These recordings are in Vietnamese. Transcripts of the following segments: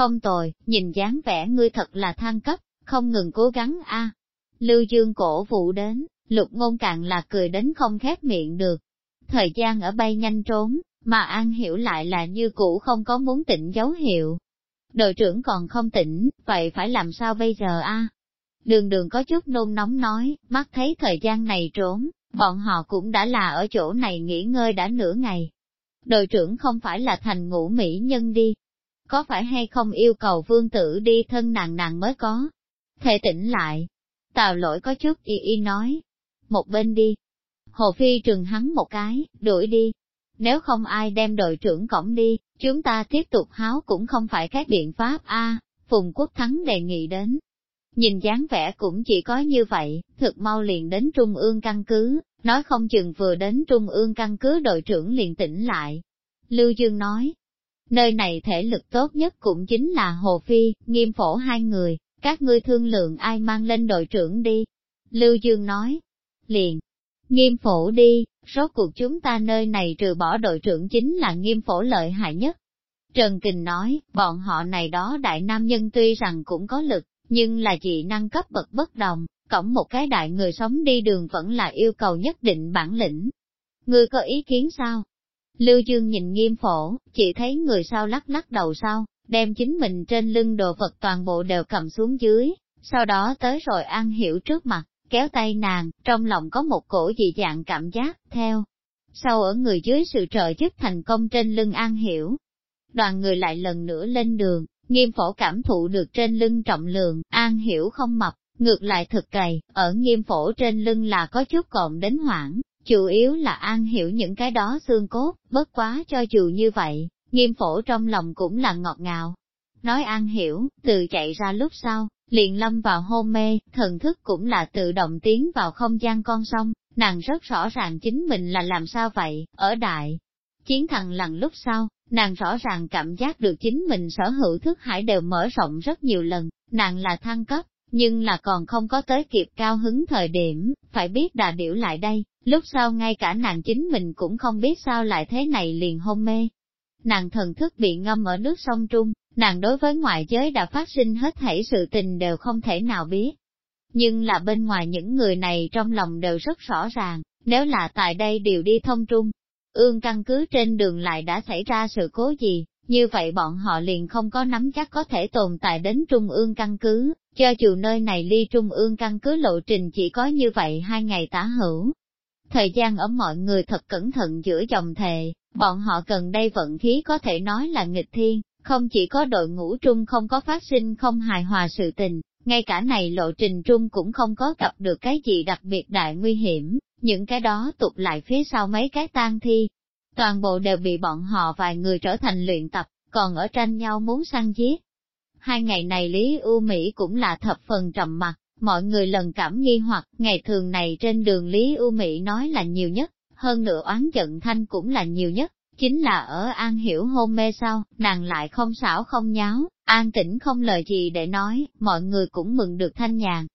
Không tồi, nhìn dáng vẻ ngươi thật là thăng cấp, không ngừng cố gắng a. Lưu Dương cổ vụ đến, lục ngôn cạn là cười đến không khép miệng được. Thời gian ở bay nhanh trốn, mà An hiểu lại là như cũ không có muốn tỉnh dấu hiệu. Đội trưởng còn không tỉnh, vậy phải làm sao bây giờ a? Đường đường có chút nôn nóng nói, mắt thấy thời gian này trốn, bọn họ cũng đã là ở chỗ này nghỉ ngơi đã nửa ngày. Đội trưởng không phải là thành ngũ mỹ nhân đi. Có phải hay không yêu cầu vương tử đi thân nàng nàng mới có? Thể tỉnh lại. Tào lỗi có chút y y nói. Một bên đi. Hồ Phi trừng hắn một cái, đuổi đi. Nếu không ai đem đội trưởng cổng đi, chúng ta tiếp tục háo cũng không phải các biện pháp a Phùng Quốc Thắng đề nghị đến. Nhìn dáng vẻ cũng chỉ có như vậy, thực mau liền đến Trung ương căn cứ, nói không chừng vừa đến Trung ương căn cứ đội trưởng liền tỉnh lại. Lưu Dương nói, nơi này thể lực tốt nhất cũng chính là Hồ Phi, nghiêm phổ hai người, các ngươi thương lượng ai mang lên đội trưởng đi. Lưu Dương nói, liền, nghiêm phổ đi, rốt cuộc chúng ta nơi này trừ bỏ đội trưởng chính là nghiêm phổ lợi hại nhất. Trần Kình nói, bọn họ này đó đại nam nhân tuy rằng cũng có lực, nhưng là dị năng cấp bậc bất đồng, cổng một cái đại người sống đi đường vẫn là yêu cầu nhất định bản lĩnh. Ngươi có ý kiến sao? Lưu Dương nhìn nghiêm phổ, chỉ thấy người sau lắc lắc đầu sau, đem chính mình trên lưng đồ vật toàn bộ đều cầm xuống dưới, sau đó tới rồi An Hiểu trước mặt, kéo tay nàng, trong lòng có một cổ dị dạng cảm giác, theo. Sau ở người dưới sự trợ giúp thành công trên lưng An Hiểu, đoàn người lại lần nữa lên đường, nghiêm phổ cảm thụ được trên lưng trọng lượng, An Hiểu không mập, ngược lại thực cày, ở nghiêm phổ trên lưng là có chút cộm đến hoảng, chủ yếu là An Hiểu những cái đó xương cốt, bất quá cho dù như vậy, nghiêm phổ trong lòng cũng là ngọt ngào. Nói An Hiểu, từ chạy ra lúc sau, liền lâm vào hôn mê, thần thức cũng là tự động tiến vào không gian con sông, nàng rất rõ ràng chính mình là làm sao vậy, ở đại. Chiến thằng lần lúc sau, nàng rõ ràng cảm giác được chính mình sở hữu thức hải đều mở rộng rất nhiều lần, nàng là thăng cấp, nhưng là còn không có tới kịp cao hứng thời điểm, phải biết đà điểu lại đây, lúc sau ngay cả nàng chính mình cũng không biết sao lại thế này liền hôn mê. Nàng thần thức bị ngâm ở nước sông Trung, nàng đối với ngoại giới đã phát sinh hết thảy sự tình đều không thể nào biết. Nhưng là bên ngoài những người này trong lòng đều rất rõ ràng, nếu là tại đây đều đi thông trung, ương căn cứ trên đường lại đã xảy ra sự cố gì, như vậy bọn họ liền không có nắm chắc có thể tồn tại đến trung ương căn cứ, cho dù nơi này ly trung ương căn cứ lộ trình chỉ có như vậy hai ngày tả hữu. Thời gian ở mọi người thật cẩn thận giữa dòng thề, bọn họ gần đây vận khí có thể nói là nghịch thiên, không chỉ có đội ngũ trung không có phát sinh không hài hòa sự tình, ngay cả này lộ trình trung cũng không có gặp được cái gì đặc biệt đại nguy hiểm, những cái đó tụt lại phía sau mấy cái tang thi. Toàn bộ đều bị bọn họ vài người trở thành luyện tập, còn ở tranh nhau muốn săn giết. Hai ngày này Lý U Mỹ cũng là thập phần trầm mặt, mọi người lần cảm nghi hoặc ngày thường này trên đường Lý U Mỹ nói là nhiều nhất, hơn nữa oán giận thanh cũng là nhiều nhất, chính là ở An Hiểu hôn mê sau, nàng lại không xảo không nháo, an tĩnh không lời gì để nói, mọi người cũng mừng được thanh nhàn.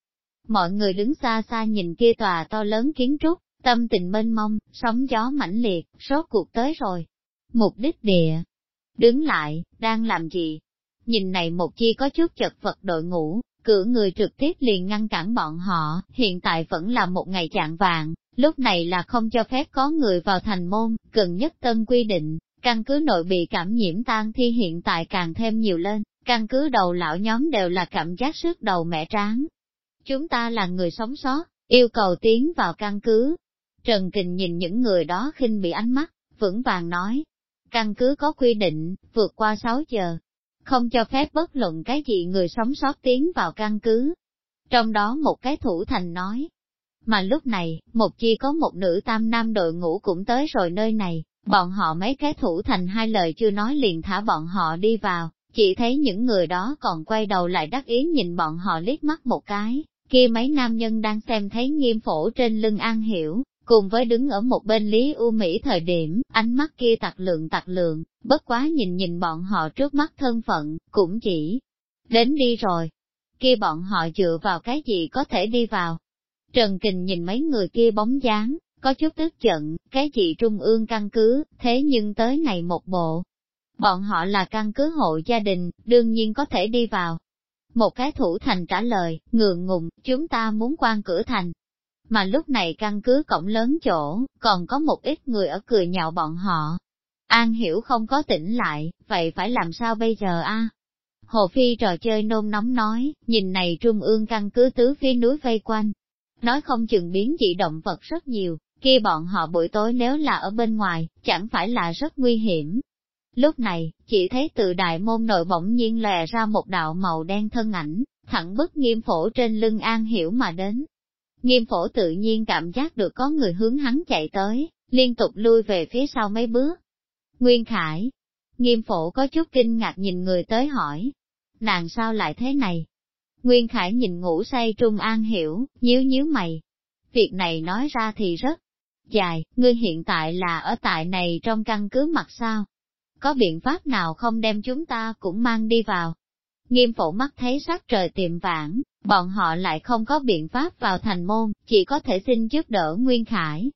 Mọi người đứng xa xa nhìn kia tòa to lớn kiến trúc, tâm tình mênh mông, sóng gió mãnh liệt, số cuộc tới rồi. Mục đích địa. Đứng lại, đang làm gì? Nhìn này một chi có chút chật vật đội ngũ, cửa người trực tiếp liền ngăn cản bọn họ, hiện tại vẫn là một ngày chạng vàng, lúc này là không cho phép có người vào thành môn, cần nhất tân quy định, căn cứ nội bị cảm nhiễm tan thi hiện tại càng thêm nhiều lên, căn cứ đầu lão nhóm đều là cảm giác sức đầu mẹ tráng. Chúng ta là người sống sót, yêu cầu tiến vào căn cứ. Trần Kình nhìn những người đó khinh bị ánh mắt, vững vàng nói. Căn cứ có quy định, vượt qua 6 giờ, không cho phép bất luận cái gì người sống sót tiến vào căn cứ. Trong đó một cái thủ thành nói. Mà lúc này, một chi có một nữ tam nam đội ngũ cũng tới rồi nơi này, bọn họ mấy cái thủ thành hai lời chưa nói liền thả bọn họ đi vào, chỉ thấy những người đó còn quay đầu lại đắc ý nhìn bọn họ liếc mắt một cái, kia mấy nam nhân đang xem thấy nghiêm phổ trên lưng an hiểu, cùng với đứng ở một bên Lý U Mỹ thời điểm, ánh mắt kia tặc lượng tặc lượng, bất quá nhìn nhìn bọn họ trước mắt thân phận, cũng chỉ đến đi rồi. Kia bọn họ dựa vào cái gì có thể đi vào. Trần Kình nhìn mấy người kia bóng dáng, có chút tức giận, cái gì trung ương căn cứ, thế nhưng tới này một bộ. bọn họ là căn cứ hộ gia đình, đương nhiên có thể đi vào. Một cái thủ thành trả lời, ngượng ngùng, chúng ta muốn quan cửa thành. Mà lúc này căn cứ cổng lớn chỗ, còn có một ít người ở cười nhạo bọn họ. An hiểu không có tỉnh lại, vậy phải làm sao bây giờ a? Hồ Phi trò chơi nôn nóng nói, nhìn này trung ương căn cứ tứ phía núi vây quanh. Nói không chừng biến dị động vật rất nhiều, kia bọn họ buổi tối nếu là ở bên ngoài, chẳng phải là rất nguy hiểm. Lúc này, chỉ thấy từ đại môn nội bỗng nhiên lè ra một đạo màu đen thân ảnh, thẳng bức nghiêm phổ trên lưng an hiểu mà đến. Nghiêm phổ tự nhiên cảm giác được có người hướng hắn chạy tới, liên tục lui về phía sau mấy bước. Nguyên Khải, nghiêm phổ có chút kinh ngạc nhìn người tới hỏi, nàng sao lại thế này? Nguyên Khải nhìn ngủ say Trung An hiểu, nhíu nhíu mày. Việc này nói ra thì rất dài, ngươi hiện tại là ở tại này trong căn cứ mặt sao? Có biện pháp nào không đem chúng ta cũng mang đi vào? Nghiêm phổ mắt thấy sắc trời tiệm vãng, bọn họ lại không có biện pháp vào thành môn, chỉ có thể xin giúp đỡ Nguyên Khải.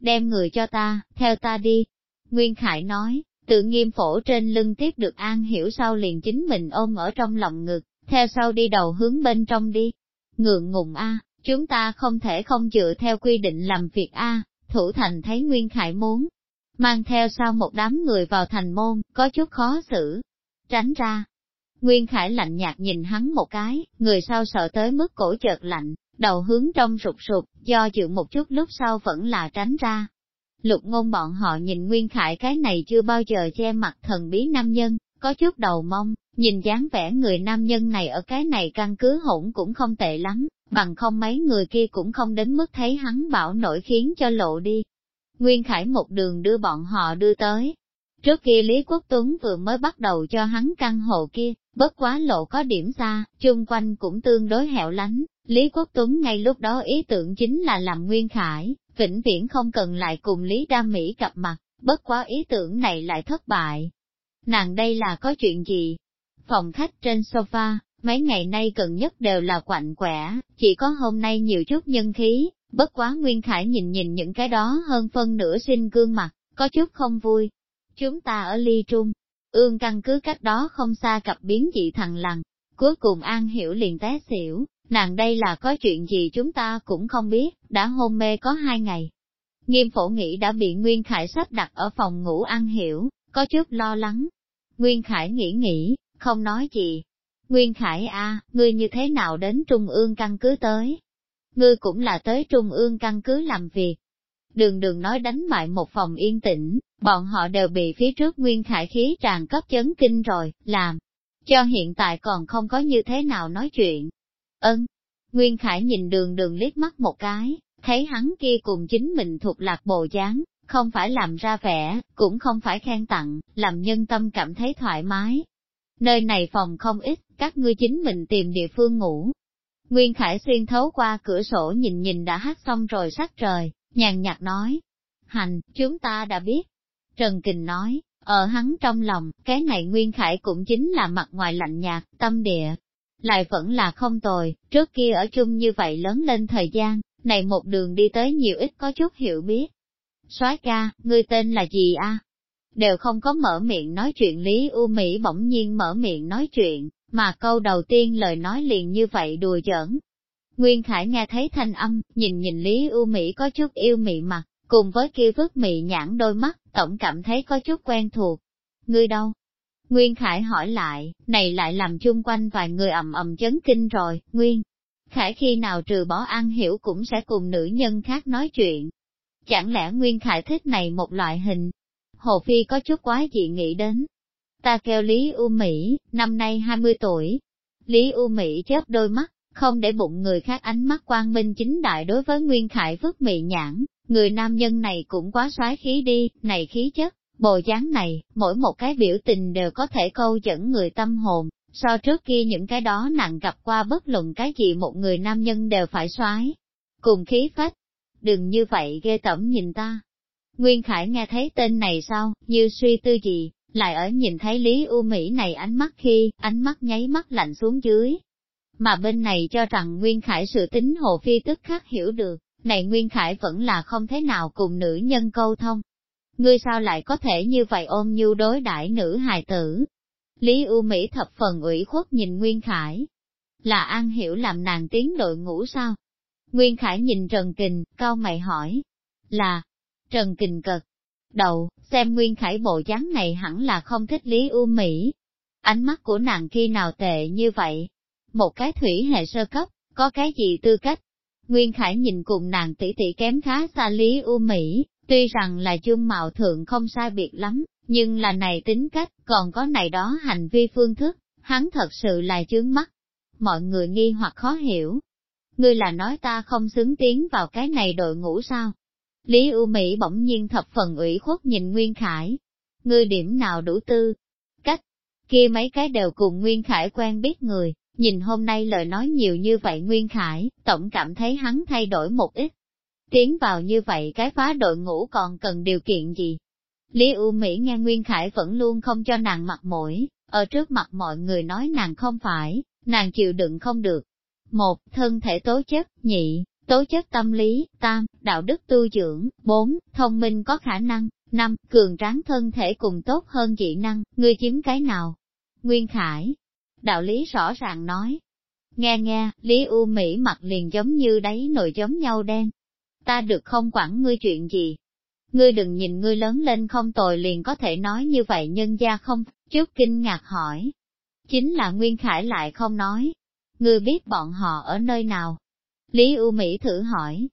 Đem người cho ta, theo ta đi. Nguyên Khải nói, tự nghiêm phổ trên lưng tiếp được an hiểu sau liền chính mình ôm ở trong lòng ngực, theo sau đi đầu hướng bên trong đi. Ngượng ngùng a, chúng ta không thể không dựa theo quy định làm việc a. Thủ thành thấy Nguyên Khải muốn, mang theo sau một đám người vào thành môn, có chút khó xử. Tránh ra. Nguyên Khải lạnh nhạt nhìn hắn một cái, người sau sợ tới mức cổ chợt lạnh, đầu hướng trong sụp sụp, do dự một chút lúc sau vẫn là tránh ra. Lục ngôn bọn họ nhìn Nguyên Khải cái này chưa bao giờ che mặt thần bí nam nhân, có chút đầu mong, nhìn dáng vẻ người nam nhân này ở cái này căn cứ hỗn cũng không tệ lắm, bằng không mấy người kia cũng không đến mức thấy hắn bảo nổi khiến cho lộ đi. Nguyên Khải một đường đưa bọn họ đưa tới. Trước kia Lý Quốc Tuấn vừa mới bắt đầu cho hắn căn hộ kia, bất quá lộ có điểm xa, chung quanh cũng tương đối hẻo lánh. Lý Quốc Tuấn ngay lúc đó ý tưởng chính là làm Nguyên Khải, vĩnh viễn không cần lại cùng Lý đa Mỹ cặp mặt, bất quá ý tưởng này lại thất bại. Nàng đây là có chuyện gì? Phòng khách trên sofa, mấy ngày nay gần nhất đều là quạnh quẻ, chỉ có hôm nay nhiều chút nhân khí, bất quá Nguyên Khải nhìn nhìn những cái đó hơn phân nửa sinh gương mặt, có chút không vui. Chúng ta ở ly trung, ương căn cứ cách đó không xa cặp biến dị thằng lằn, cuối cùng An Hiểu liền té xỉu, nàng đây là có chuyện gì chúng ta cũng không biết, đã hôn mê có hai ngày. Nghiêm phổ nghĩ đã bị Nguyên Khải sắp đặt ở phòng ngủ An Hiểu, có chút lo lắng. Nguyên Khải nghĩ nghĩ, không nói gì, Nguyên Khải A, ngươi như thế nào đến Trung ương căn cứ tới? Ngươi cũng là tới Trung ương căn cứ làm việc. Đường đường nói đánh bại một phòng yên tĩnh, bọn họ đều bị phía trước Nguyên Khải khí tràn cấp chấn kinh rồi, làm. Cho hiện tại còn không có như thế nào nói chuyện. Ân. Nguyên Khải nhìn đường đường liếc mắt một cái, thấy hắn kia cùng chính mình thuộc lạc bộ dáng, không phải làm ra vẻ, cũng không phải khen tặng, làm nhân tâm cảm thấy thoải mái, Nơi này phòng không ít, các ngươi chính mình tìm địa phương ngủ. Nguyên Khải xuyên thấu qua cửa sổ nhìn nhìn đã hát xong rồi sắc trời, nhàn nhạt nói. Hành, chúng ta đã biết. Trần Kình nói, ở hắn trong lòng, cái này Nguyên Khải cũng chính là mặt ngoài lạnh nhạt, tâm địa. Lại vẫn là không tồi, trước kia ở chung như vậy lớn lên thời gian, này một đường đi tới nhiều ít có chút hiểu biết. soái ca, ngươi tên là gì a? đều không có mở miệng nói chuyện Lý U Mỹ bỗng nhiên mở miệng nói chuyện, mà câu đầu tiên lời nói liền như vậy đùa giỡn. Nguyên Khải nghe thấy thanh âm, nhìn nhìn Lý U Mỹ có chút yêu mị mặt, cùng với kia vứt mị nhãn đôi mắt, tổng cảm thấy có chút quen thuộc. Ngươi đâu? Nguyên Khải hỏi lại, này lại làm chung quanh vài người ầm ầm chấn kinh rồi, Nguyên. Khải khi nào trừ bỏ ăn hiểu cũng sẽ cùng nữ nhân khác nói chuyện. Chẳng lẽ Nguyên Khải thích này một loại hình, Hồ Phi có chút quái dị nghĩ đến. Ta kêu Lý U Mỹ, năm nay 20 tuổi. Lý U Mỹ chớp đôi mắt, không để bụng người khác ánh mắt quang minh chính đại đối với Nguyên Khải phước mị nhãn, người nam nhân này cũng quá xoái khí đi, này khí chất, bồ dáng này, mỗi một cái biểu tình đều có thể câu dẫn người tâm hồn, so trước kia những cái đó nặng gặp qua bất luận cái gì một người nam nhân đều phải xoái. Cùng khí phách, đừng như vậy ghê tẩm nhìn ta, Nguyên Khải nghe thấy tên này sau, như suy tư gì, lại ở nhìn thấy Lý U Mỹ này ánh mắt khi, ánh mắt nháy mắt lạnh xuống dưới. Mà bên này cho rằng Nguyên Khải sự tính Hồ Phi tức khắc hiểu được, này Nguyên Khải vẫn là không thế nào cùng nữ nhân câu thông. ngươi sao lại có thể như vậy ôm nhu đối đãi nữ hài tử. Lý U Mỹ thập phần ủy khuất nhìn Nguyên Khải. Là An Hiểu làm nàng tiến đội ngủ sao? Nguyên Khải nhìn Trần Kình, cao mày hỏi. Là, Trần Kình cật Đầu, xem Nguyên Khải bộ dáng này hẳn là không thích Lý U Mỹ. Ánh mắt của nàng khi nào tệ như vậy? Một cái thủy hệ sơ cấp, có cái gì tư cách? Nguyên Khải nhìn cùng nàng tỷ tỷ kém khá xa Lý U Mỹ, tuy rằng là chung mạo thượng không sai biệt lắm, nhưng là này tính cách, còn có này đó hành vi phương thức, hắn thật sự là chướng mắt. Mọi người nghi hoặc khó hiểu. Ngươi là nói ta không xứng tiến vào cái này đội ngũ sao? Lý U Mỹ bỗng nhiên thập phần ủy khuất nhìn Nguyên Khải. Ngươi điểm nào đủ tư? Cách, kia mấy cái đều cùng Nguyên Khải quen biết người, nhìn hôm nay lời nói nhiều như vậy Nguyên Khải, tổng cảm thấy hắn thay đổi một ít. Tiến vào như vậy cái phá đội ngũ còn cần điều kiện gì? Lý U Mỹ nghe Nguyên Khải vẫn luôn không cho nàng mặt mũi, ở trước mặt mọi người nói nàng không phải, nàng chịu đựng không được. Một, thân thể tố chất, nhị, tố chất tâm lý, tam, đạo đức tu dưỡng, bốn, thông minh có khả năng, năm, cường tráng thân thể cùng tốt hơn dị năng, ngươi chiếm cái nào? Nguyên Khải, đạo lý rõ ràng nói. Nghe nghe, Lý U Mỹ mặt liền giống như đáy nồi giống nhau đen. Ta được không quản ngươi chuyện gì. Ngươi đừng nhìn ngươi lớn lên không tồi liền có thể nói như vậy nhân gia không, trước kinh ngạc hỏi. Chính là Nguyên Khải lại không nói. Ngươi biết bọn họ ở nơi nào? Lý U Mỹ thử hỏi.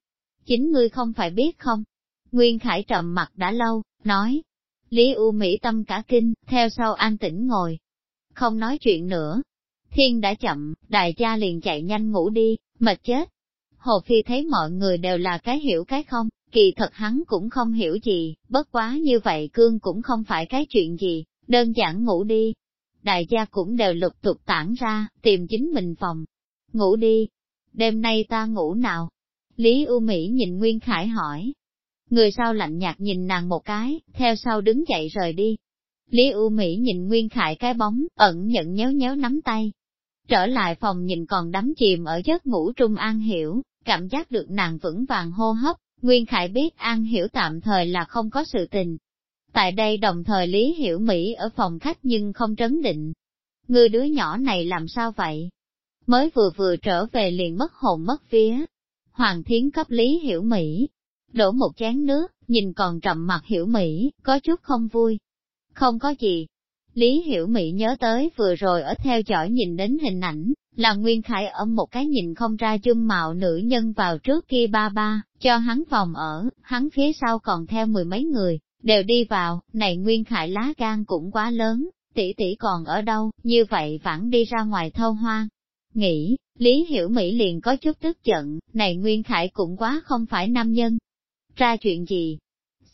Chính ngươi không phải biết không? Nguyên Khải trầm mặt đã lâu, nói. Lý U Mỹ tâm cả kinh, theo sau an tĩnh ngồi, không nói chuyện nữa. Thiên đã chậm, đại cha liền chạy nhanh ngủ đi, mệt chết. Hồ Phi thấy mọi người đều là cái hiểu cái không, kỳ thật hắn cũng không hiểu gì, bất quá như vậy cương cũng không phải cái chuyện gì, đơn giản ngủ đi. Đại gia cũng đều lục tục tản ra, tìm chính mình phòng. Ngủ đi. Đêm nay ta ngủ nào? Lý U Mỹ nhìn Nguyên Khải hỏi. Người sau lạnh nhạt nhìn nàng một cái, theo sau đứng dậy rời đi. Lý U Mỹ nhìn Nguyên Khải cái bóng, ẩn nhận nhéo nhéo nắm tay. Trở lại phòng nhìn còn đắm chìm ở giấc ngủ trung An Hiểu, cảm giác được nàng vững vàng hô hấp, Nguyên Khải biết An Hiểu tạm thời là không có sự tình. Tại đây đồng thời Lý Hiểu Mỹ ở phòng khách nhưng không trấn định. Người đứa nhỏ này làm sao vậy? Mới vừa vừa trở về liền mất hồn mất vía. Hoàng Thiến cấp Lý Hiểu Mỹ, đổ một chén nước, nhìn còn trầm mặt Hiểu Mỹ, có chút không vui. Không có gì. Lý Hiểu Mỹ nhớ tới vừa rồi ở theo dõi nhìn đến hình ảnh, là Nguyên Khải ở một cái nhìn không ra chung mạo nữ nhân vào trước kia ba ba, cho hắn phòng ở, hắn phía sau còn theo mười mấy người, đều đi vào, này Nguyên Khải lá gan cũng quá lớn, tỷ tỷ còn ở đâu, như vậy vẫn đi ra ngoài thâu hoang. Nghĩ, Lý Hiểu Mỹ liền có chút tức giận, này Nguyên Khải cũng quá không phải nam nhân. Ra chuyện gì?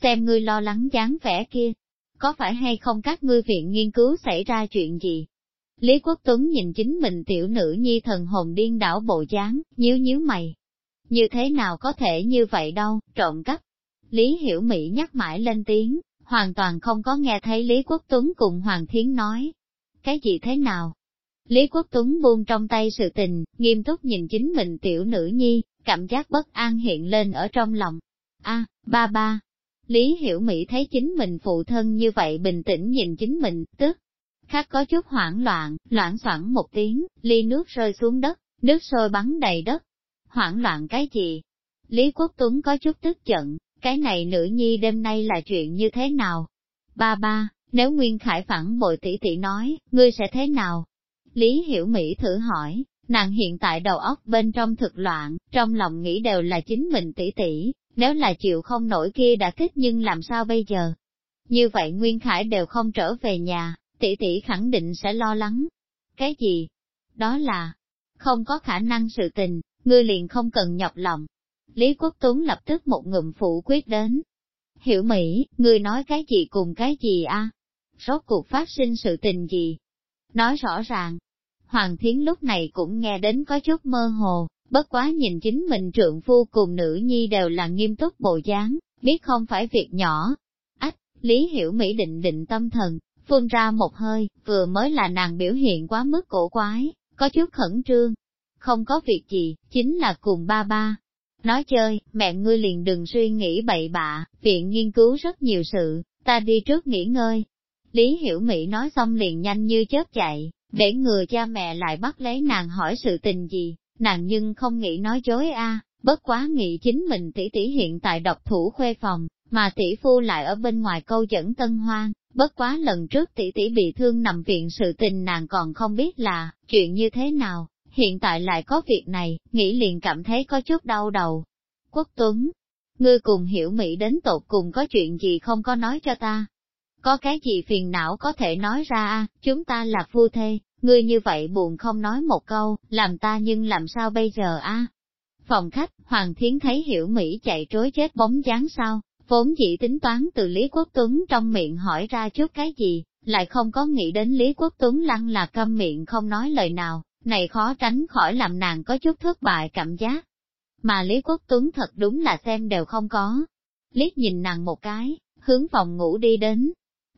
Xem ngươi lo lắng dáng vẻ kia, có phải hay không các ngươi viện nghiên cứu xảy ra chuyện gì? Lý Quốc Tuấn nhìn chính mình tiểu nữ nhi thần hồn điên đảo bộ dáng, nhíu nhíu mày. Như thế nào có thể như vậy đâu, trộm cắp. Lý Hiểu Mỹ nhắc mãi lên tiếng, hoàn toàn không có nghe thấy Lý Quốc Tuấn cùng Hoàng Thiến nói. Cái gì thế nào? Lý Quốc Tuấn buông trong tay sự tình, nghiêm túc nhìn chính mình tiểu nữ nhi, cảm giác bất an hiện lên ở trong lòng. a ba ba, Lý Hiểu Mỹ thấy chính mình phụ thân như vậy bình tĩnh nhìn chính mình, tức khắc có chút hoảng loạn, loạn soạn một tiếng, ly nước rơi xuống đất, nước sôi bắn đầy đất. Hoảng loạn cái gì? Lý Quốc Tuấn có chút tức giận, cái này nữ nhi đêm nay là chuyện như thế nào? Ba ba, nếu Nguyên Khải phản bội tỷ tỷ nói, ngươi sẽ thế nào? Lý Hiểu Mỹ thử hỏi, nàng hiện tại đầu óc bên trong thực loạn, trong lòng nghĩ đều là chính mình tỷ tỷ, nếu là chịu không nổi kia đã kích nhưng làm sao bây giờ? Như vậy Nguyên Khải đều không trở về nhà, tỷ tỷ khẳng định sẽ lo lắng. Cái gì? Đó là, không có khả năng sự tình, ngươi liền không cần nhọc lòng. Lý Quốc Tuấn lập tức một ngụm phụ quyết đến. Hiểu Mỹ, ngươi nói cái gì cùng cái gì a? Rốt cuộc phát sinh sự tình gì? Nói rõ ràng. Hoàng Thiến lúc này cũng nghe đến có chút mơ hồ, bất quá nhìn chính mình trượng phu cùng nữ nhi đều là nghiêm túc bộ dáng, biết không phải việc nhỏ. Ách, Lý Hiểu Mỹ định định tâm thần, phun ra một hơi, vừa mới là nàng biểu hiện quá mức cổ quái, có chút khẩn trương. Không có việc gì, chính là cùng ba ba. Nói chơi, mẹ ngươi liền đừng suy nghĩ bậy bạ, viện nghiên cứu rất nhiều sự, ta đi trước nghỉ ngơi. Lý Hiểu Mỹ nói xong liền nhanh như chớp chạy, để người cha mẹ lại bắt lấy nàng hỏi sự tình gì, nàng nhưng không nghĩ nói dối a, bất quá nghĩ chính mình tỷ tỷ hiện tại độc thủ khuê phòng, mà tỷ phu lại ở bên ngoài câu dẫn tân hoang, bất quá lần trước tỷ tỷ bị thương nằm viện sự tình nàng còn không biết là, chuyện như thế nào, hiện tại lại có việc này, nghĩ liền cảm thấy có chút đau đầu. Quốc Tuấn, ngươi cùng hiểu Mỹ đến tột cùng có chuyện gì không có nói cho ta. Có cái gì phiền não có thể nói ra a chúng ta là phu thê, ngươi như vậy buồn không nói một câu, làm ta nhưng làm sao bây giờ a Phòng khách, Hoàng Thiến thấy hiểu Mỹ chạy trối chết bóng dáng sao, vốn dĩ tính toán từ Lý Quốc Tuấn trong miệng hỏi ra chút cái gì, lại không có nghĩ đến Lý Quốc Tuấn lăng là câm miệng không nói lời nào, này khó tránh khỏi làm nàng có chút thất bại cảm giác. Mà Lý Quốc Tuấn thật đúng là xem đều không có. Liếc nhìn nàng một cái, hướng phòng ngủ đi đến.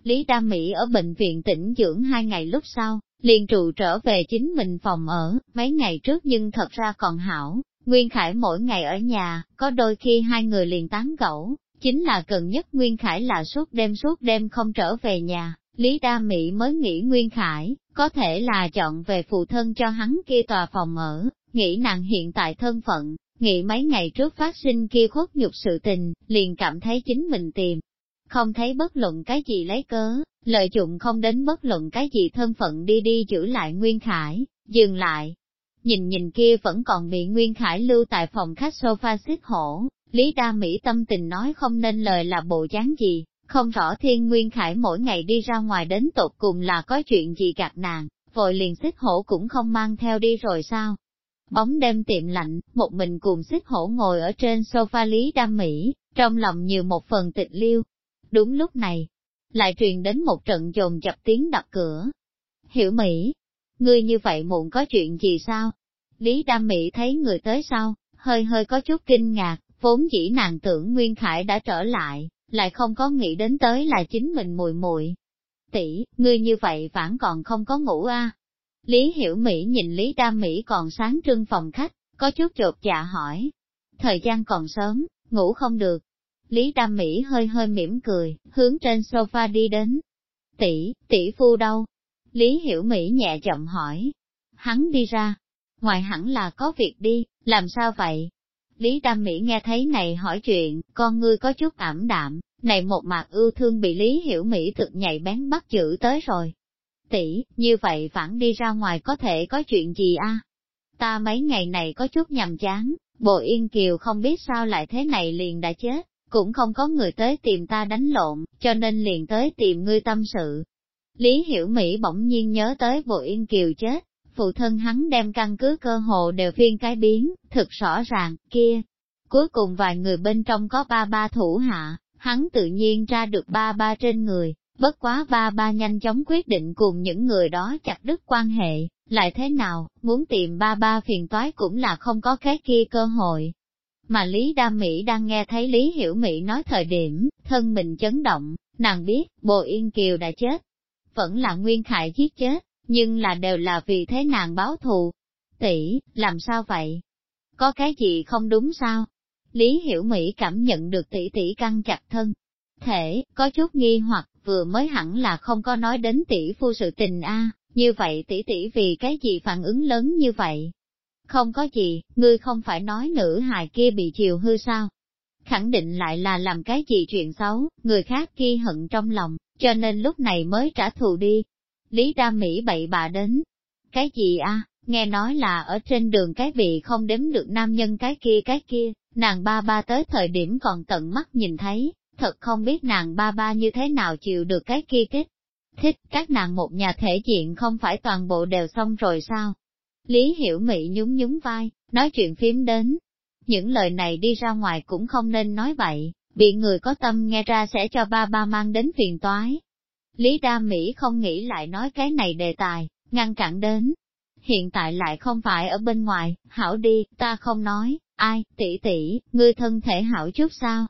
Lý Đa Mỹ ở bệnh viện tỉnh dưỡng hai ngày lúc sau, liền trụ trở về chính mình phòng ở, mấy ngày trước nhưng thật ra còn hảo. Nguyên Khải mỗi ngày ở nhà, có đôi khi hai người liền tán gẫu, chính là cần nhất Nguyên Khải là suốt đêm suốt đêm không trở về nhà, Lý Đa Mỹ mới nghĩ Nguyên Khải, có thể là chọn về phụ thân cho hắn kia tòa phòng ở, nghĩ nàng hiện tại thân phận, nghĩ mấy ngày trước phát sinh kia khuất nhục sự tình, liền cảm thấy chính mình tìm. Không thấy bất luận cái gì lấy cớ, lợi dụng không đến bất luận cái gì thân phận đi đi giữ lại Nguyên Khải, dừng lại. Nhìn nhìn kia vẫn còn bị Nguyên Khải lưu tại phòng khách sofa xích hổ, Lý Đa Mỹ tâm tình nói không nên lời là bộ dáng gì, không rõ thiên nguyên khải mỗi ngày đi ra ngoài đến tột cùng là có chuyện gì gạt nàng, vội liền xích hổ cũng không mang theo đi rồi sao. Bóng đêm tiệm lạnh, một mình cùng xích hổ ngồi ở trên sofa Lý đa Mỹ, trong lòng nhiều một phần tịch liêu. Đúng lúc này, lại truyền đến một trận dồn dập tiếng đập cửa. Hiểu Mỹ, ngươi như vậy muộn có chuyện gì sao? Lý Đam Mỹ thấy người tới sau, hơi hơi có chút kinh ngạc, vốn dĩ nàng tưởng Nguyên Khải đã trở lại, lại không có nghĩ đến tới là chính mình mùi mùi. Tỷ, ngươi như vậy vẫn còn không có ngủ a? À? Lý Hiểu Mỹ nhìn Lý Đam Mỹ còn sáng trưng phòng khách, có chút chột dạ hỏi. Thời gian còn sớm, ngủ không được. Lý Đam Mỹ hơi hơi mỉm cười, hướng trên sofa đi đến. Tỷ, tỷ phu đâu? Lý Hiểu Mỹ nhẹ chậm hỏi. Hắn đi ra. Ngoài hẳn là có việc đi, làm sao vậy? Lý Đam Mỹ nghe thấy này hỏi chuyện, con ngươi có chút ảm đạm, này một mặt ưu thương bị Lý Hiểu Mỹ thực nhạy bén bắt chữ tới rồi. Tỷ, như vậy phản đi ra ngoài có thể có chuyện gì a? Ta mấy ngày này có chút nhầm chán, bộ yên kiều không biết sao lại thế này liền đã chết, cũng không có người tới tìm ta đánh lộn, cho nên liền tới tìm ngươi tâm sự. Lý Hiểu Mỹ bỗng nhiên nhớ tới bộ yên kiều chết, phụ thân hắn đem căn cứ cơ hồ đều phiên cái biến, thực rõ ràng, kia. Cuối cùng vài người bên trong có ba ba thủ hạ, hắn tự nhiên ra được ba ba trên người, bất quá ba ba nhanh chóng quyết định cùng những người đó chặt đứt quan hệ, lại thế nào, muốn tìm ba ba phiền toái cũng là không có cái kia cơ hội. Mà Lý Đa Mỹ đang nghe thấy Lý Hiểu Mỹ nói thời điểm, thân mình chấn động, nàng biết, Bồ Yên Kiều đã chết, vẫn là Nguyên Khải giết chết, nhưng là đều là vì thế nàng báo thù. Tỷ, làm sao vậy? Có cái gì không đúng sao? Lý Hiểu Mỹ cảm nhận được tỷ tỷ căng chặt thân. Thể, có chút nghi hoặc, vừa mới hẳn là không có nói đến tỷ phu sự tình a như vậy tỷ tỷ vì cái gì phản ứng lớn như vậy? Không có gì, ngươi không phải nói nữ hài kia bị chiều hư sao? Khẳng định lại là làm cái gì chuyện xấu, người khác ghi hận trong lòng, cho nên lúc này mới trả thù đi. Lý Đa Mỹ bậy bạ đến. Cái gì a? nghe nói là ở trên đường cái vị không đếm được nam nhân cái kia cái kia, nàng ba ba tới thời điểm còn tận mắt nhìn thấy, thật không biết nàng ba ba như thế nào chịu được cái kia kích. Thích, các nàng một nhà thể diện không phải toàn bộ đều xong rồi sao? Lý Hiểu Mỹ nhún nhún vai, nói chuyện phím đến. Những lời này đi ra ngoài cũng không nên nói vậy, bị người có tâm nghe ra sẽ cho ba ba mang đến phiền toái. Lý Đa Mỹ không nghĩ lại nói cái này đề tài, ngăn cản đến. Hiện tại lại không phải ở bên ngoài, hảo đi, ta không nói, ai, tỷ tỷ, ngươi thân thể hảo chút sao?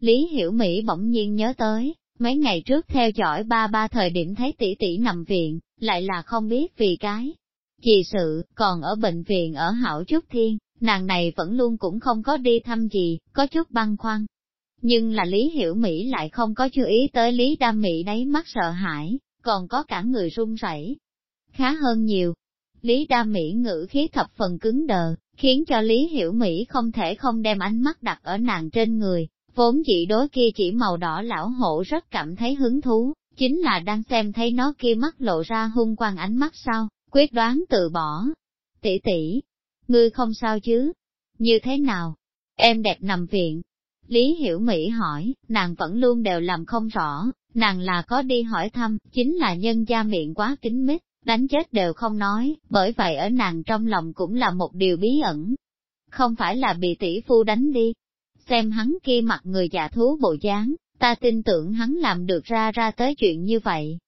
Lý Hiểu Mỹ bỗng nhiên nhớ tới, mấy ngày trước theo dõi ba ba thời điểm thấy tỷ tỷ nằm viện, lại là không biết vì cái Chị sự, còn ở bệnh viện ở hảo chút thiên, nàng này vẫn luôn cũng không có đi thăm gì, có chút băn khoăn. Nhưng là Lý Hiểu Mỹ lại không có chú ý tới Lý Đam Mỹ đấy mắt sợ hãi, còn có cả người run rẩy. Khá hơn nhiều. Lý Đam Mỹ ngữ khí thập phần cứng đờ, khiến cho Lý Hiểu Mỹ không thể không đem ánh mắt đặt ở nàng trên người, vốn chỉ đối kia chỉ màu đỏ lão hổ rất cảm thấy hứng thú, chính là đang xem thấy nó kia mắt lộ ra hung quang ánh mắt sau, quyết đoán từ bỏ. Tỷ tỷ, ngươi không sao chứ? Như thế nào? Em đẹp nằm viện. Lý Hiểu Mỹ hỏi, nàng vẫn luôn đều làm không rõ, nàng là có đi hỏi thăm, chính là nhân gia miệng quá kín mít, đánh chết đều không nói, bởi vậy ở nàng trong lòng cũng là một điều bí ẩn. Không phải là bị tỷ phu đánh đi. Xem hắn kia mặt người giả thú bộ dáng, ta tin tưởng hắn làm được ra ra tới chuyện như vậy.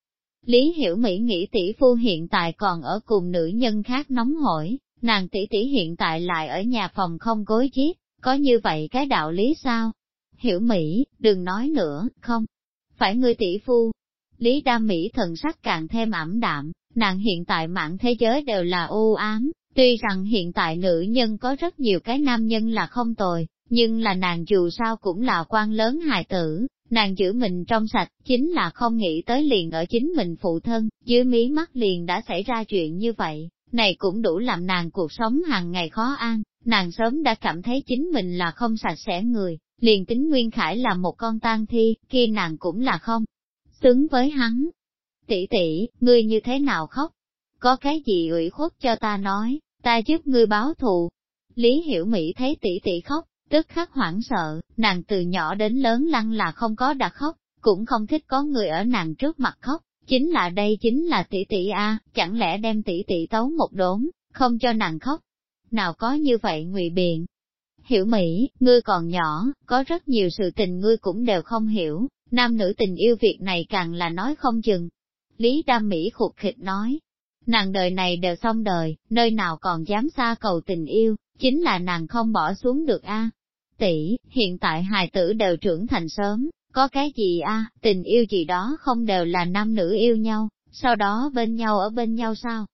Lý Hiểu Mỹ nghĩ tỷ phu hiện tại còn ở cùng nữ nhân khác nóng hổi, nàng tỷ tỷ hiện tại lại ở nhà phòng không gối chiếc, có như vậy cái đạo lý sao? Hiểu Mỹ, đừng nói nữa, không, phải ngươi tỷ phu. Lý Đam Mỹ thần sắc càng thêm ảm đạm, nàng hiện tại mạng thế giới đều là u ám, tuy rằng hiện tại nữ nhân có rất nhiều cái nam nhân là không tồi, nhưng là nàng dù sao cũng là quan lớn hài tử, nàng giữ mình trong sạch, chính là không nghĩ tới liền ở chính mình phụ thân, dưới mí mắt liền đã xảy ra chuyện như vậy, này cũng đủ làm nàng cuộc sống hàng ngày khó an, nàng sớm đã cảm thấy chính mình là không sạch sẽ người, liền tính Nguyên Khải là một con tang thi, kia nàng cũng là không, xứng với hắn. Tỷ tỷ, ngươi như thế nào khóc? Có cái gì ủy khuất cho ta nói, ta giúp ngươi báo thù. Lý Hiểu Mỹ thấy tỷ tỷ khóc, tức khắc hoảng sợ, nàng từ nhỏ đến lớn lăng là không có đã khóc, cũng không thích có người ở nàng trước mặt khóc, chính là đây chính là tỷ tỷ a, chẳng lẽ đem tỷ tỷ tấu một đốn, không cho nàng khóc. Nào có như vậy ngụy biện. Hiểu Mỹ, ngươi còn nhỏ, có rất nhiều sự tình ngươi cũng đều không hiểu, nam nữ tình yêu việc này càng là nói không chừng. Lý Đam Mỹ khục khịch nói, nàng đời này đều xong đời, nơi nào còn dám xa cầu tình yêu, chính là nàng không bỏ xuống được a tỷ, hiện tại hài tử đều trưởng thành sớm, có cái gì a tình yêu gì đó không đều là nam nữ yêu nhau, sau đó bên nhau ở bên nhau sao?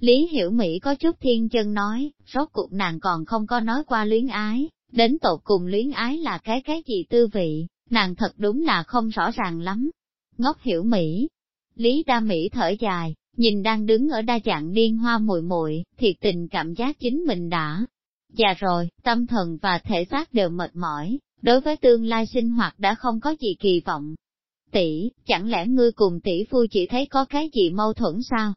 Lý Hiểu Mỹ có chút thiên chân nói, rốt cuộc nàng còn không có nói qua luyến ái, đến tột cùng luyến ái là cái cái gì tư vị, nàng thật đúng là không rõ ràng lắm. Ngốc Hiểu Mỹ, Lý Đa Mỹ thở dài, nhìn đang đứng ở đa dạng điên hoa muội muội, thiệt tình cảm giác chính mình đã Già rồi, tâm thần và thể xác đều mệt mỏi, đối với tương lai sinh hoạt đã không có gì kỳ vọng. Tỷ, chẳng lẽ ngươi cùng tỷ phu chỉ thấy có cái gì mâu thuẫn sao?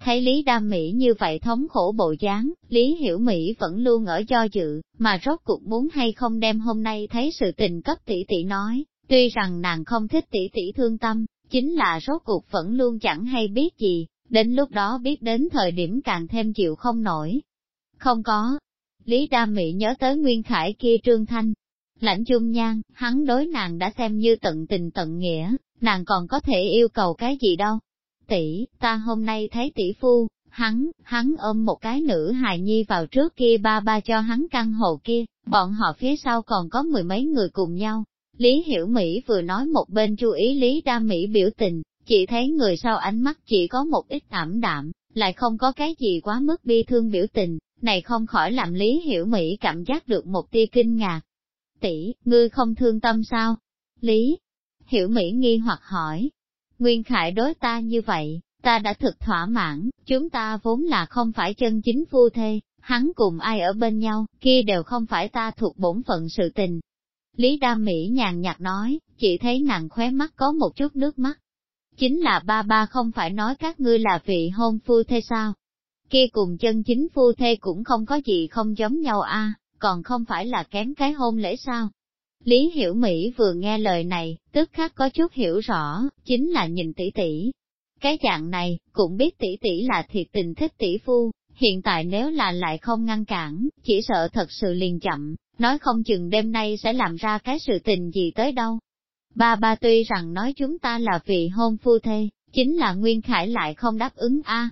Thấy Lý Đam Mỹ như vậy thống khổ bộ dáng, Lý Hiểu Mỹ vẫn luôn ở do dự, mà rốt cuộc muốn hay không đem hôm nay thấy sự tình cấp tỷ tỷ nói, tuy rằng nàng không thích tỷ tỷ thương tâm, chính là rốt cuộc vẫn luôn chẳng hay biết gì, đến lúc đó biết đến thời điểm càng thêm chịu không nổi. Không có, Lý Đa Mỹ nhớ tới Nguyên Khải kia trương thanh. Lãnh chung nhan, hắn đối nàng đã xem như tận tình tận nghĩa, nàng còn có thể yêu cầu cái gì đâu. Tỷ, ta hôm nay thấy tỷ phu, hắn, hắn ôm một cái nữ hài nhi vào trước kia ba ba cho hắn căn hộ kia, bọn họ phía sau còn có mười mấy người cùng nhau. Lý Hiểu Mỹ vừa nói một bên chú ý Lý Đa Mỹ biểu tình, chỉ thấy người sau ánh mắt chỉ có một ít ảm đạm, lại không có cái gì quá mức bi thương biểu tình, này không khỏi làm Lý Hiểu Mỹ cảm giác được một tia kinh ngạc. Tỷ, ngươi không thương tâm sao? Lý Hiểu Mỹ nghi hoặc hỏi. Nguyên Khải đối ta như vậy, ta đã thực thỏa mãn, chúng ta vốn là không phải chân chính phu thê, hắn cùng ai ở bên nhau, kia đều không phải ta thuộc bổn phận sự tình. Lý Đam Mỹ nhàn nhạt nói, chỉ thấy nàng khóe mắt có một chút nước mắt. Chính là ba ba không phải nói các ngươi là vị hôn phu thê sao? Kia cùng chân chính phu thê cũng không có gì không giống nhau a, còn không phải là kém cái hôn lễ sao. Lý Hiểu Mỹ vừa nghe lời này, tức khắc có chút hiểu rõ, chính là nhìn tỷ tỷ. Cái dạng này, cũng biết tỷ tỷ là thiệt tình thích tỷ phu, hiện tại nếu là lại không ngăn cản, chỉ sợ thật sự liền chậm, nói không chừng đêm nay sẽ làm ra cái sự tình gì tới đâu. Ba ba tuy rằng nói chúng ta là vị hôn phu thê, chính là Nguyên Khải lại không đáp ứng a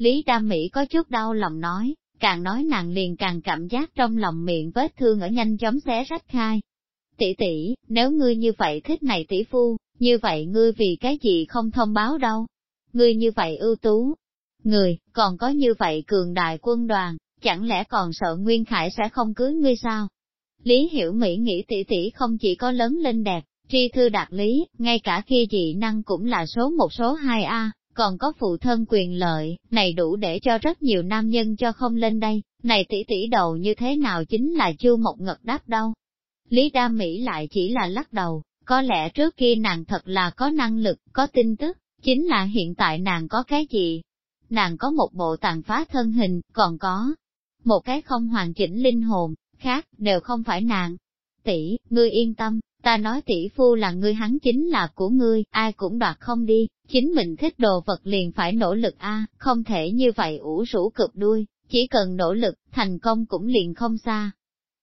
Lý Đam Mỹ có chút đau lòng nói, càng nói nàng liền càng cảm giác trong lòng miệng vết thương ở nhanh chóng xé rách khai. Tỷ tỷ, nếu ngươi như vậy thích này tỷ phu, như vậy ngươi vì cái gì không thông báo đâu? Ngươi như vậy ưu tú, người, còn có như vậy cường đại quân đoàn, chẳng lẽ còn sợ Nguyên Khải sẽ không cưới ngươi sao? Lý Hiểu Mỹ nghĩ tỷ tỷ không chỉ có lớn lên đẹp, tri thư đạt lý, ngay cả khi dị năng cũng là số một số 2A, còn có phụ thân quyền lợi, này đủ để cho rất nhiều nam nhân cho không lên đây, này tỷ tỷ đầu như thế nào chính là chưa một ngật đáp đâu. Lý Đa Mỹ lại chỉ là lắc đầu, có lẽ trước kia nàng thật là có năng lực, có tin tức, chính là hiện tại nàng có cái gì? Nàng có một bộ tàn phá thân hình, còn có một cái không hoàn chỉnh linh hồn, khác, đều không phải nàng. Tỷ, ngươi yên tâm, ta nói tỷ phu là ngươi hắn chính là của ngươi, ai cũng đoạt không đi, chính mình thích đồ vật liền phải nỗ lực a, không thể như vậy ủ rũ cực đuôi, chỉ cần nỗ lực, thành công cũng liền không xa.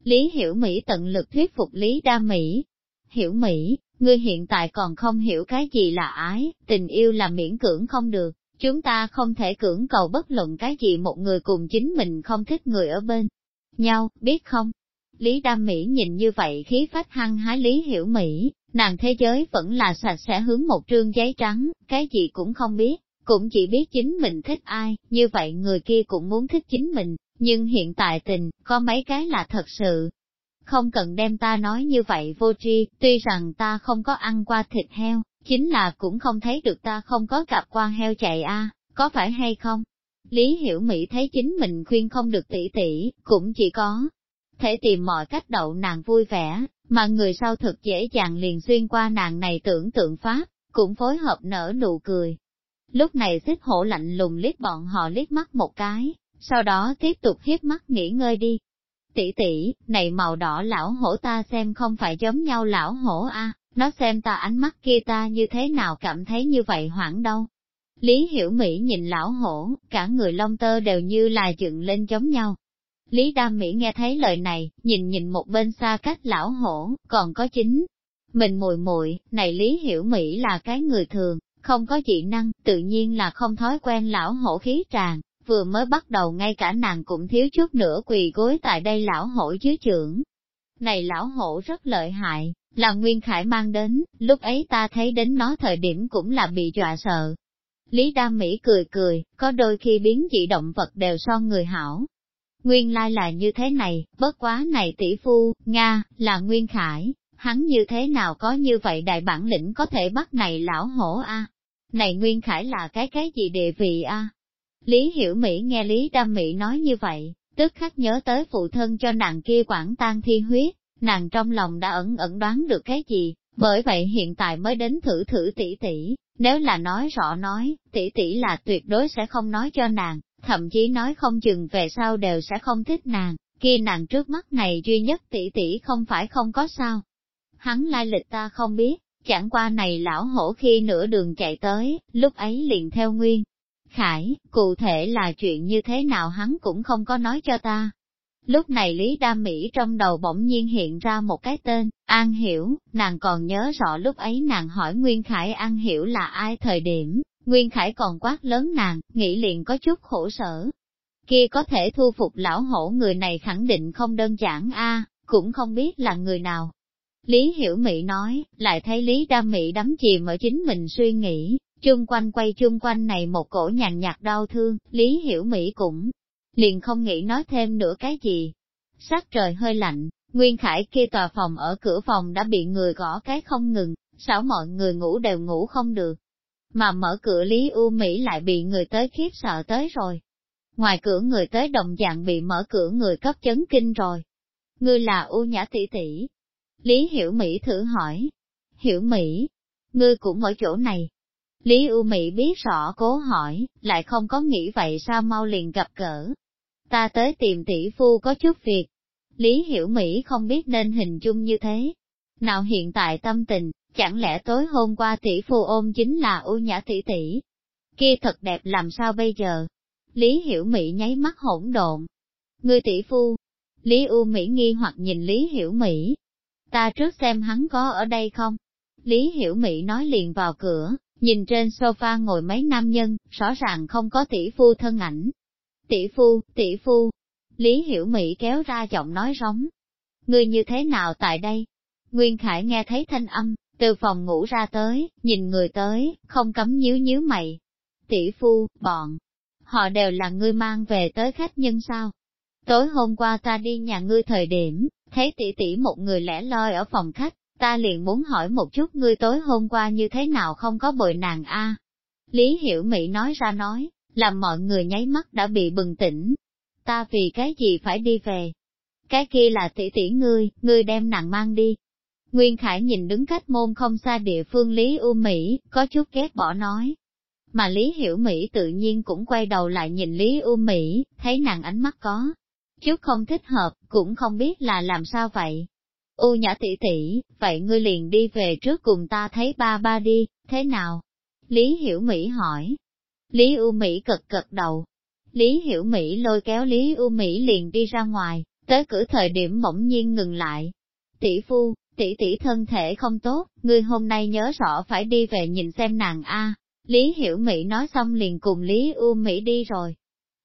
Lý Hiểu Mỹ tận lực thuyết phục Lý Đa Mỹ. Hiểu Mỹ, ngươi hiện tại còn không hiểu cái gì là ái, tình yêu là miễn cưỡng không được, chúng ta không thể cưỡng cầu bất luận cái gì một người cùng chính mình không thích người ở bên nhau, biết không? Lý Đam Mỹ nhìn như vậy khí phách hăng hái Lý Hiểu Mỹ, nàng thế giới vẫn là sạch sẽ hướng một trương giấy trắng, cái gì cũng không biết, cũng chỉ biết chính mình thích ai, như vậy người kia cũng muốn thích chính mình, nhưng hiện tại tình, có mấy cái là thật sự. Không cần đem ta nói như vậy vô tri, tuy rằng ta không có ăn qua thịt heo, chính là cũng không thấy được ta không có gặp qua heo chạy a, có phải hay không? Lý Hiểu Mỹ thấy chính mình khuyên không được tỷ tỷ, cũng chỉ có thể tìm mọi cách đậu nàng vui vẻ, mà người sau thật dễ dàng liền xuyên qua nàng này tưởng tượng pháp, cũng phối hợp nở nụ cười. Lúc này xích hổ lạnh lùng liếc bọn họ liếc mắt một cái, sau đó tiếp tục hiếp mắt nghỉ ngơi đi. Tỷ tỷ, này màu đỏ lão hổ ta xem không phải giống nhau lão hổ a, nó xem ta ánh mắt kia ta như thế nào cảm thấy như vậy hoảng đâu. Lý Hiểu Mỹ nhìn lão hổ, cả người lông tơ đều như là dựng lên giống nhau. Lý Đam Mỹ nghe thấy lời này, nhìn nhìn một bên xa cách lão hổ, còn có chính. Mình mùi muội này Lý Hiểu Mỹ là cái người thường, không có dị năng, tự nhiên là không thói quen lão hổ khí tràn, vừa mới bắt đầu ngay cả nàng cũng thiếu chút nữa quỳ gối tại đây lão hổ dưới trưởng. Này lão hổ rất lợi hại, là Nguyên Khải mang đến, lúc ấy ta thấy đến nó thời điểm cũng là bị dọa sợ, Lý Đam Mỹ cười cười, có đôi khi biến dị động vật đều so người hảo. Nguyên lai là như thế này, bất quá này tỷ phu, Nga, là Nguyên Khải, hắn như thế nào có như vậy đại bản lĩnh có thể bắt này lão hổ a? Này Nguyên Khải là cái cái gì địa vị a? Lý Hiểu Mỹ nghe Lý Đam Mỹ nói như vậy, tức khắc nhớ tới phụ thân cho nàng kia quản tan thi huyết, nàng trong lòng đã ẩn ẩn đoán được cái gì, bởi vậy hiện tại mới đến thử thử tỷ tỷ, nếu là nói rõ nói, tỷ tỷ là tuyệt đối sẽ không nói cho nàng, thậm chí nói không chừng về sau đều sẽ không thích nàng, kia nàng trước mắt này duy nhất tỷ tỷ không phải không có sao. Hắn lai lịch ta không biết, chẳng qua này lão hổ khi nửa đường chạy tới, lúc ấy liền theo nguyên. Khải, cụ thể là chuyện như thế nào hắn cũng không có nói cho ta, Lúc này Lý Đam Mỹ trong đầu bỗng nhiên hiện ra một cái tên, An Hiểu, nàng còn nhớ rõ lúc ấy nàng hỏi Nguyên Khải An Hiểu là ai thời điểm, Nguyên Khải còn quát lớn nàng, nghĩ liền có chút khổ sở. Kia có thể thu phục lão hổ người này khẳng định không đơn giản a, cũng không biết là người nào. Lý Hiểu Mỹ nói, lại thấy Lý Đam Mỹ đắm chìm ở chính mình suy nghĩ, chung quanh quay chung quanh này một cổ nhàn nhạt đau thương, Lý Hiểu Mỹ cũng liền không nghĩ nói thêm nữa cái gì. Sắc trời hơi lạnh, Nguyên Khải kia tòa phòng ở cửa phòng đã bị người gõ cái không ngừng, sao mọi người ngủ đều ngủ không được. Mà mở cửa Lý U Mỹ lại bị người tới khiếp sợ tới rồi. Ngoài cửa người tới đồng dạng bị mở cửa người cấp chấn kinh rồi. Ngươi là U Nhã tỷ tỷ. Lý Hiểu Mỹ thử hỏi. Hiểu Mỹ, ngươi cũng ở chỗ này. Lý U Mỹ biết rõ cố hỏi, lại không có nghĩ vậy sao mau liền gặp cỡ, ta tới tìm tỷ phu có chút việc. Lý Hiểu Mỹ không biết nên hình dung như thế. Nào hiện tại tâm tình, chẳng lẽ tối hôm qua tỷ phu ôm chính là u nhã tỷ tỷ? Kia thật đẹp làm sao bây giờ? Lý Hiểu Mỹ nháy mắt hỗn độn. người tỷ phu. Lý U Mỹ nghi hoặc nhìn Lý Hiểu Mỹ. Ta trước xem hắn có ở đây không? Lý Hiểu Mỹ nói liền vào cửa, nhìn trên sofa ngồi mấy nam nhân, rõ ràng không có tỷ phu thân ảnh, Tỷ phu, tỷ phu. Lý Hiểu Mỹ kéo ra giọng nói rống. Ngươi như thế nào tại đây? Nguyên Khải nghe thấy thanh âm, từ phòng ngủ ra tới, nhìn người tới, không cấm nhíu nhíu mày. Tỷ phu, bọn, họ đều là ngươi mang về tới khách nhân sao? tối hôm qua ta đi nhà ngươi thời điểm, thấy tỷ tỷ một người lẻ loi ở phòng khách, ta liền muốn hỏi một chút ngươi tối hôm qua như thế nào không có bồi nàng a. Lý Hiểu Mỹ nói ra nói, làm mọi người nháy mắt đã bị bừng tỉnh. Ta vì cái gì phải đi về? Cái kia là tỷ tỷ ngươi, ngươi đem nàng mang đi. Nguyên Khải nhìn đứng cách môn không xa địa phương Lý U Mỹ, có chút ghét bỏ nói. Mà Lý Hiểu Mỹ tự nhiên cũng quay đầu lại nhìn Lý U Mỹ, thấy nàng ánh mắt có. Chút không thích hợp, cũng không biết là làm sao vậy. U nhã tỷ tỷ, vậy ngươi liền đi về trước cùng ta thấy ba ba đi, thế nào? Lý Hiểu Mỹ hỏi. Lý U Mỹ cực cực đầu. Lý Hiểu Mỹ lôi kéo Lý U Mỹ liền đi ra ngoài, tới cửa thời điểm bỗng nhiên ngừng lại. Tỷ phu, tỷ tỷ thân thể không tốt, ngươi hôm nay nhớ rõ phải đi về nhìn xem nàng a. Lý Hiểu Mỹ nói xong liền cùng Lý U Mỹ đi rồi.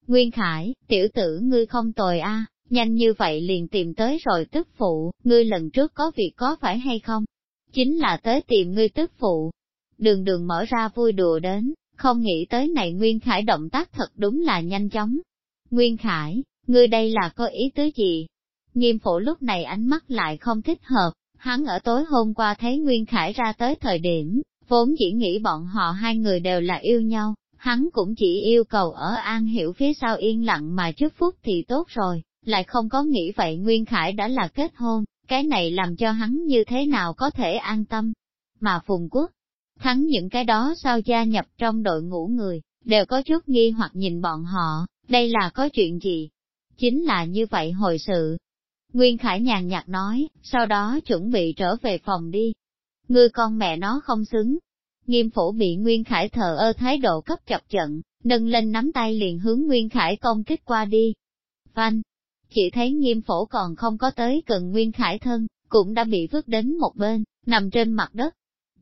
Nguyên Khải, tiểu tử ngươi không tồi a, nhanh như vậy liền tìm tới rồi tức phụ, ngươi lần trước có việc có phải hay không? Chính là tới tìm ngươi tức phụ. Đường đường mở ra vui đùa đến, không nghĩ tới này Nguyên Khải động tác thật đúng là nhanh chóng. Nguyên Khải, ngươi đây là có ý tứ gì? Nghiêm phổ lúc này ánh mắt lại không thích hợp, hắn ở tối hôm qua thấy Nguyên Khải ra tới thời điểm, vốn chỉ nghĩ bọn họ hai người đều là yêu nhau, hắn cũng chỉ yêu cầu ở An Hiểu phía sau yên lặng mà trước phút thì tốt rồi, lại không có nghĩ vậy Nguyên Khải đã là kết hôn, cái này làm cho hắn như thế nào có thể an tâm. Mà Phùng Quốc, thắng những cái đó sao gia nhập trong đội ngũ người, đều có chút nghi hoặc nhìn bọn họ, đây là có chuyện gì? Chính là như vậy hồi sự. Nguyên Khải nhàn nhạt nói, sau đó chuẩn bị trở về phòng đi. Ngươi con mẹ nó không xứng. Nghiêm phổ bị Nguyên Khải thờ ơ thái độ cấp chọc trận, nâng lên nắm tay liền hướng Nguyên Khải công kích qua đi. Phanh, chỉ thấy nghiêm phổ còn không có tới gần Nguyên Khải thân, cũng đã bị vứt đến một bên, nằm trên mặt đất.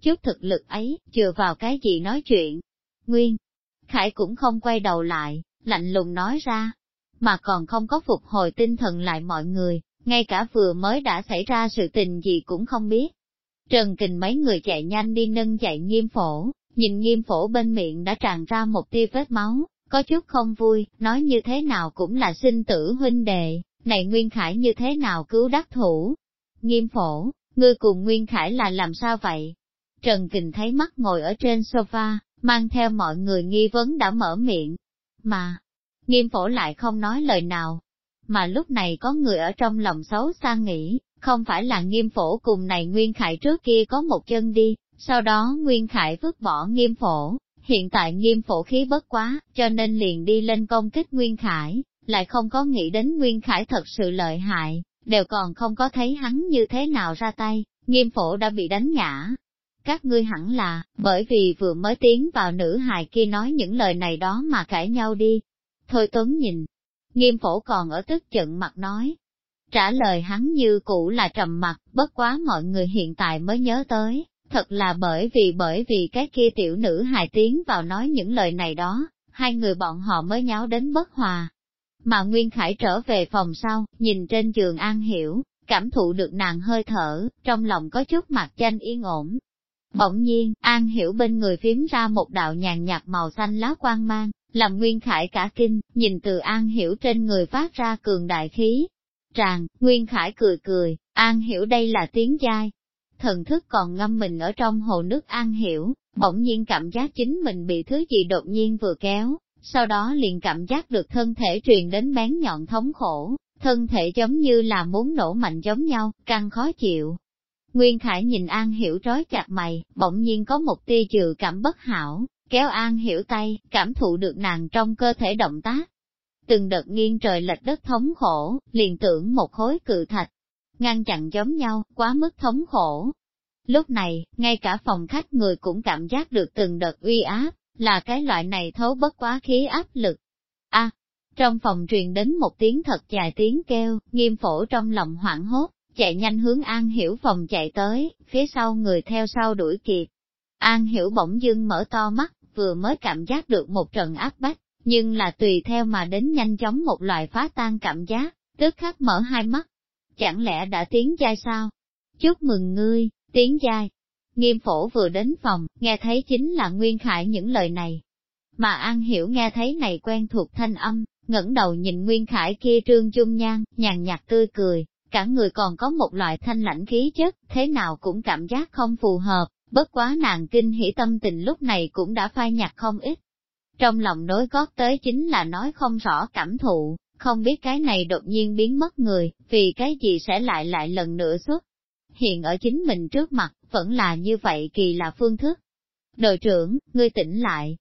Chút thực lực ấy, chừa vào cái gì nói chuyện. Nguyên Khải cũng không quay đầu lại, lạnh lùng nói ra, mà còn không có phục hồi tinh thần lại mọi người, ngay cả vừa mới đã xảy ra sự tình gì cũng không biết. Trần Kình mấy người chạy nhanh đi nâng chạy nghiêm phổ, nhìn nghiêm phổ bên miệng đã tràn ra một tia vết máu, có chút không vui, nói như thế nào cũng là sinh tử huynh đệ, này Nguyên Khải như thế nào cứu đắc thủ. Nghiêm phổ, ngươi cùng Nguyên Khải là làm sao vậy? Trần Kình thấy mắt ngồi ở trên sofa, mang theo mọi người nghi vấn đã mở miệng. Mà, nghiêm phổ lại không nói lời nào. Mà lúc này có người ở trong lòng xấu xa nghĩ, không phải là nghiêm phổ cùng này Nguyên Khải trước kia có một chân đi, sau đó Nguyên Khải vứt bỏ nghiêm phổ, hiện tại nghiêm phổ khí bất quá, cho nên liền đi lên công kích Nguyên Khải, lại không có nghĩ đến Nguyên Khải thật sự lợi hại, đều còn không có thấy hắn như thế nào ra tay, nghiêm phổ đã bị đánh ngã. Các ngươi hẳn là, bởi vì vừa mới tiến vào nữ hài kia nói những lời này đó mà cãi nhau đi. Thôi Tuấn nhìn, nghiêm phổ còn ở tức giận mặt nói. Trả lời hắn như cũ là trầm mặt, bất quá mọi người hiện tại mới nhớ tới, thật là bởi vì bởi vì cái kia tiểu nữ hài tiến vào nói những lời này đó, hai người bọn họ mới nháo đến bất hòa. Mà Nguyên Khải trở về phòng sau, nhìn trên giường An Hiểu, cảm thụ được nàng hơi thở, trong lòng có chút mặt tranh yên ổn. Bỗng nhiên, An Hiểu bên người phím ra một đạo nhàn nhạt màu xanh lá quang mang, làm Nguyên Khải cả kinh, nhìn từ An Hiểu trên người phát ra cường đại khí. Tràn, Nguyên Khải cười cười, An Hiểu đây là tiếng giai, thần thức còn ngâm mình ở trong hồ nước an hiểu, bỗng nhiên cảm giác chính mình bị thứ gì đột nhiên vừa kéo, sau đó liền cảm giác được thân thể truyền đến bén nhọn thống khổ, thân thể giống như là muốn nổ mạnh giống nhau, càng khó chịu. Nguyên Khải nhìn An Hiểu trói chặt mày, bỗng nhiên có một tia trừ cảm bất hảo, kéo An Hiểu tay, cảm thụ được nàng trong cơ thể động tác. Từng đợt nghiêng trời lệch đất thống khổ, liền tưởng một khối cự thạch, ngăn chặn giống nhau, quá mức thống khổ. Lúc này, ngay cả phòng khách người cũng cảm giác được từng đợt uy áp, là cái loại này thấu bất quá khí áp lực. a trong phòng truyền đến một tiếng thật dài tiếng kêu, nghiêm phổ trong lòng hoảng hốt, chạy nhanh hướng An Hiểu phòng chạy tới, phía sau người theo sau đuổi kịp. An Hiểu bỗng dưng mở to mắt, vừa mới cảm giác được một trận áp bách, nhưng là tùy theo mà đến nhanh chóng một loại phá tan cảm giác, tức khắc mở hai mắt, chẳng lẽ đã tiến giai sao? Chúc mừng ngươi, tiến giai. Nghiêm phổ vừa đến phòng, nghe thấy chính là Nguyên Khải những lời này. Mà An Hiểu nghe thấy này quen thuộc thanh âm, ngẩng đầu nhìn Nguyên Khải kia trương chung nhan, nhàn nhạt tươi cười, cả người còn có một loại thanh lãnh khí chất, thế nào cũng cảm giác không phù hợp, bất quá nàng kinh hỉ tâm tình lúc này cũng đã phai nhạt không ít. Trong lòng nối gót tới chính là nói không rõ cảm thụ, không biết cái này đột nhiên biến mất người, vì cái gì sẽ lại lại lần nữa xuất. Hiện ở chính mình trước mặt, vẫn là như vậy kỳ là phương thức. Đội trưởng, ngươi tỉnh lại.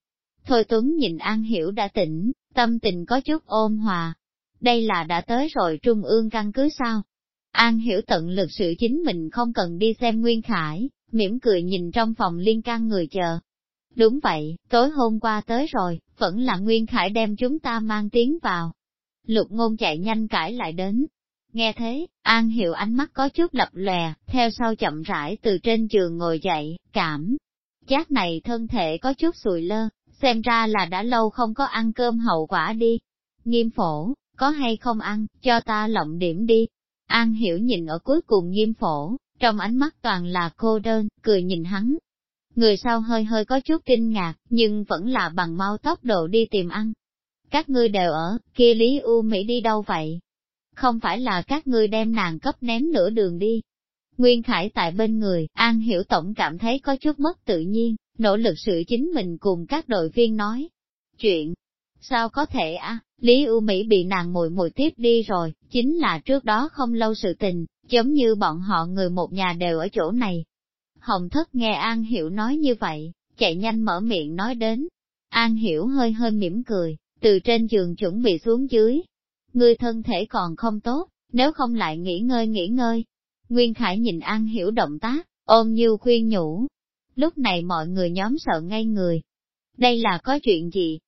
Thôi Tuấn nhìn An Hiểu đã tỉnh, tâm tình có chút ôn hòa. Đây là đã tới rồi trung ương căn cứ sao? An Hiểu tận lực sự chính mình không cần đi xem Nguyên Khải, mỉm cười nhìn trong phòng liên can người chờ. Đúng vậy, tối hôm qua tới rồi, vẫn là Nguyên Khải đem chúng ta mang tiếng vào. Lục ngôn chạy nhanh cãi lại đến. Nghe thế, An Hiệu ánh mắt có chút lập lè, theo sau chậm rãi từ trên giường ngồi dậy, cảm. Giác này thân thể có chút sùi lơ, xem ra là đã lâu không có ăn cơm hậu quả đi. Nghiêm phổ, có hay không ăn, cho ta lộng điểm đi. An Hiểu nhìn ở cuối cùng nghiêm phổ, trong ánh mắt toàn là cô đơn, cười nhìn hắn. Người sau hơi hơi có chút kinh ngạc, nhưng vẫn là bằng mau tốc độ đi tìm ăn. Các ngươi đều ở, kia Lý U Mỹ đi đâu vậy? Không phải là các ngươi đem nàng cấp ném nửa đường đi. Nguyên Khải tại bên người, An Hiểu Tổng cảm thấy có chút mất tự nhiên, nỗ lực sự chính mình cùng các đội viên nói. Chuyện, sao có thể à, Lý U Mỹ bị nàng mùi mùi tiếp đi rồi, chính là trước đó không lâu sự tình, giống như bọn họ người một nhà đều ở chỗ này. Hồng thất nghe An Hiểu nói như vậy, chạy nhanh mở miệng nói đến. An Hiểu hơi hơi mỉm cười, từ trên giường chuẩn bị xuống dưới. người thân thể còn không tốt, nếu không lại nghỉ ngơi nghỉ ngơi. Nguyên Khải nhìn An Hiểu động tác, ôm như khuyên nhủ. Lúc này mọi người nhóm sợ ngay người. Đây là có chuyện gì?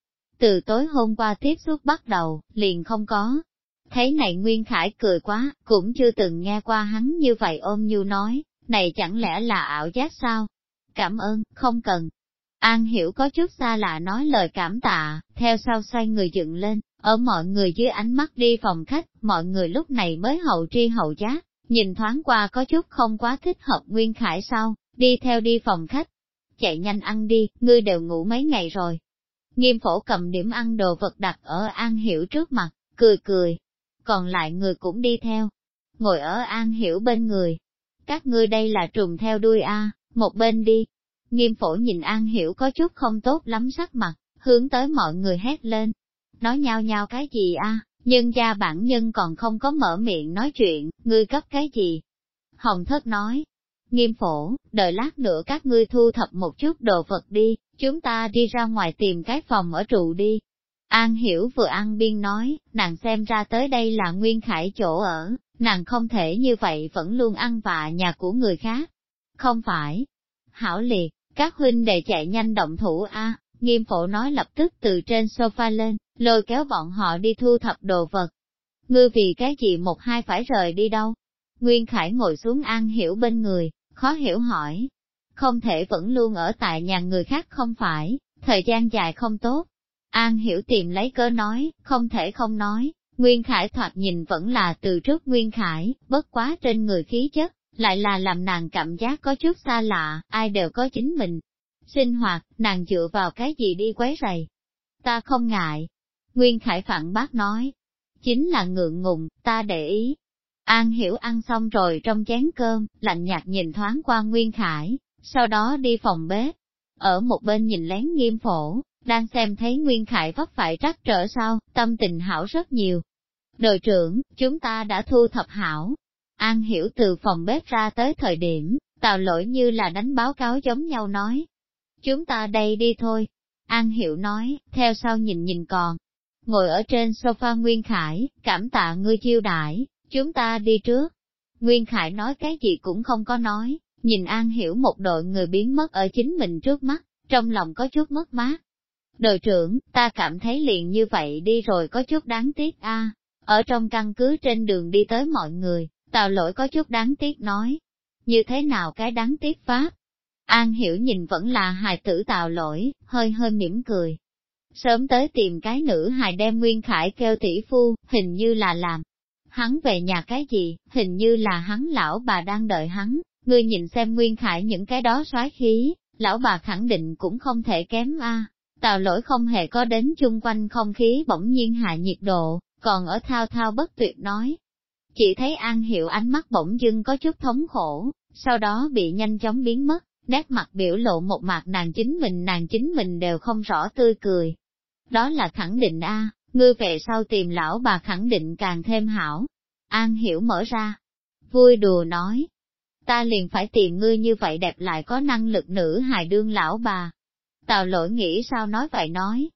Từ tối hôm qua tiếp xúc bắt đầu, liền không có. Thấy này Nguyên Khải cười quá, cũng chưa từng nghe qua hắn như vậy ôm như nói, này chẳng lẽ là ảo giác sao? Cảm ơn, không cần, An hiểu có chút xa lạ nói lời cảm tạ, theo sau xoay người dựng lên, ở mọi người dưới ánh mắt đi phòng khách, mọi người lúc này mới hậu tri hậu giác, nhìn thoáng qua có chút không quá thích hợp Nguyên Khải sau, đi theo đi phòng khách. Chạy nhanh ăn đi, ngươi đều ngủ mấy ngày rồi. Nghiêm phổ cầm điểm ăn đồ vật đặt ở An Hiểu trước mặt, cười cười. Còn lại người cũng đi theo, ngồi ở An Hiểu bên người. Các ngươi đây là trùng theo đuôi A, một bên đi, Nghiêm phổ nhìn An Hiểu có chút không tốt lắm sắc mặt, hướng tới mọi người hét lên. Nói nhau nhau cái gì a? nhưng gia bản nhân còn không có mở miệng nói chuyện, ngươi cấp cái gì? Hồng thất nói, nghiêm phổ, đợi lát nữa các ngươi thu thập một chút đồ vật đi, chúng ta đi ra ngoài tìm cái phòng ở trụ đi. An hiểu vừa ăn biên nói, nàng xem ra tới đây là nguyên khải chỗ ở, nàng không thể như vậy vẫn luôn ăn vạ nhà của người khác. Không phải. Hảo liệt, các huynh đệ chạy nhanh động thủ a nghiêm phổ nói lập tức từ trên sofa lên, lôi kéo bọn họ đi thu thập đồ vật. Ngươi vì cái gì một hai phải rời đi đâu? Nguyên Khải ngồi xuống an hiểu bên người, khó hiểu hỏi. Không thể vẫn luôn ở tại nhà người khác không phải, thời gian dài không tốt. An hiểu tìm lấy cớ nói, không thể không nói, Nguyên Khải thoạt nhìn vẫn là từ trước Nguyên Khải, bất quá trên người khí chất, lại là làm nàng cảm giác có chút xa lạ, ai đều có chính mình. Sinh hoạt, nàng dựa vào cái gì đi quấy rầy. Ta không ngại. Nguyên Khải phản bác nói. Chính là ngượng ngùng, ta để ý. An hiểu ăn xong rồi trong chén cơm, lạnh nhạt nhìn thoáng qua Nguyên Khải, sau đó đi phòng bếp. Ở một bên nhìn lén nghiêm phổ, đang xem thấy Nguyên Khải vấp phải trắc trở sau, tâm tình hảo rất nhiều. Đội trưởng, chúng ta đã thu thập hảo, An hiểu từ phòng bếp ra tới thời điểm, tào lỗi như là đánh báo cáo giống nhau nói. Chúng ta đây đi thôi. An hiểu nói, theo sau nhìn nhìn còn. Ngồi ở trên sofa Nguyên Khải, cảm tạ ngươi chiêu đãi, chúng ta đi trước. Nguyên Khải nói cái gì cũng không có nói, nhìn An hiểu một đội người biến mất ở chính mình trước mắt, trong lòng có chút mất mát. Đội trưởng, ta cảm thấy liền như vậy đi rồi có chút đáng tiếc a. Ở trong căn cứ trên đường đi tới mọi người, Tào lỗi có chút đáng tiếc nói. Như thế nào cái đáng tiếc pháp? An hiểu nhìn vẫn là hài tử tào lỗi, hơi hơi mỉm cười. Sớm tới tìm cái nữ hài đem Nguyên Khải kêu tỷ phu, hình như là làm. Hắn về nhà cái gì, hình như là hắn lão bà đang đợi hắn, ngươi nhìn xem Nguyên Khải những cái đó soái khí, lão bà khẳng định cũng không thể kém a. Tào lỗi không hề có đến chung quanh không khí bỗng nhiên hạ nhiệt độ, còn ở thao thao bất tuyệt nói. Chỉ thấy An Hiệu ánh mắt bỗng dưng có chút thống khổ, sau đó bị nhanh chóng biến mất, nét mặt biểu lộ một mặt nàng chính mình nàng chính mình đều không rõ tươi cười. Đó là khẳng định a, ngươi về sau tìm lão bà khẳng định càng thêm hảo. An Hiểu mở ra, vui đùa nói, ta liền phải tìm ngươi như vậy đẹp lại có năng lực nữ hài đương lão bà. Tào lỗi nghĩ sao nói vậy nói.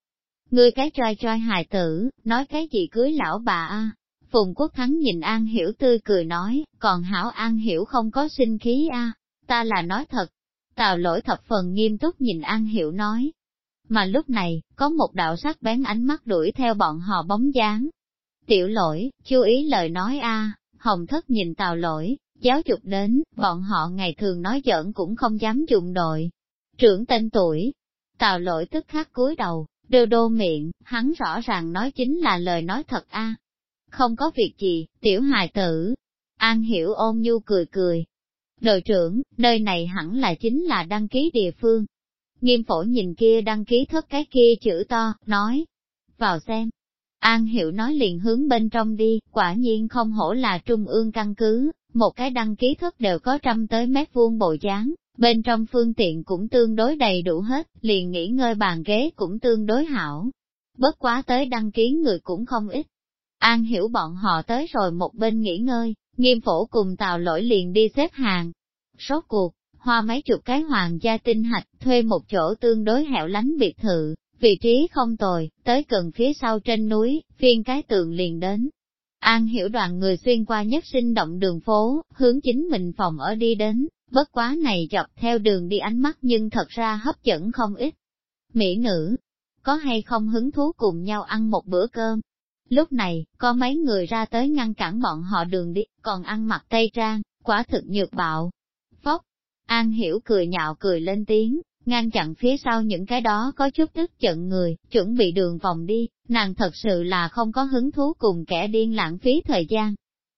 Ngươi cái trai trai hài tử, nói cái gì cưới lão bà a? Phùng Quốc Thắng nhìn An Hiểu tươi cười nói, còn hảo An Hiểu không có sinh khí a, ta là nói thật. Tào lỗi thập phần nghiêm túc nhìn An Hiểu nói. Mà lúc này, có một đạo sắc bén ánh mắt đuổi theo bọn họ bóng dáng. Tiểu lỗi, chú ý lời nói a, hồng thất nhìn tào lỗi, giáo dục đến, bọn họ ngày thường nói giỡn cũng không dám dùng đội. Trưởng tên tuổi, tào lỗi tức khắc cúi đầu, đều đô miệng, hắn rõ ràng nói chính là lời nói thật a. Không có việc gì, tiểu hài tử. An hiểu ôn nhu cười cười. Đội trưởng, nơi này hẳn là chính là đăng ký địa phương. Nghiêm phổ nhìn kia đăng ký thất cái kia chữ to, nói. Vào xem. An hiểu nói liền hướng bên trong đi, quả nhiên không hổ là trung ương căn cứ, một cái đăng ký thất đều có trăm tới mét vuông bộ dáng, bên trong phương tiện cũng tương đối đầy đủ hết, liền nghỉ ngơi bàn ghế cũng tương đối hảo. Bất quá tới đăng ký người cũng không ít. An hiểu bọn họ tới rồi một bên nghỉ ngơi, nghiêm phổ cùng tàu lỗi liền đi xếp hàng. Rốt cuộc, hoa mấy chục cái hoàng gia tinh hạch thuê một chỗ tương đối hẻo lánh biệt thự, vị trí không tồi, tới gần phía sau trên núi, phiên cái tường liền đến. An hiểu đoàn người xuyên qua nhất sinh động đường phố, hướng chính mình phòng ở đi đến, bất quá này dọc theo đường đi ánh mắt nhưng thật ra hấp dẫn không ít. Mỹ nữ, có hay không hứng thú cùng nhau ăn một bữa cơm? Lúc này, có mấy người ra tới ngăn cản bọn họ đường đi, còn ăn mặc tây trang, quả thực nhược bạo. Phóc, An hiểu cười nhạo cười lên tiếng, ngăn chặn phía sau những cái đó có chút tức giận người, chuẩn bị đường vòng đi, nàng thật sự là không có hứng thú cùng kẻ điên lãng phí thời gian.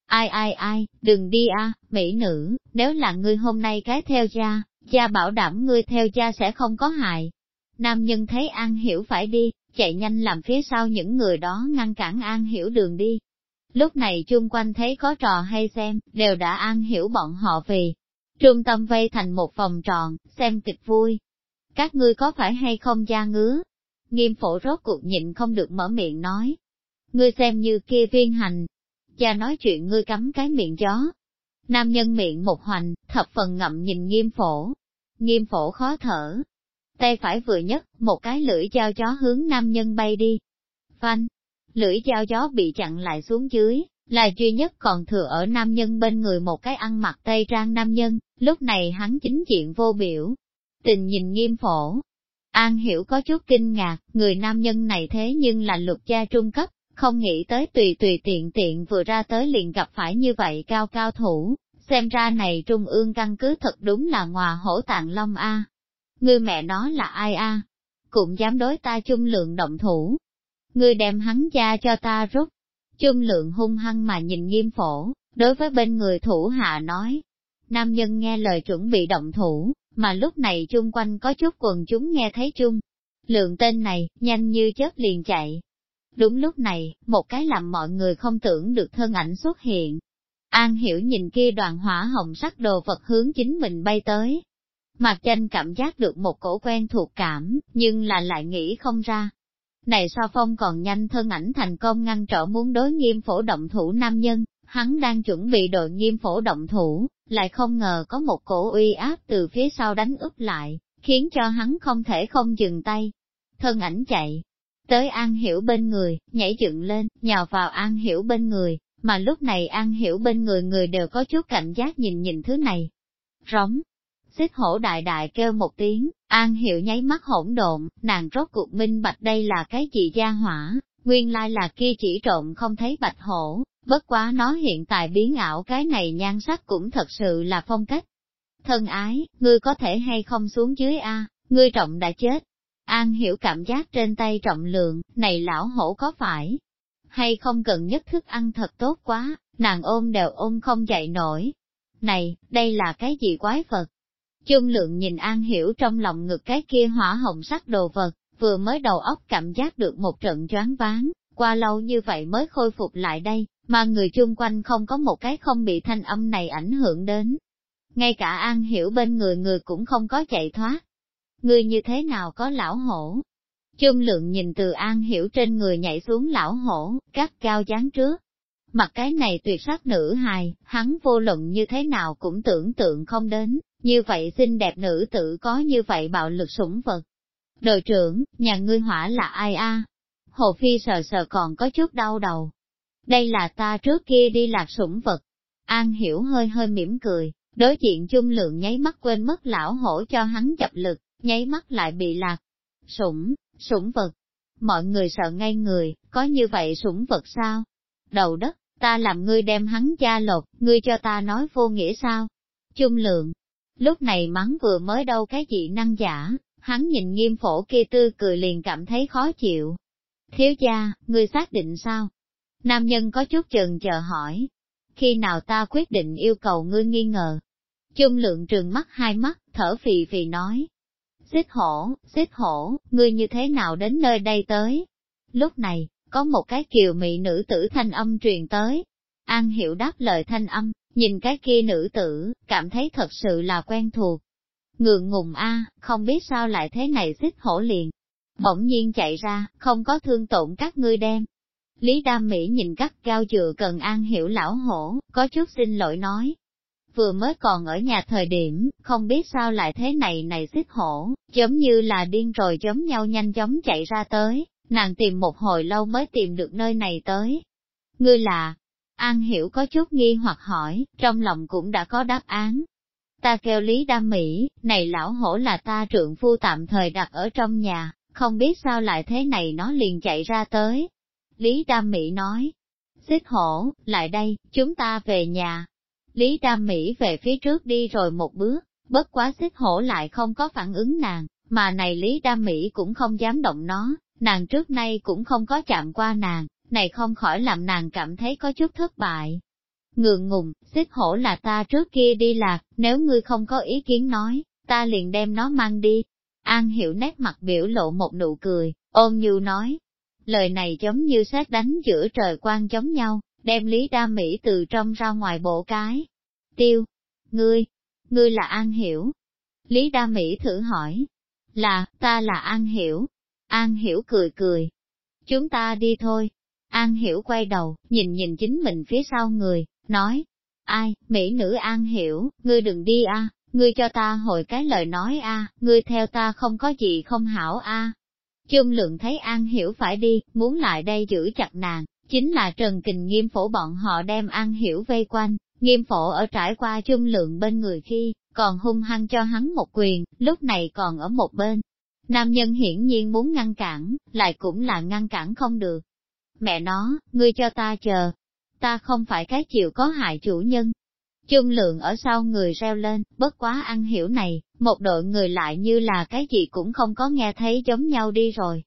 Ai ai ai, đừng đi a, mỹ nữ, nếu là ngươi hôm nay cái theo cha, cha bảo đảm ngươi theo cha sẽ không có hại. Nam nhân thấy An Hiểu phải đi, chạy nhanh làm phía sau những người đó ngăn cản An Hiểu đường đi. Lúc này chung quanh thấy có trò hay xem, đều đã An Hiểu bọn họ vì. Trung tâm vây thành một vòng tròn, xem kịch vui, các ngươi có phải hay không da ngứa? Nghiêm phổ rốt cuộc nhịn không được mở miệng nói. Ngươi xem như kia viên hành. Cha nói chuyện ngươi cắm cái miệng chó. Nam nhân miệng một hoành, thập phần ngậm nhìn nghiêm phổ. Nghiêm phổ khó thở. Tay phải vừa nhất, một cái lưỡi dao chó hướng nam nhân bay đi. Phanh. Lưỡi dao gió bị chặn lại xuống dưới, là duy nhất còn thừa ở nam nhân bên người một cái ăn mặc tây trang nam nhân, lúc này hắn chính diện vô biểu, tình nhìn nghiêm phổ. An hiểu có chút kinh ngạc, người nam nhân này thế nhưng là luật gia trung cấp, không nghĩ tới tùy tùy tiện tiện vừa ra tới liền gặp phải như vậy cao cao thủ, xem ra này trung ương căn cứ thật đúng là ngòa hổ tạng long A. Ngươi mẹ nó là ai A? Cũng dám đối ta chung lượng động thủ. Ngươi đem hắn gia cho ta rút. Trương lượng hung hăng mà nhìn nghiêm phổ, đối với bên người thủ hạ nói. Nam nhân nghe lời chuẩn bị động thủ, mà lúc này chung quanh có chút quần chúng nghe thấy chung. Lượng tên này, nhanh như chớp liền chạy. Đúng lúc này, một cái làm mọi người không tưởng được thân ảnh xuất hiện. An hiểu nhìn kia đoàn hỏa hồng sắc đồ vật hướng chính mình bay tới. Mặt tranh cảm giác được một cổ quen thuộc cảm, nhưng là lại nghĩ không ra. Này sao phong còn nhanh thân ảnh thành công ngăn trở muốn đối nghiêm phổ động thủ nam nhân, hắn đang chuẩn bị đội nghiêm phổ động thủ, lại không ngờ có một cổ uy áp từ phía sau đánh úp lại, khiến cho hắn không thể không dừng tay. Thân ảnh chạy, tới An Hiểu bên người, nhảy dựng lên, nhào vào An Hiểu bên người, mà lúc này An Hiểu bên người người đều có chút cảnh giác nhìn nhìn thứ này. Róng, xích hổ đại đại kêu một tiếng, An Hiểu nháy mắt hỗn độn, nàng rốt cuộc minh bạch đây là cái gì gia hỏa, nguyên lai là kia chỉ trộm không thấy bạch hổ, bất quá nó hiện tại biến ảo cái này nhan sắc cũng thật sự là phong cách. Thân ái, ngươi có thể hay không xuống dưới A, ngươi trọng đã chết. An hiểu cảm giác trên tay trọng lượng, này lão hổ có phải? Hay không cần nhất thức ăn thật tốt quá, nàng ôm đều ôm không dậy nổi. Này, đây là cái gì quái vật? Chung lượng nhìn An hiểu trong lòng ngực cái kia hỏa hồng sắc đồ vật, vừa mới đầu óc cảm giác được một trận choáng váng, qua lâu như vậy mới khôi phục lại đây, mà người chung quanh không có một cái không bị thanh âm này ảnh hưởng đến. Ngay cả An Hiểu bên người người cũng không có chạy thoát. Người như thế nào có lão hổ? Chung lượng nhìn từ An Hiểu trên người nhảy xuống lão hổ, cắt cao dáng trước. Mặt cái này tuyệt sắc nữ hài, hắn vô luận như thế nào cũng tưởng tượng không đến, như vậy xinh đẹp nữ tử có như vậy bạo lực sủng vật. Đội trưởng, nhà ngươi hỏa là ai a? Hồ Phi sờ sờ còn có chút đau đầu. Đây là ta trước kia đi lạc sủng vật. An hiểu hơi hơi mỉm cười, đối diện chung lượng nháy mắt quên mất lão hổ cho hắn chập lực, nháy mắt lại bị lạc. Sủng, sủng vật. Mọi người sợ ngay người, có như vậy sủng vật sao? Đầu đất, ta làm ngươi đem hắn cha lột, ngươi cho ta nói vô nghĩa sao? Chung lượng, lúc này mắng vừa mới đâu cái gì năng giả, hắn nhìn nghiêm phổ kia tư cười liền cảm thấy khó chịu. Thiếu gia, ngươi xác định sao? Nam nhân có chút chần chờ hỏi. Khi nào ta quyết định yêu cầu ngươi nghi ngờ? Chung lượng trừng mắt hai mắt, thở phì phì nói. Xích hổ, xích hổ, ngươi như thế nào đến nơi đây tới? Lúc này, có một cái kiều mị nữ tử thanh âm truyền tới. An hiểu đáp lời thanh âm, nhìn cái kia nữ tử, cảm thấy thật sự là quen thuộc. Ngượng ngùng a, không biết sao lại thế này xích hổ liền. Bỗng nhiên chạy ra, không có thương tổn các ngươi đem. Lý Đam Mỹ nhìn các cao chừa cần an hiểu lão hổ, có chút xin lỗi nói. Vừa mới còn ở nhà thời điểm, không biết sao lại thế này này xích hổ, giống như là điên rồi giống nhau nhanh chóng chạy ra tới, nàng tìm một hồi lâu mới tìm được nơi này tới. Ngươi là, An Hiểu có chút nghi hoặc hỏi, trong lòng cũng đã có đáp án. Ta kêu Lý Đam Mỹ, này lão hổ là ta trượng phu tạm thời đặt ở trong nhà, không biết sao lại thế này nó liền chạy ra tới. Lý Đam Mỹ nói, xích hổ, lại đây, chúng ta về nhà. Lý Đam Mỹ về phía trước đi rồi một bước, bất quá xích hổ lại không có phản ứng nàng, mà này Lý Đam Mỹ cũng không dám động nó, nàng trước nay cũng không có chạm qua nàng, này không khỏi làm nàng cảm thấy có chút thất bại. Ngượng ngùng, xích hổ là ta trước kia đi lạc, nếu ngươi không có ý kiến nói, ta liền đem nó mang đi. An hiểu nét mặt biểu lộ một nụ cười, ôm như nói. Lời này giống như xét đánh giữa trời quan giống nhau, đem Lý Đa Mỹ từ trong ra ngoài bộ cái. Tiêu, ngươi, ngươi là An Hiểu. Lý Đa Mỹ thử hỏi. Là, ta là An Hiểu. An Hiểu cười cười. Chúng ta đi thôi. An Hiểu quay đầu, nhìn nhìn chính mình phía sau người, nói, ai, mỹ nữ An Hiểu, ngươi đừng đi a, ngươi cho ta hồi cái lời nói a, ngươi theo ta không có gì không hảo a. À. Chung lượng thấy An Hiểu phải đi, muốn lại đây giữ chặt nàng, chính là Trần Kình nghiêm phổ bọn họ đem An Hiểu vây quanh, nghiêm phổ ở trải qua chung lượng bên người khi, còn hung hăng cho hắn một quyền, lúc này còn ở một bên. Nam nhân hiển nhiên muốn ngăn cản, lại cũng là ngăn cản không được, Mẹ nó, ngươi cho ta chờ. Ta không phải cái chịu có hại chủ nhân. Trung lượng ở sau người reo lên, bất quá ăn hiểu này, một đội người lại như là cái gì cũng không có nghe thấy giống nhau đi rồi.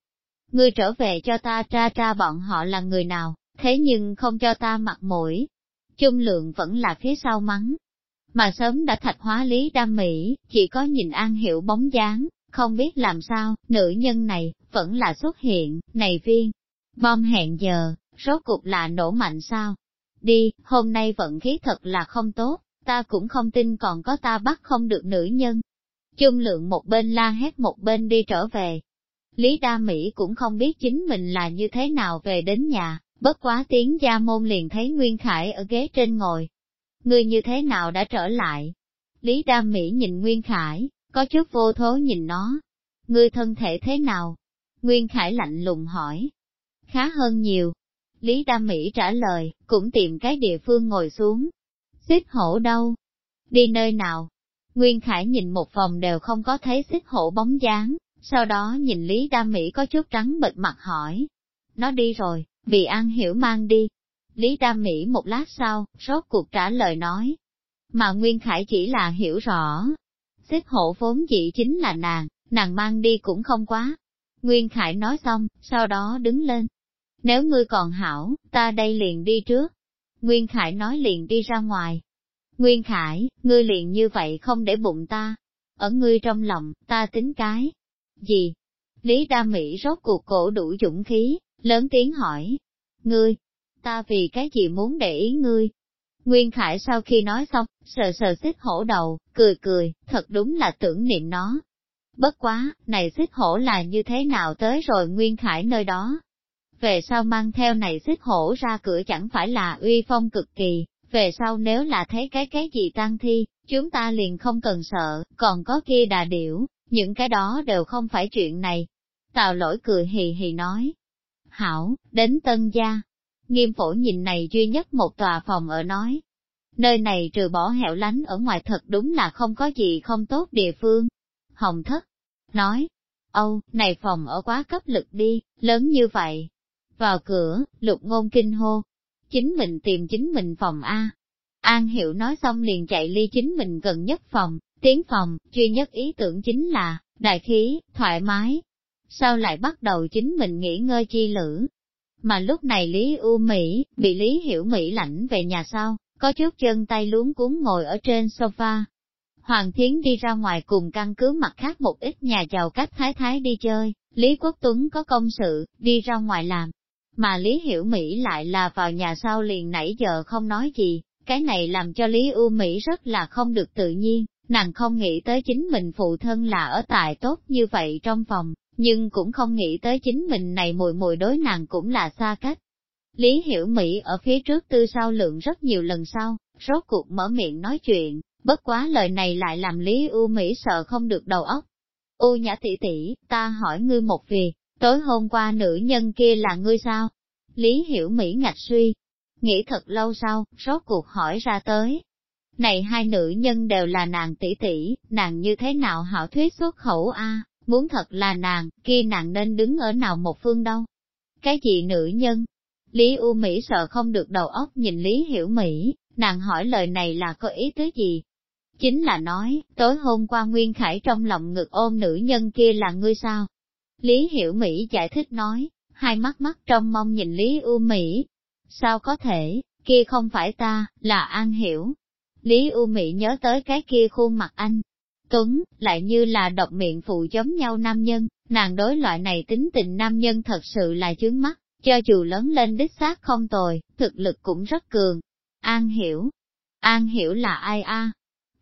Ngươi trở về cho ta tra tra bọn họ là người nào, thế nhưng không cho ta mặt mũi. Trung lượng vẫn là phía sau mắng. Mà sớm đã thạch hóa lý đam mỹ, chỉ có nhìn an hiểu bóng dáng, không biết làm sao, nữ nhân này, vẫn là xuất hiện, này viên, Bom hẹn giờ, rốt cục là nổ mạnh sao? Đi, hôm nay vận khí thật là không tốt, ta cũng không tin còn có ta bắt không được nữ nhân. Chung lượng một bên la hét một bên đi trở về. Lý Đa Mỹ cũng không biết chính mình là như thế nào về đến nhà, bất quá tiếng gia môn liền thấy Nguyên Khải ở ghế trên ngồi. Người như thế nào đã trở lại? Lý Đa Mỹ nhìn Nguyên Khải, có chút vô thố nhìn nó. Ngươi thân thể thế nào? Nguyên Khải lạnh lùng hỏi khá hơn nhiều. Lý Đam Mỹ trả lời, cũng tìm cái địa phương ngồi xuống. Xích hổ đâu? Đi nơi nào? Nguyên Khải nhìn một vòng đều không có thấy xích hổ bóng dáng, sau đó nhìn Lý Đam Mỹ có chút trắng bệch mặt hỏi. Nó đi rồi, vì An Hiểu mang đi. Lý Đam Mỹ một lát sau, rốt cuộc trả lời nói. Mà Nguyên Khải chỉ là hiểu rõ. Xích hổ vốn dĩ chính là nàng, nàng mang đi cũng không quá. Nguyên Khải nói xong, sau đó đứng lên, nếu ngươi còn hảo, ta đây liền đi trước. Nguyên Khải nói liền đi ra ngoài. Nguyên Khải, ngươi liền như vậy không để bụng ta. Ở ngươi trong lòng, ta tính cái. Gì? Lý Đa Mỹ rốt cuộc cổ đủ dũng khí, lớn tiếng hỏi. Ngươi, ta vì cái gì muốn để ý ngươi? Nguyên Khải sau khi nói xong, sờ sờ xích hổ đầu, cười cười, thật đúng là tưởng niệm nó. Bất quá, này xích hổ là như thế nào tới rồi Nguyên Khải nơi đó? Về sau mang theo này xích hổ ra cửa chẳng phải là uy phong cực kỳ, về sau nếu là thấy cái cái gì tăng thi, chúng ta liền không cần sợ, còn có kia đà điểu, những cái đó đều không phải chuyện này. Tào lỗi cười hì hì nói. Hảo, đến tân gia. Nghiêm phổ nhìn này duy nhất một tòa phòng ở nói. Nơi này trừ bỏ hẻo lánh ở ngoài thật đúng là không có gì không tốt địa phương. Hồng thất, nói, Âu, này phòng ở quá cấp lực đi, lớn như vậy. Vào cửa, lục ngôn kinh hô. Chính mình tìm chính mình phòng A. An Hiệu nói xong liền chạy ly chính mình gần nhất phòng, tiến phòng, duy nhất ý tưởng chính là, đại khí, thoải mái. Sau lại bắt đầu chính mình nghỉ ngơi chi lử. Mà lúc này Lý U Mỹ, bị Lý Hiểu Mỹ lãnh về nhà sau, có chút chân tay luống cuốn ngồi ở trên sofa. Hoàng Thiến đi ra ngoài cùng căn cứ mặt khác một ít nhà giàu cách thái thái đi chơi, Lý Quốc Tuấn có công sự, đi ra ngoài làm. Mà Lý Hiểu Mỹ lại là vào nhà sau liền nãy giờ không nói gì, cái này làm cho Lý U Mỹ rất là không được tự nhiên, nàng không nghĩ tới chính mình phụ thân là ở tại tốt như vậy trong phòng, nhưng cũng không nghĩ tới chính mình này mùi mùi đối nàng cũng là xa cách. Lý Hiểu Mỹ ở phía trước tư sau lượng rất nhiều lần sau, rốt cuộc mở miệng nói chuyện, bất quá lời này lại làm Lý U Mỹ sợ không được đầu óc. U nhã tỷ tỷ, ta hỏi ngươi một việc, tối hôm qua nữ nhân kia là ngươi sao? Lý Hiểu Mỹ ngạch suy, nghĩ thật lâu sau, rốt cuộc hỏi ra tới. Này hai nữ nhân đều là nàng tỷ tỷ, nàng như thế nào hảo thuyết xuất khẩu a? Muốn thật là nàng, kia nàng nên đứng ở nào một phương đâu? Cái gì nữ nhân? Lý U Mỹ sợ không được đầu óc nhìn Lý Hiểu Mỹ, nàng hỏi lời này là có ý tứ gì? Chính là nói, tối hôm qua Nguyên Khải trong lòng ngực ôm nữ nhân kia là ngươi sao? Lý Hiểu Mỹ giải thích nói, hai mắt mắt trong mong nhìn Lý U Mỹ. Sao có thể, kia không phải ta, là An Hiểu. Lý U Mỹ nhớ tới cái kia khuôn mặt anh. Tuấn, lại như là độc miệng phụ giống nhau nam nhân, nàng đối loại này tính tình nam nhân thật sự là chướng mắt, cho dù lớn lên đích xác không tồi, thực lực cũng rất cường. An Hiểu. An Hiểu là ai a?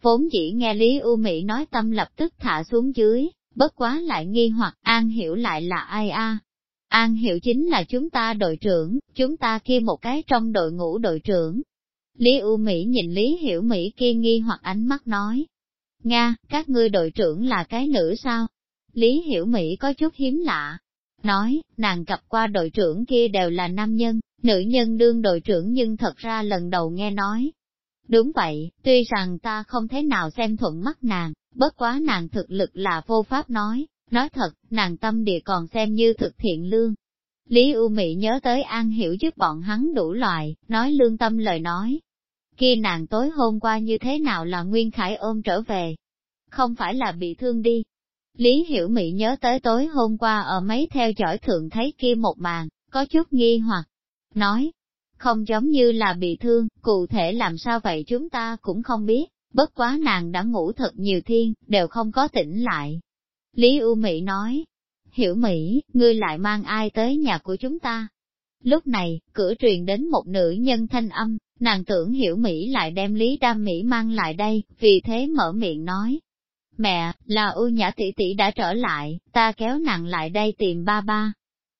Vốn chỉ nghe Lý U Mỹ nói tâm lập tức thả xuống dưới, bất quá lại nghi hoặc An Hiểu lại là ai a? An Hiểu chính là chúng ta đội trưởng, chúng ta kia một cái trong đội ngũ đội trưởng. Lý U Mỹ nhìn Lý Hiểu Mỹ kia nghi hoặc ánh mắt nói. Nga, các ngươi đội trưởng là cái nữ sao? Lý Hiểu Mỹ có chút hiếm lạ. Nói, nàng gặp qua đội trưởng kia đều là nam nhân, nữ nhân đương đội trưởng nhưng thật ra lần đầu nghe nói. Đúng vậy, tuy rằng ta không thế nào xem thuận mắt nàng, bất quá nàng thực lực là vô pháp nói, Nói thật, nàng tâm địa còn xem như thực thiện lương. Lý U mỹ nhớ tới An Hiểu giúp bọn hắn đủ loại, nói lương tâm lời nói. Kia nàng tối hôm qua như thế nào là Nguyên Khải ôm trở về? Không phải là bị thương đi. Lý Hiểu mỹ nhớ tới tối hôm qua ở mấy theo dõi thượng thấy kia một màn, có chút nghi hoặc. Nói, không giống như là bị thương, cụ thể làm sao vậy chúng ta cũng không biết, bất quá nàng đã ngủ thật nhiều thiên, đều không có tỉnh lại, Lý U Mỹ nói, hiểu Mỹ, ngươi lại mang ai tới nhà của chúng ta? Lúc này, cửa truyền đến một nữ nhân thanh âm, nàng tưởng hiểu Mỹ lại đem Lý Đam Mỹ mang lại đây, vì thế mở miệng nói. Mẹ, là U Nhã tỷ tỷ đã trở lại, ta kéo nàng lại đây tìm ba ba.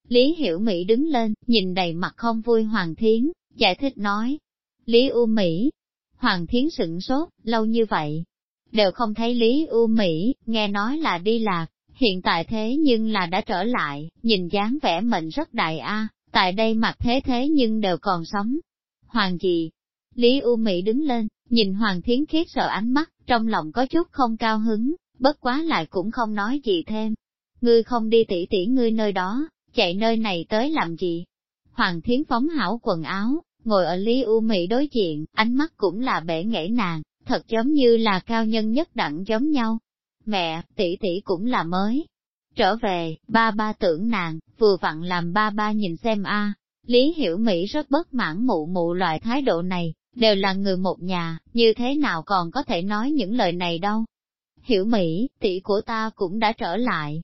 Lý Hiểu Mỹ đứng lên, nhìn đầy mặt không vui Hoàng Thiến, giải thích nói. Lý U Mỹ, Hoàng Thiến sửng sốt, lâu như vậy, đều không thấy Lý U Mỹ, nghe nói là đi lạc, hiện tại thế nhưng là đã trở lại, nhìn dáng vẻ mệnh rất đại a, tại đây mặt thế thế nhưng đều còn sống. Hoàng gì? Lý U Mỹ đứng lên, nhìn Hoàng Thiến khiết sợ ánh mắt, trong lòng có chút không cao hứng, bất quá lại cũng không nói gì thêm. Ngươi không đi tỉ tỉ ngươi nơi đó, chạy nơi này tới làm gì? Hoàng Thiến phóng hảo quần áo, ngồi ở Lý U Mỹ đối diện, ánh mắt cũng là bể nghệ nàng, thật giống như là cao nhân nhất đẳng giống nhau. Mẹ, tỷ tỷ cũng là mới. Trở về, ba ba tưởng nàng, vừa vặn làm ba ba nhìn xem a. Lý Hiểu Mỹ rất bất mãn mụ mụ loại thái độ này, đều là người một nhà, như thế nào còn có thể nói những lời này đâu. Hiểu Mỹ, tỷ của ta cũng đã trở lại.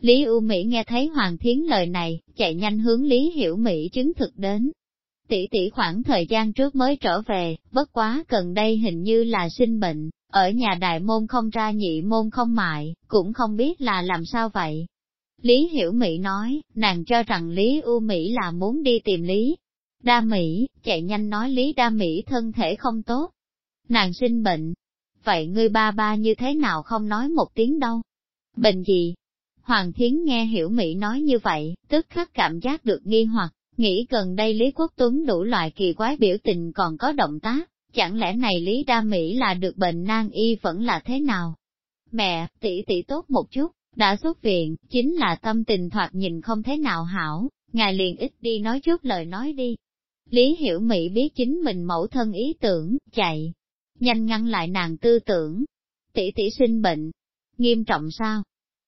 Lý U Mỹ nghe thấy Hoàng Thiến lời này, chạy nhanh hướng Lý Hiểu Mỹ chứng thực đến. Tỷ tỷ khoảng thời gian trước mới trở về, bất quá gần đây hình như là sinh bệnh, ở nhà đại môn không ra nhị môn không mại, cũng không biết là làm sao vậy. Lý Hiểu Mỹ nói, nàng cho rằng Lý U Mỹ là muốn đi tìm Lý. Đa Mỹ, chạy nhanh nói Lý Đa Mỹ thân thể không tốt. Nàng sinh bệnh. Vậy ngươi ba ba như thế nào không nói một tiếng đâu? Bệnh gì? Hoàng Thiến nghe Hiểu Mỹ nói như vậy, tức khắc cảm giác được nghi hoặc, nghĩ gần đây Lý Quốc Tuấn đủ loại kỳ quái biểu tình còn có động tác, chẳng lẽ này Lý Đa Mỹ là được bệnh nan y vẫn là thế nào? Mẹ, tỷ tỷ tốt một chút, đã xuất viện, chính là tâm tình thoạt nhìn không thế nào hảo, ngài liền ít đi nói chút lời nói đi. Lý Hiểu Mỹ biết chính mình mẫu thân ý tưởng, chạy, nhanh ngăn lại nàng tư tưởng. Tỷ tỷ sinh bệnh, nghiêm trọng sao?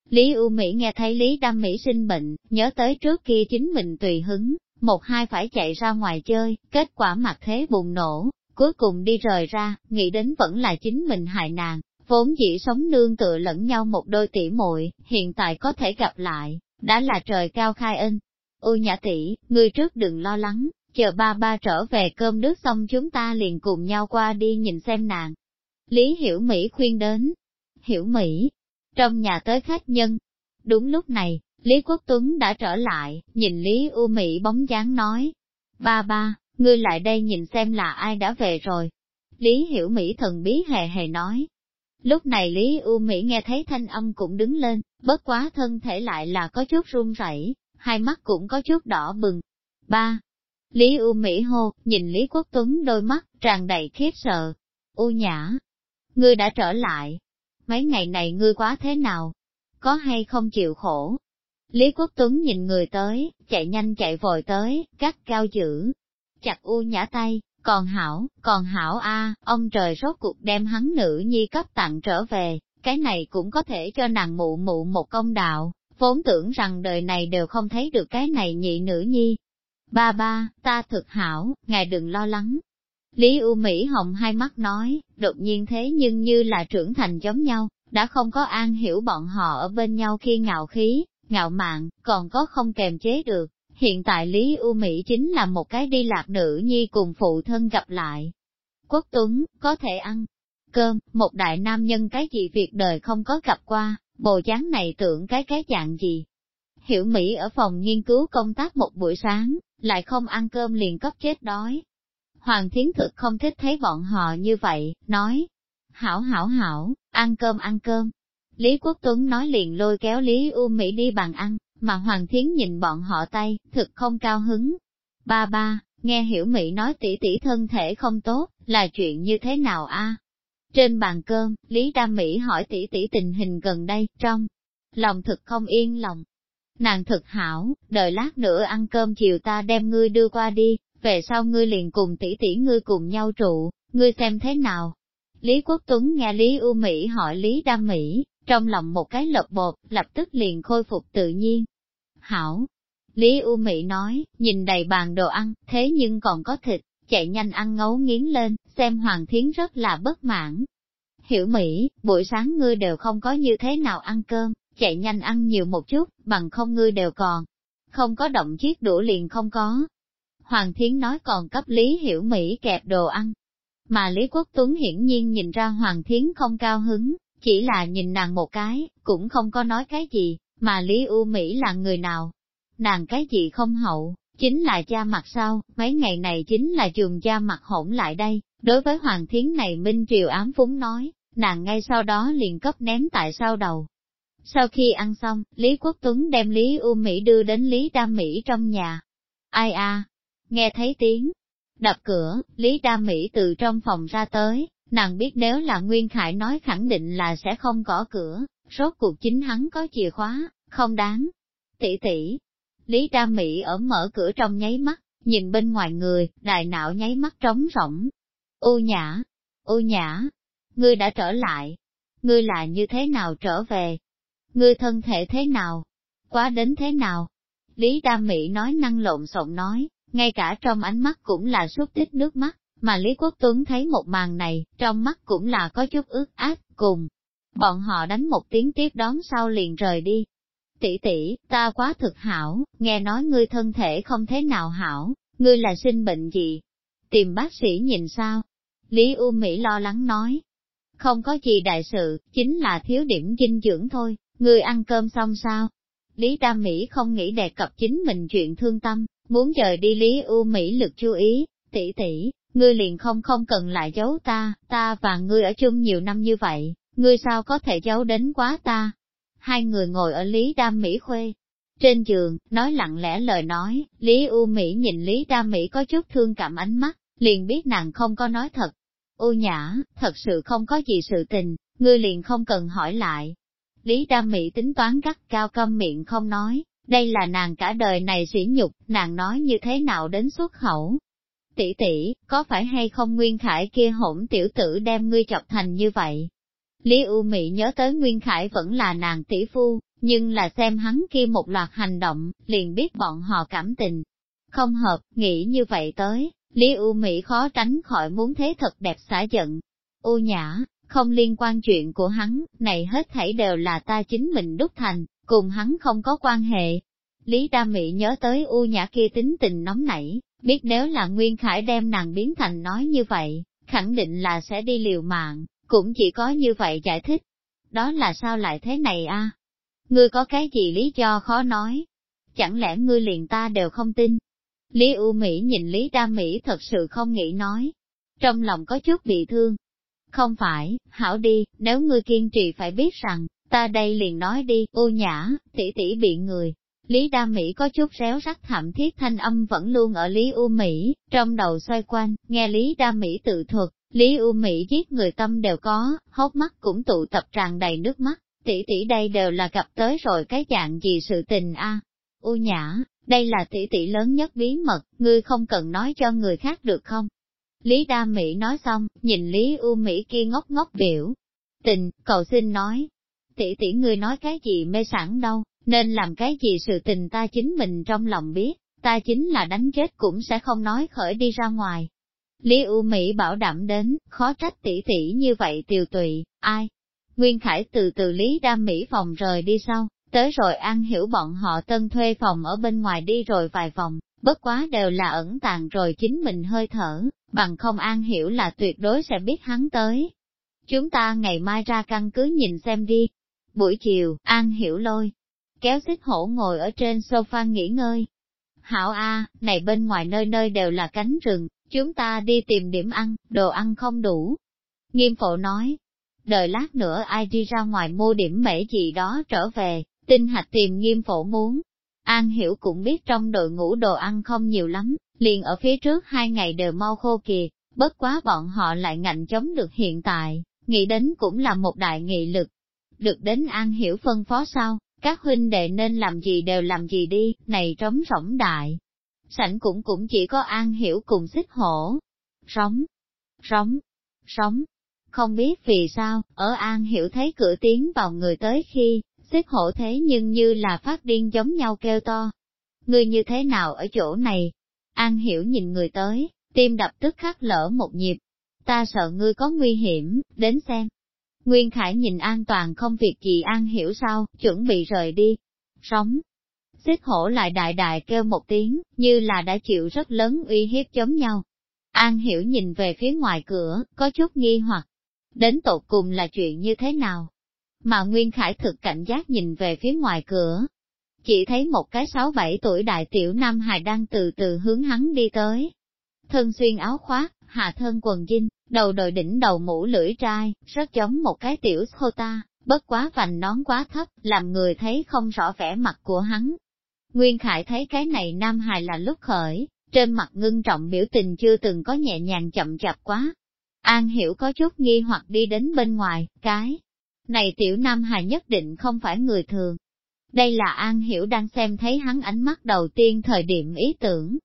Lý U Mỹ nghe thấy Lý Đam Mỹ sinh bệnh, nhớ tới trước kia chính mình tùy hứng, một hai phải chạy ra ngoài chơi, kết quả mặt thế bùng nổ, cuối cùng đi rời ra, nghĩ đến vẫn là chính mình hại nàng, vốn dĩ sống nương tựa lẫn nhau một đôi tỷ muội, hiện tại có thể gặp lại, đã là trời cao khai ân. U nhã tỷ, ngươi trước đừng lo lắng, chờ ba ba trở về cơm nước xong chúng ta liền cùng nhau qua đi nhìn xem nàng. Lý Hiểu Mỹ khuyên đến. Hiểu Mỹ, trong nhà tới khách nhân. Đúng lúc này, Lý Quốc Tuấn đã trở lại, nhìn Lý U Mỹ bóng dáng nói. Ba ba, ngươi lại đây nhìn xem là ai đã về rồi. Lý Hiểu Mỹ thần bí hề hề nói. Lúc này Lý U Mỹ nghe thấy thanh âm cũng đứng lên, bất quá thân thể lại là có chút run rẩy, hai mắt cũng có chút đỏ bừng. Ba. Lý U Mỹ hô, nhìn Lý Quốc Tuấn đôi mắt, tràn đầy khiếp sợ. U nhã. Ngươi đã trở lại. Mấy ngày này ngươi quá thế nào? Có hay không chịu khổ? Lý Quốc Tuấn nhìn người tới, chạy nhanh chạy vội tới, cắt cao giữ. Chặt U nhã tay, còn hảo, còn hảo a, ông trời rốt cuộc đem hắn nữ nhi cấp tặng trở về, cái này cũng có thể cho nàng mụ mụ một công đạo, vốn tưởng rằng đời này đều không thấy được cái này nhị nữ nhi. Ba ba, ta thực hảo, ngài đừng lo lắng. Lý U Mỹ Hồng hai mắt nói, đột nhiên thế nhưng như là trưởng thành giống nhau, đã không có an hiểu bọn họ ở bên nhau khi ngạo khí, ngạo mạn, còn có không kềm chế được, hiện tại Lý U Mỹ chính là một cái đi lạc nữ nhi cùng phụ thân gặp lại. Quốc Tuấn, có thể ăn cơm, một đại nam nhân cái gì việc đời không có gặp qua, bồ dáng này tưởng cái cái dạng gì. Hiểu Mỹ ở phòng nghiên cứu công tác một buổi sáng, lại không ăn cơm liền cấp chết đói. Hoàng Thiến thực không thích thấy bọn họ như vậy, nói, hảo hảo hảo, ăn cơm ăn cơm. Lý Quốc Tuấn nói liền lôi kéo Lý U Mỹ đi bàn ăn, mà Hoàng Thiến nhìn bọn họ tay, thực không cao hứng. Ba ba, nghe hiểu Mỹ nói tỷ tỷ thân thể không tốt, là chuyện như thế nào a? Trên bàn cơm, Lý Đam Mỹ hỏi tỷ tỷ tình hình gần đây, trong lòng thực không yên lòng. Nàng thực hảo, đợi lát nữa ăn cơm chiều ta đem ngươi đưa qua đi, về sau ngươi liền cùng tỷ tỷ ngươi cùng nhau trụ, ngươi xem thế nào. Lý Quốc Tuấn nghe Lý U Mỹ hỏi Lý Đam Mỹ, trong lòng một cái lợp bột, lập tức liền khôi phục tự nhiên. Hảo! Lý U Mỹ nói, nhìn đầy bàn đồ ăn, thế nhưng còn có thịt, chạy nhanh ăn ngấu nghiến lên, xem Hoàng Thiến rất là bất mãn. Hiểu Mỹ, buổi sáng ngươi đều không có như thế nào ăn cơm, chạy nhanh ăn nhiều một chút, bằng không ngươi đều còn. Không có động chiếc đũa liền không có. Hoàng Thiến nói còn cấp Lý Hiểu Mỹ kẹp đồ ăn. Mà Lý Quốc Tuấn hiển nhiên nhìn ra Hoàng Thiến không cao hứng, chỉ là nhìn nàng một cái, cũng không có nói cái gì, mà Lý U Mỹ là người nào. Nàng cái gì không hậu, chính là cha mặt sau, mấy ngày này chính là trường cha mặt hỗn lại đây, đối với Hoàng Thiến này Minh Triều ám phúng nói, nàng ngay sau đó liền cấp ném tại sau đầu. Sau khi ăn xong, Lý Quốc Tuấn đem Lý U Mỹ đưa đến Lý Đa Mỹ trong nhà. Ai a? Nghe thấy tiếng, đập cửa, Lý Đa Mỹ từ trong phòng ra tới, Nàng biết nếu là Nguyên Khải nói khẳng định là sẽ không gõ cửa, rốt cuộc chính hắn có chìa khóa, không đáng. Tỷ tỷ, Lý Đa Mỹ ở mở cửa trong nháy mắt, nhìn bên ngoài người, đại não nháy mắt trống rỗng. U nhã, u nhã, ngươi đã trở lại. Ngươi là như thế nào trở về? Ngươi thân thể thế nào? Quá đến thế nào? Lý Đa Mỹ nói năng lộn xộn nói, ngay cả trong ánh mắt cũng là xúc tích nước mắt. Mà Lý Quốc Tuấn thấy một màn này, trong mắt cũng là có chút ướt át, cùng. Bọn họ đánh một tiếng tiếp đón sau liền rời đi. tỷ tỷ, ta quá thực hảo, nghe nói ngươi thân thể không thế nào hảo, ngươi là sinh bệnh gì? Tìm bác sĩ nhìn sao? Lý U Mỹ lo lắng nói. Không có gì đại sự, chính là thiếu điểm dinh dưỡng thôi, ngươi ăn cơm xong sao? Lý Đa Mỹ không nghĩ đề cập chính mình chuyện thương tâm, muốn rời đi Lý U Mỹ lực chú ý, tỷ tỷ, ngươi liền không không cần lại giấu ta, ta và ngươi ở chung nhiều năm như vậy, ngươi sao có thể giấu đến quá ta? Hai người ngồi ở Lý Đam Mỹ Khuê. Trên giường, nói lặng lẽ lời nói, Lý U Mỹ nhìn Lý Đam Mỹ có chút thương cảm ánh mắt, liền biết nàng không có nói thật. U nhã, thật sự không có gì sự tình, ngươi liền không cần hỏi lại. Lý Đam Mỹ tính toán gắt cao câm miệng không nói, đây là nàng cả đời này sỉ nhục, nàng nói như thế nào đến xuất khẩu. Tỷ tỷ, có phải hay không Nguyên Khải kia hỗn tiểu tử đem ngươi chọc thành như vậy? Lý U Mị nhớ tới Nguyên Khải vẫn là nàng tỷ phu, nhưng là xem hắn kia một loạt hành động, liền biết bọn họ cảm tình. Không hợp, nghĩ như vậy tới, Lý U Mỹ khó tránh khỏi muốn thế thật đẹp xả giận. U nhã, không liên quan chuyện của hắn, này hết thảy đều là ta chính mình đúc thành, cùng hắn không có quan hệ. Lý Đa Mỹ nhớ tới U nhã kia tính tình nóng nảy, biết nếu là Nguyên Khải đem nàng biến thành nói như vậy, khẳng định là sẽ đi liều mạng, cũng chỉ có như vậy giải thích. Đó là sao lại thế này a? Ngươi có cái gì lý do khó nói? Chẳng lẽ ngươi liền ta đều không tin? Lý U Mỹ nhìn Lý Đa Mỹ thật sự không nghĩ nói. Trong lòng có chút bị thương. Không phải, hảo đi, nếu ngươi kiên trì phải biết rằng, ta đây liền nói đi, ô nhã, tỷ tỷ bị người. Lý Đa Mỹ có chút réo rắt thảm thiết thanh âm vẫn luôn ở Lý U Mỹ, trong đầu xoay quanh, nghe Lý Đa Mỹ tự thuật, Lý U Mỹ giết người tâm đều có, hốc mắt cũng tụ tập tràn đầy nước mắt, tỷ tỷ đây đều là gặp tới rồi cái dạng gì sự tình a U nhã, đây là tỷ tỷ lớn nhất bí mật, ngươi không cần nói cho người khác được không? Lý Đa Mỹ nói xong, nhìn Lý U Mỹ kia ngốc ngốc biểu. Tình, cầu xin nói. Tỷ tỷ ngươi nói cái gì mê sẵn đâu, nên làm cái gì sự tình ta chính mình trong lòng biết, ta chính là đánh chết cũng sẽ không nói khởi đi ra ngoài. Lý U Mỹ bảo đảm đến, khó trách tỷ tỷ như vậy tiều tụy, ai? Nguyên Khải từ từ Lý Đam Mỹ phòng rời đi sau, tới rồi An Hiểu bọn họ tân thuê phòng ở bên ngoài đi rồi vài vòng, bất quá đều là ẩn tàng rồi chính mình hơi thở, bằng không An Hiểu là tuyệt đối sẽ biết hắn tới. Chúng ta ngày mai ra căn cứ nhìn xem đi. Buổi chiều, An Hiểu lôi, kéo xích hổ ngồi ở trên sofa nghỉ ngơi. Hảo A, này bên ngoài nơi nơi đều là cánh rừng, Chúng ta đi tìm điểm ăn, đồ ăn không đủ. Nghiêm phổ nói, đợi lát nữa ai đi ra ngoài mua điểm mễ gì đó trở về, tinh hạch tìm nghiêm phổ muốn. An hiểu cũng biết trong đội ngũ đồ ăn không nhiều lắm, liền ở phía trước hai ngày đều mau khô kiệt, bất quá bọn họ lại ngạnh chống được hiện tại, nghĩ đến cũng là một đại nghị lực. Được đến An hiểu phân phó sau các huynh đệ nên làm gì đều làm gì đi, này trống rỗng đại, sảnh cũng cũng chỉ có an hiểu cùng xích hổ. Rống, rống, rống. Không biết vì sao, ở an hiểu thấy cửa tiến vào người tới khi, xích hổ thế nhưng như là phát điên giống nhau kêu to. người như thế nào ở chỗ này? An hiểu nhìn người tới, tim đập tức khắc lỡ một nhịp. Ta sợ ngươi có nguy hiểm, đến xem. Nguyên Khải nhìn an toàn không việc gì an hiểu sao, chuẩn bị rời đi. Sống, xích hổ lại đại đại kêu một tiếng, như là đã chịu rất lớn uy hiếp chống nhau. An hiểu nhìn về phía ngoài cửa, có chút nghi hoặc, đến tột cùng là chuyện như thế nào? Mà Nguyên Khải thực cảnh giác nhìn về phía ngoài cửa, chỉ thấy một cái sáu bảy tuổi đại tiểu nam hài đang từ từ hướng hắn đi tới. Thân xuyên áo khoác, hạ thân quần jean, đầu đội đỉnh đầu mũ lưỡi trai, rất giống một cái tiểu Skota, bất quá vành nón quá thấp, làm người thấy không rõ vẻ mặt của hắn. Nguyên Khải thấy cái này Nam Hài là lúc khởi, trên mặt ngưng trọng biểu tình chưa từng có nhẹ nhàng chậm chạp quá. An Hiểu có chút nghi hoặc đi đến bên ngoài, cái này tiểu Nam Hài nhất định không phải người thường. Đây là An Hiểu đang xem thấy hắn ánh mắt đầu tiên thời điểm ý tưởng.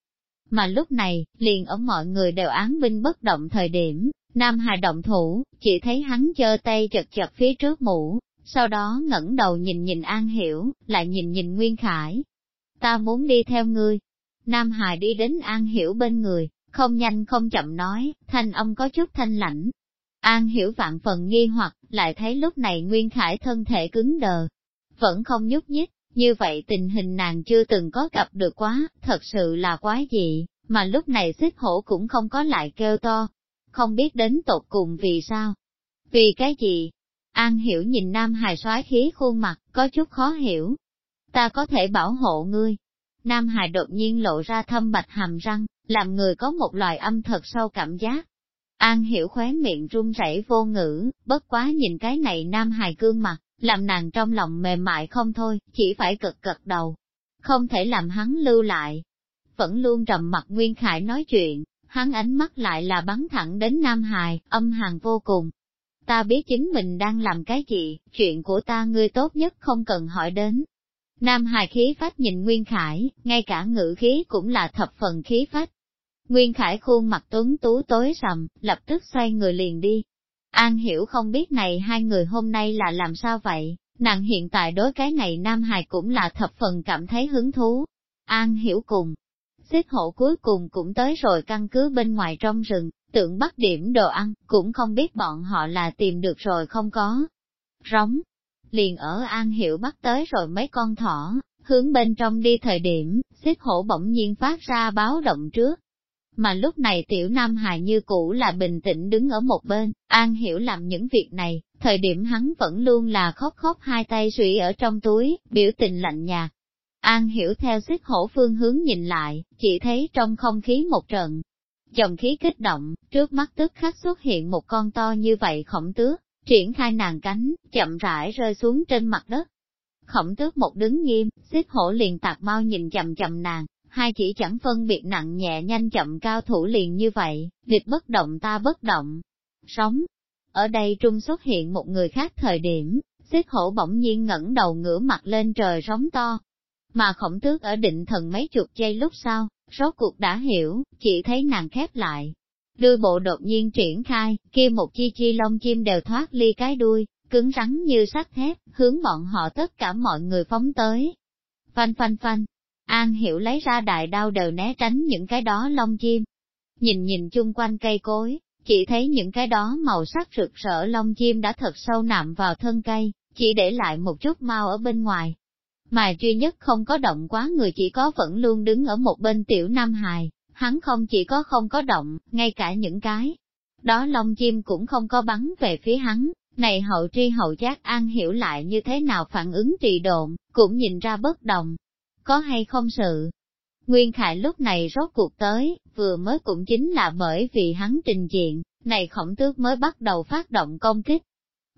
Mà lúc này, liền ở mọi người đều án binh bất động thời điểm, Nam Hà động thủ, chỉ thấy hắn chơ tay chật chật phía trước mũ, sau đó ngẩng đầu nhìn nhìn An Hiểu, lại nhìn nhìn Nguyên Khải, ta muốn đi theo ngươi. Nam Hà đi đến An Hiểu bên người, không nhanh không chậm nói, thanh âm có chút thanh lãnh. An Hiểu vạn phần nghi hoặc, lại thấy lúc này Nguyên Khải thân thể cứng đờ, vẫn không nhúc nhích, như vậy tình hình nàng chưa từng có gặp được quá, thật sự là quá dị, mà lúc này xích hổ cũng không có lại kêu to. Không biết đến tột cùng vì sao. Vì cái gì? An hiểu nhìn Nam Hải soái khí khuôn mặt, có chút khó hiểu. Ta có thể bảo hộ ngươi. Nam Hải đột nhiên lộ ra thâm bạch hàm răng, làm người có một loài âm thật sâu cảm giác. An hiểu khóe miệng run rẩy vô ngữ, bất quá nhìn cái này Nam Hải gương mặt, làm nàng trong lòng mềm mại không thôi, chỉ phải cực cực đầu. Không thể làm hắn lưu lại. Vẫn luôn trầm mặt Nguyên Khải nói chuyện, hắn ánh mắt lại là bắn thẳng đến Nam Hải, âm hàng vô cùng. Ta biết chính mình đang làm cái gì, chuyện của ta ngươi tốt nhất không cần hỏi đến. Nam Hải khí phách nhìn Nguyên Khải, ngay cả ngữ khí cũng là thập phần khí phách. Nguyên Khải khuôn mặt tuấn tú tối sầm, lập tức xoay người liền đi. An hiểu không biết này hai người hôm nay là làm sao vậy, nàng hiện tại đối cái này Nam Hải cũng là thập phần cảm thấy hứng thú. An hiểu cùng, xích hộ cuối cùng cũng tới rồi căn cứ bên ngoài trong rừng, tưởng bắt điểm đồ ăn, cũng không biết bọn họ là tìm được rồi không có. Rống, liền ở An Hiểu bắt tới rồi mấy con thỏ, hướng bên trong đi thời điểm, xích hổ bỗng nhiên phát ra báo động trước. Mà lúc này tiểu Nam Hài như cũ là bình tĩnh đứng ở một bên, An Hiểu làm những việc này, thời điểm hắn vẫn luôn là khóc khóc hai tay suy ở trong túi, biểu tình lạnh nhạt. An Hiểu theo xích hổ phương hướng nhìn lại, chỉ thấy trong không khí một trận. Dòng khí kích động, trước mắt tức khắc xuất hiện một con to như vậy khổng tước, triển khai nàng cánh, chậm rãi rơi xuống trên mặt đất. Khổng tước một đứng nghiêm, xích hổ liền tạc mau nhìn chậm chậm nàng, hai chỉ chẳng phân biệt nặng nhẹ nhanh chậm cao thủ liền như vậy, địch bất động ta bất động. Sống. Ở đây trung xuất hiện một người khác thời điểm, xích hổ bỗng nhiên ngẩng đầu ngửa mặt lên trời sóng to. Mà khổng tước ở định thần mấy chục giây lúc sau, rốt cuộc đã hiểu, chỉ thấy nàng khép lại, Đuôi bộ đột nhiên triển khai, kia một chi chi lông chim đều thoát ly cái đuôi, cứng rắn như sắt thép, hướng bọn họ tất cả mọi người phóng tới. Phanh phanh phanh, An Hiểu lấy ra đại đao đều né tránh những cái đó lông chim. Nhìn nhìn chung quanh cây cối, chỉ thấy những cái đó màu sắc rực rỡ lông chim đã thật sâu nằm vào thân cây, chỉ để lại một chút mau ở bên ngoài. Mà duy nhất không có động quá người chỉ có vẫn luôn đứng ở một bên tiểu Nam Hài, hắn không chỉ có không có động, ngay cả những cái. Đó lông chim cũng không có bắn về phía hắn, này hậu tri hậu giác an hiểu lại như thế nào phản ứng trì độn, cũng nhìn ra bất đồng. Có hay không sự? Nguyên Khải lúc này rốt cuộc tới, vừa mới cũng chính là bởi vì hắn trình diện, này khổng tước mới bắt đầu phát động công kích.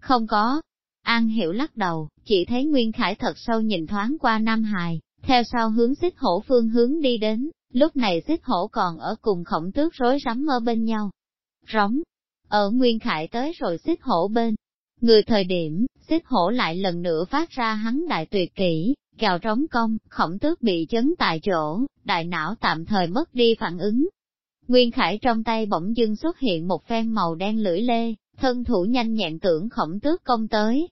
Không có. An hiểu lắc đầu, chỉ thấy Nguyên Khải thật sâu nhìn thoáng qua Nam Hài, theo sau hướng xích hổ phương hướng đi đến, Lúc này xích hổ còn ở cùng khổng tước rối rắm ở bên nhau. Rống, ở Nguyên Khải tới rồi xích hổ bên. Người thời điểm, xích hổ lại lần nữa phát ra hắn đại tuyệt kỹ, gào trống công, khổng tước bị chấn tại chỗ, đại não tạm thời mất đi phản ứng. Nguyên Khải trong tay bỗng dưng xuất hiện một phen màu đen lưỡi lê, thân thủ nhanh nhẹn tưởng khổng tước công tới.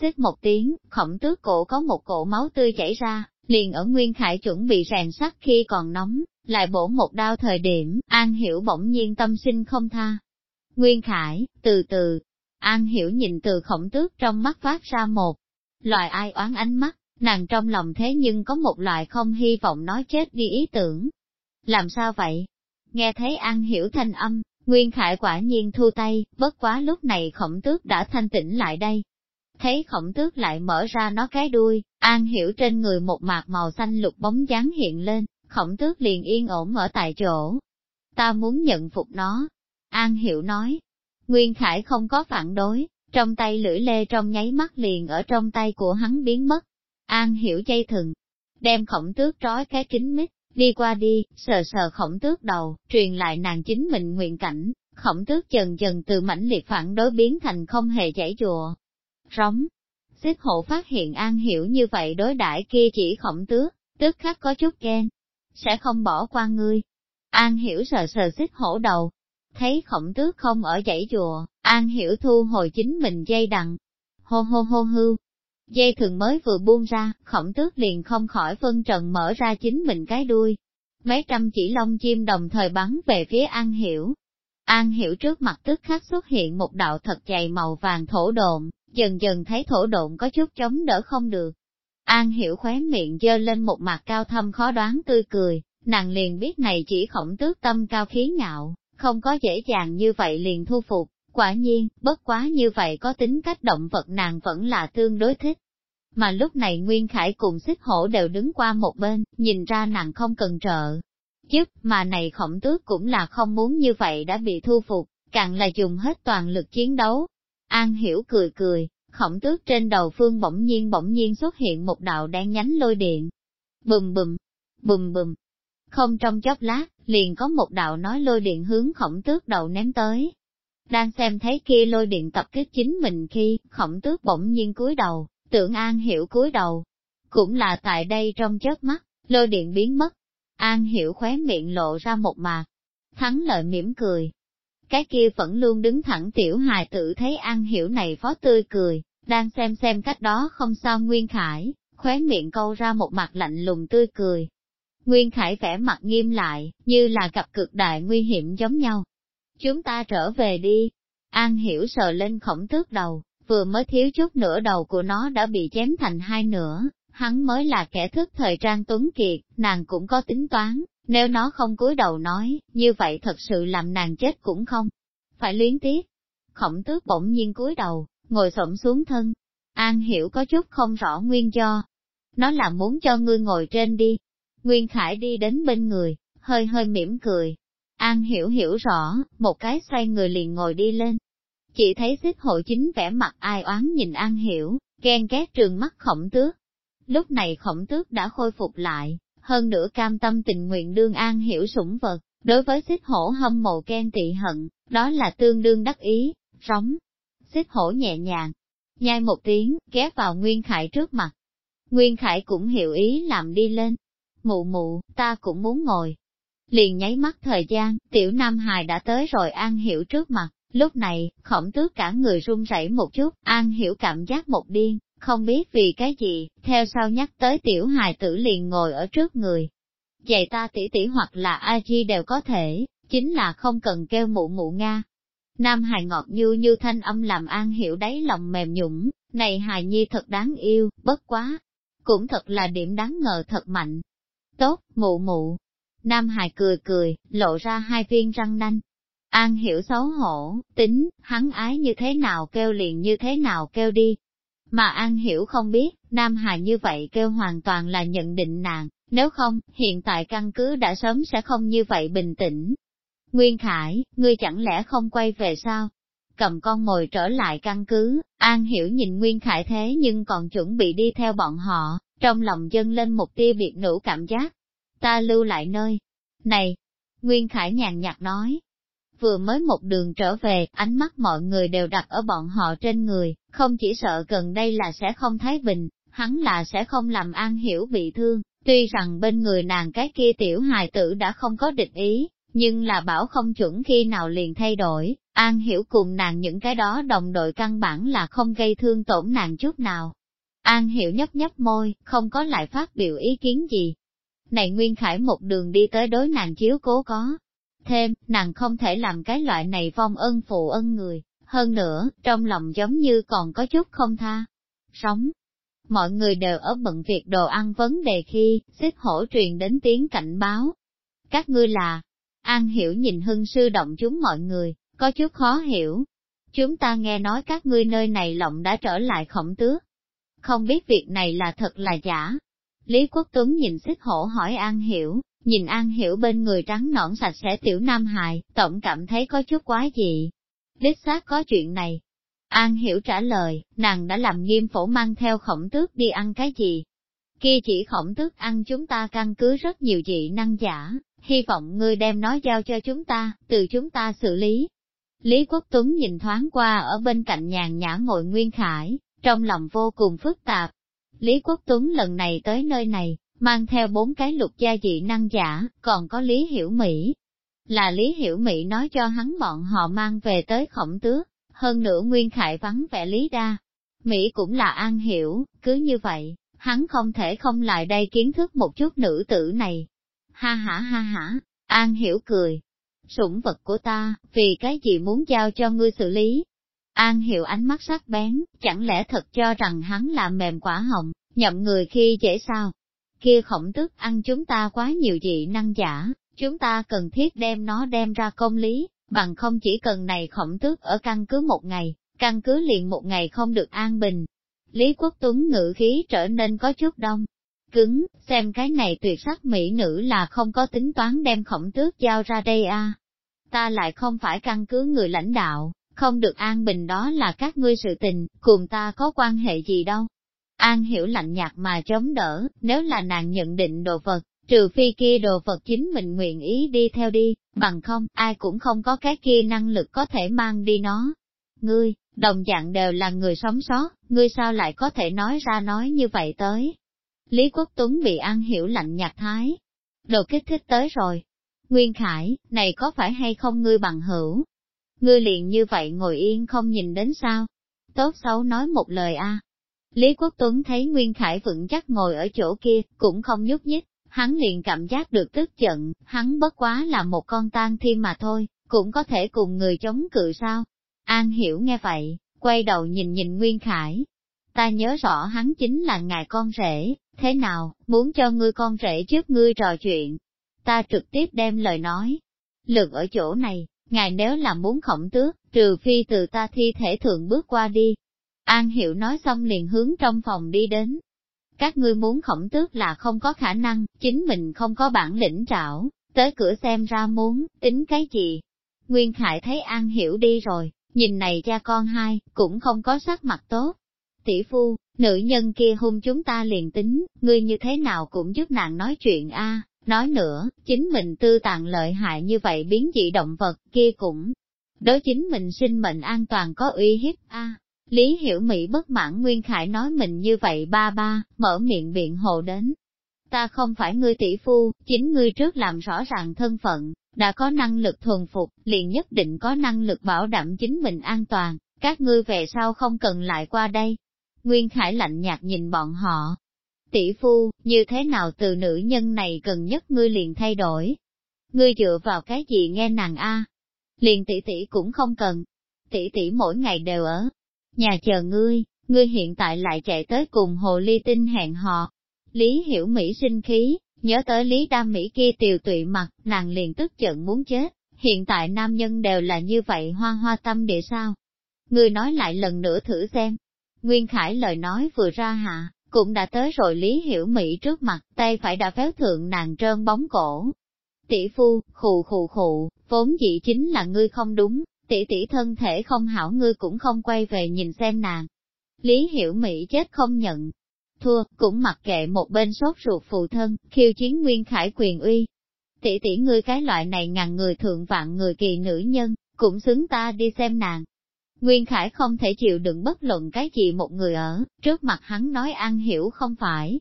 Xích một tiếng, khổng tước cổ có một cổ máu tươi chảy ra, liền ở Nguyên Khải chuẩn bị rèn sắt khi còn nóng, lại bổ một đao thời điểm, An Hiểu bỗng nhiên tâm sinh không tha. Nguyên Khải, từ từ, An Hiểu nhìn từ khổng tước trong mắt phát ra một loại ai oán ánh mắt, nàng trong lòng thế nhưng có một loại không hy vọng nói chết đi ý tưởng. Làm sao vậy? Nghe thấy An Hiểu thanh âm, Nguyên Khải quả nhiên thu tay, bất quá lúc này khổng tước đã thanh tĩnh lại đây, thấy khổng tước lại mở ra nó cái đuôi, an hiểu trên người một mạc màu xanh lục bóng dáng hiện lên, khổng tước liền yên ổn ở tại chỗ. Ta muốn nhận phục nó. An hiểu nói. Nguyên Khải không có phản đối, trong tay lưỡi lê trong nháy mắt liền ở trong tay của hắn biến mất. An hiểu dây thừng, đem khổng tước trói cái kính mít, đi qua đi, sờ sờ khổng tước đầu, truyền lại nàng chính mình nguyện cảnh, khổng tước dần dần từ mãnh liệt phản đối biến thành không hề chảy chùa, Róng, Xích hộ phát hiện An Hiểu như vậy đối đãi kia chỉ khổng tước, tức khắc có chút ghen, sẽ không bỏ qua ngươi. An Hiểu sờ sờ xích hổ đầu, thấy khổng tước không ở dãy chùa, An Hiểu thu hồi chính mình dây đằng, hô hô hô hưu. Dây thường mới vừa buông ra, khổng tước liền không khỏi phân trần mở ra chính mình cái đuôi. Mấy trăm chỉ lông chim đồng thời bắn về phía An Hiểu. An Hiểu trước mặt tức khắc xuất hiện một đạo thật dày màu vàng thổ độn, dần dần thấy thổ độn có chút chống đỡ không được. An hiểu khóe miệng dơ lên một mặt cao thâm khó đoán tươi cười, nàng liền biết này chỉ khổng tước tâm cao khí ngạo, không có dễ dàng như vậy liền thu phục, quả nhiên, bất quá như vậy có tính cách động vật nàng vẫn là tương đối thích. Mà lúc này Nguyên Khải cùng xích hổ đều đứng qua một bên, nhìn ra nàng không cần trợ. Giúp, mà này khổng tước cũng là không muốn như vậy đã bị thu phục, càng là dùng hết toàn lực chiến đấu. An hiểu cười cười, khổng tước trên đầu phương bỗng nhiên bỗng nhiên xuất hiện một đạo đen nhánh lôi điện. Bùm bùm, bùm bùm. Không trong chốc lát, liền có một đạo nói lôi điện hướng khổng tước đầu ném tới. Đang xem thấy kia lôi điện tập kích chính mình khi, khổng tước bỗng nhiên cúi đầu, tưởng An Hiểu cúi đầu. Cũng là tại đây trong chớp mắt, lôi điện biến mất. An Hiểu khóe miệng lộ ra một mạc. Thắng lợi mỉm cười. Cái kia vẫn luôn đứng thẳng tiểu hài tử thấy An Hiểu này phó tươi cười, đang xem xem cách đó không sao Nguyên Khải, khóe miệng câu ra một mặt lạnh lùng tươi cười. Nguyên Khải vẻ mặt nghiêm lại, như là gặp cực đại nguy hiểm giống nhau. Chúng ta trở về đi. An Hiểu sờ lên khổng tước đầu, vừa mới thiếu chút nửa đầu của nó đã bị chém thành hai nửa, hắn mới là kẻ thức thời trang tuấn kiệt, nàng cũng có tính toán, nếu nó không cúi đầu nói, như vậy thật sự làm nàng chết cũng không. Phải luyến tiếc. Khổng tước bỗng nhiên cúi đầu, ngồi xổm xuống thân. An hiểu có chút không rõ nguyên do. Nó là muốn cho ngươi ngồi trên đi. Nguyên Khải đi đến bên người, hơi hơi mỉm cười. An hiểu hiểu rõ, một cái xoay người liền ngồi đi lên, chỉ thấy xích hộ chính vẻ mặt ai oán nhìn An Hiểu, ghen ghét trường mắt khổng tước. Lúc này khổng tước đã khôi phục lại, hơn nữa cam tâm tình nguyện đương An Hiểu sủng vật, đối với xích hổ hâm mộ ghen tị hận, đó là tương đương đắc ý, rống. Xích hổ nhẹ nhàng, nhai một tiếng, ghé vào Nguyên Khải trước mặt. Nguyên Khải cũng hiểu ý làm đi lên. Mụ mụ, ta cũng muốn ngồi. Liền nháy mắt thời gian, tiểu Nam Hài đã tới rồi An Hiểu trước mặt. Lúc này, khổng tước cả người run rẩy một chút, an hiểu cảm giác một điên, không biết vì cái gì, theo sau nhắc tới tiểu hài tử liền ngồi ở trước người. Dạy ta tỷ tỷ hoặc là a di đều có thể, chính là không cần kêu mụ mụ Nga. Nam hài ngọt như như thanh âm làm an hiểu đáy lòng mềm nhũng, này hài nhi thật đáng yêu, bất quá. Cũng thật là điểm đáng ngờ thật mạnh. Tốt, mụ mụ. Nam Hải cười cười, lộ ra hai viên răng nanh, An hiểu xấu hổ, tính, hắn ái như thế nào kêu liền như thế nào kêu đi. Mà An hiểu không biết, Nam Hải như vậy kêu hoàn toàn là nhận định nàng, nếu không, hiện tại căn cứ đã sớm sẽ không như vậy bình tĩnh. Nguyên Khải, ngươi chẳng lẽ không quay về sao? Cầm con mồi trở lại căn cứ, An hiểu nhìn Nguyên Khải thế nhưng còn chuẩn bị đi theo bọn họ, trong lòng dâng lên một tia biệt nữ cảm giác. Ta lưu lại nơi. Này! Nguyên Khải nhàn nhạt nói, vừa mới một đường trở về, ánh mắt mọi người đều đặt ở bọn họ trên người, không chỉ sợ gần đây là sẽ không thái bình, hắn là sẽ không làm an hiểu bị thương, tuy rằng bên người nàng cái kia tiểu hài tử đã không có địch ý, nhưng là bảo không chuẩn khi nào liền thay đổi, an hiểu cùng nàng những cái đó đồng đội căn bản là không gây thương tổn nàng chút nào. An hiểu nhấp nhấp môi, không có lại phát biểu ý kiến gì. Này Nguyên Khải một đường đi tới đối nàng chiếu cố có, Thêm, nàng không thể làm cái loại này vong ân phụ ân người, hơn nữa, trong lòng giống như còn có chút không tha. Sống. Mọi người đều ở bận việc đồ ăn vấn đề khi, xích hổ truyền đến tiếng cảnh báo. Các ngươi là, An hiểu nhìn hưng sư động chúng mọi người, có chút khó hiểu. Chúng ta nghe nói các ngươi nơi này lộng đã trở lại khổng tước. Không biết việc này là thật là giả. Lý Quốc Tuấn nhìn xích hổ hỏi An hiểu, Nhìn An Hiểu bên người trắng nõn sạch sẽ tiểu nam hài, tổng cảm thấy có chút quá dị. Đích xác có chuyện này. An Hiểu trả lời, nàng đã làm nghiêm phổ mang theo khổng tước đi ăn cái gì. Kia chỉ khổng tước ăn chúng ta căn cứ rất nhiều dị năng giả, hy vọng ngươi đem nó giao cho chúng ta, từ chúng ta xử lý. Lý Quốc Tuấn nhìn thoáng qua ở bên cạnh nhàn nhã ngồi Nguyên Khải, trong lòng vô cùng phức tạp. Lý Quốc Tuấn lần này tới nơi này, mang theo bốn cái lục gia dị năng giả, còn có Lý Hiểu Mỹ. Là Lý Hiểu Mỹ nói cho hắn bọn họ mang về tới khổng tước, hơn nữa Nguyên Khải vắng vẻ Lý Đa. Mỹ cũng là an hiểu, cứ như vậy, hắn không thể không lại đây kiến thức một chút nữ tử này. Ha ha ha ha, an hiểu cười. Sủng vật của ta, vì cái gì muốn giao cho ngươi xử lý? An hiểu ánh mắt sắc bén, chẳng lẽ thật cho rằng hắn là mềm quả hồng, nhậm người khi dễ sao? Kia khổng tức ăn chúng ta quá nhiều dị năng giả, chúng ta cần thiết đem nó đem ra công lý, bằng không chỉ cần này khổng tước ở căn cứ một ngày, căn cứ liền một ngày không được an bình. Lý Quốc Tuấn ngữ khí trở nên có chút đông, cứng, xem cái này tuyệt sắc mỹ nữ là không có tính toán đem khổng tước giao ra đây a. À. Ta lại không phải căn cứ người lãnh đạo, không được an bình đó là các ngươi sự tình, cùng ta có quan hệ gì đâu. An hiểu lạnh nhạt mà chống đỡ, nếu là nàng nhận định đồ vật, trừ phi kia đồ vật chính mình nguyện ý đi theo đi, bằng không, ai cũng không có cái kia năng lực có thể mang đi nó. Ngươi, đồng dạng đều là người sống sót, ngươi sao lại có thể nói ra nói như vậy tới. Lý Quốc Tuấn bị An Hiểu lạnh nhạt thái. Đồ kích thích tới rồi. Nguyên Khải, này có phải hay không ngươi bằng hữu? Ngươi liền như vậy ngồi yên không nhìn đến sao? Tốt xấu nói một lời a. Lý Quốc Tuấn thấy Nguyên Khải vững chắc ngồi ở chỗ kia, cũng không nhúc nhích, hắn liền cảm giác được tức giận, hắn bất quá là một con tan thiên mà thôi, cũng có thể cùng người chống cự sao. An Hiểu nghe vậy, quay đầu nhìn nhìn Nguyên Khải. Ta nhớ rõ hắn chính là ngài con rể, thế nào, muốn cho ngươi con rể trước ngươi trò chuyện. Ta trực tiếp đem lời nói. Lực ở chỗ này, ngài nếu là muốn khổng tước, trừ phi từ ta thi thể thượng bước qua đi. An Hiểu nói xong liền hướng trong phòng đi đến. Các ngươi muốn khổng tước là không có khả năng, chính mình không có bản lĩnh trảo, tới cửa xem ra muốn, tính cái gì. Nguyên Khải thấy An Hiểu đi rồi, nhìn này cha con hai, cũng không có sắc mặt tốt. Tỷ phu, nữ nhân kia hung chúng ta liền tính, ngươi như thế nào cũng giúp nàng nói chuyện a nói nữa, chính mình tư tàn lợi hại như vậy biến dị động vật kia cũng, đối chính mình sinh mệnh an toàn có uy hiếp a. Lý Hiểu Mỹ bất mãn Nguyên Khải nói mình như vậy ba ba, mở miệng biện hộ đến. Ta không phải ngươi tỷ phu, chính ngươi trước làm rõ ràng thân phận, đã có năng lực thuần phục, liền nhất định có năng lực bảo đảm chính mình an toàn, các ngươi về sau không cần lại qua đây. Nguyên Khải lạnh nhạt nhìn bọn họ. Tỷ phu, như thế nào từ nữ nhân này cần nhất ngươi liền thay đổi? Ngươi dựa vào cái gì nghe nàng a? Liền tỷ tỷ cũng không cần. Tỷ tỷ mỗi ngày đều ở nhà chờ ngươi, ngươi hiện tại lại chạy tới cùng hồ ly tinh hẹn hò. Lý hiểu Mỹ sinh khí, nhớ tới Lý Đam Mỹ kia tiều tụy mặt, nàng liền tức giận muốn chết, hiện tại nam nhân đều là như vậy hoa hoa tâm địa sao. Ngươi nói lại lần nữa thử xem. Nguyên Khải lời nói vừa ra hạ, cũng đã tới rồi Lý Hiểu Mỹ trước mặt, tay phải đã phéo thượng nàng trơn bóng cổ. Tỷ phu, khù khù khù, vốn dĩ chính là ngươi không đúng, tỷ tỷ thân thể không hảo ngươi cũng không quay về nhìn xem nàng. Lý hiểu Mỹ chết không nhận. Thua, cũng mặc kệ một bên sốt ruột phụ thân, khiêu chiến nguyên khải quyền uy. Tỷ tỷ ngươi cái loại này ngàn người thượng vạn người kỳ nữ nhân, cũng xứng ta đi xem nàng. Nguyên Khải không thể chịu đựng bất luận cái gì một người ở, trước mặt hắn nói an hiểu không phải.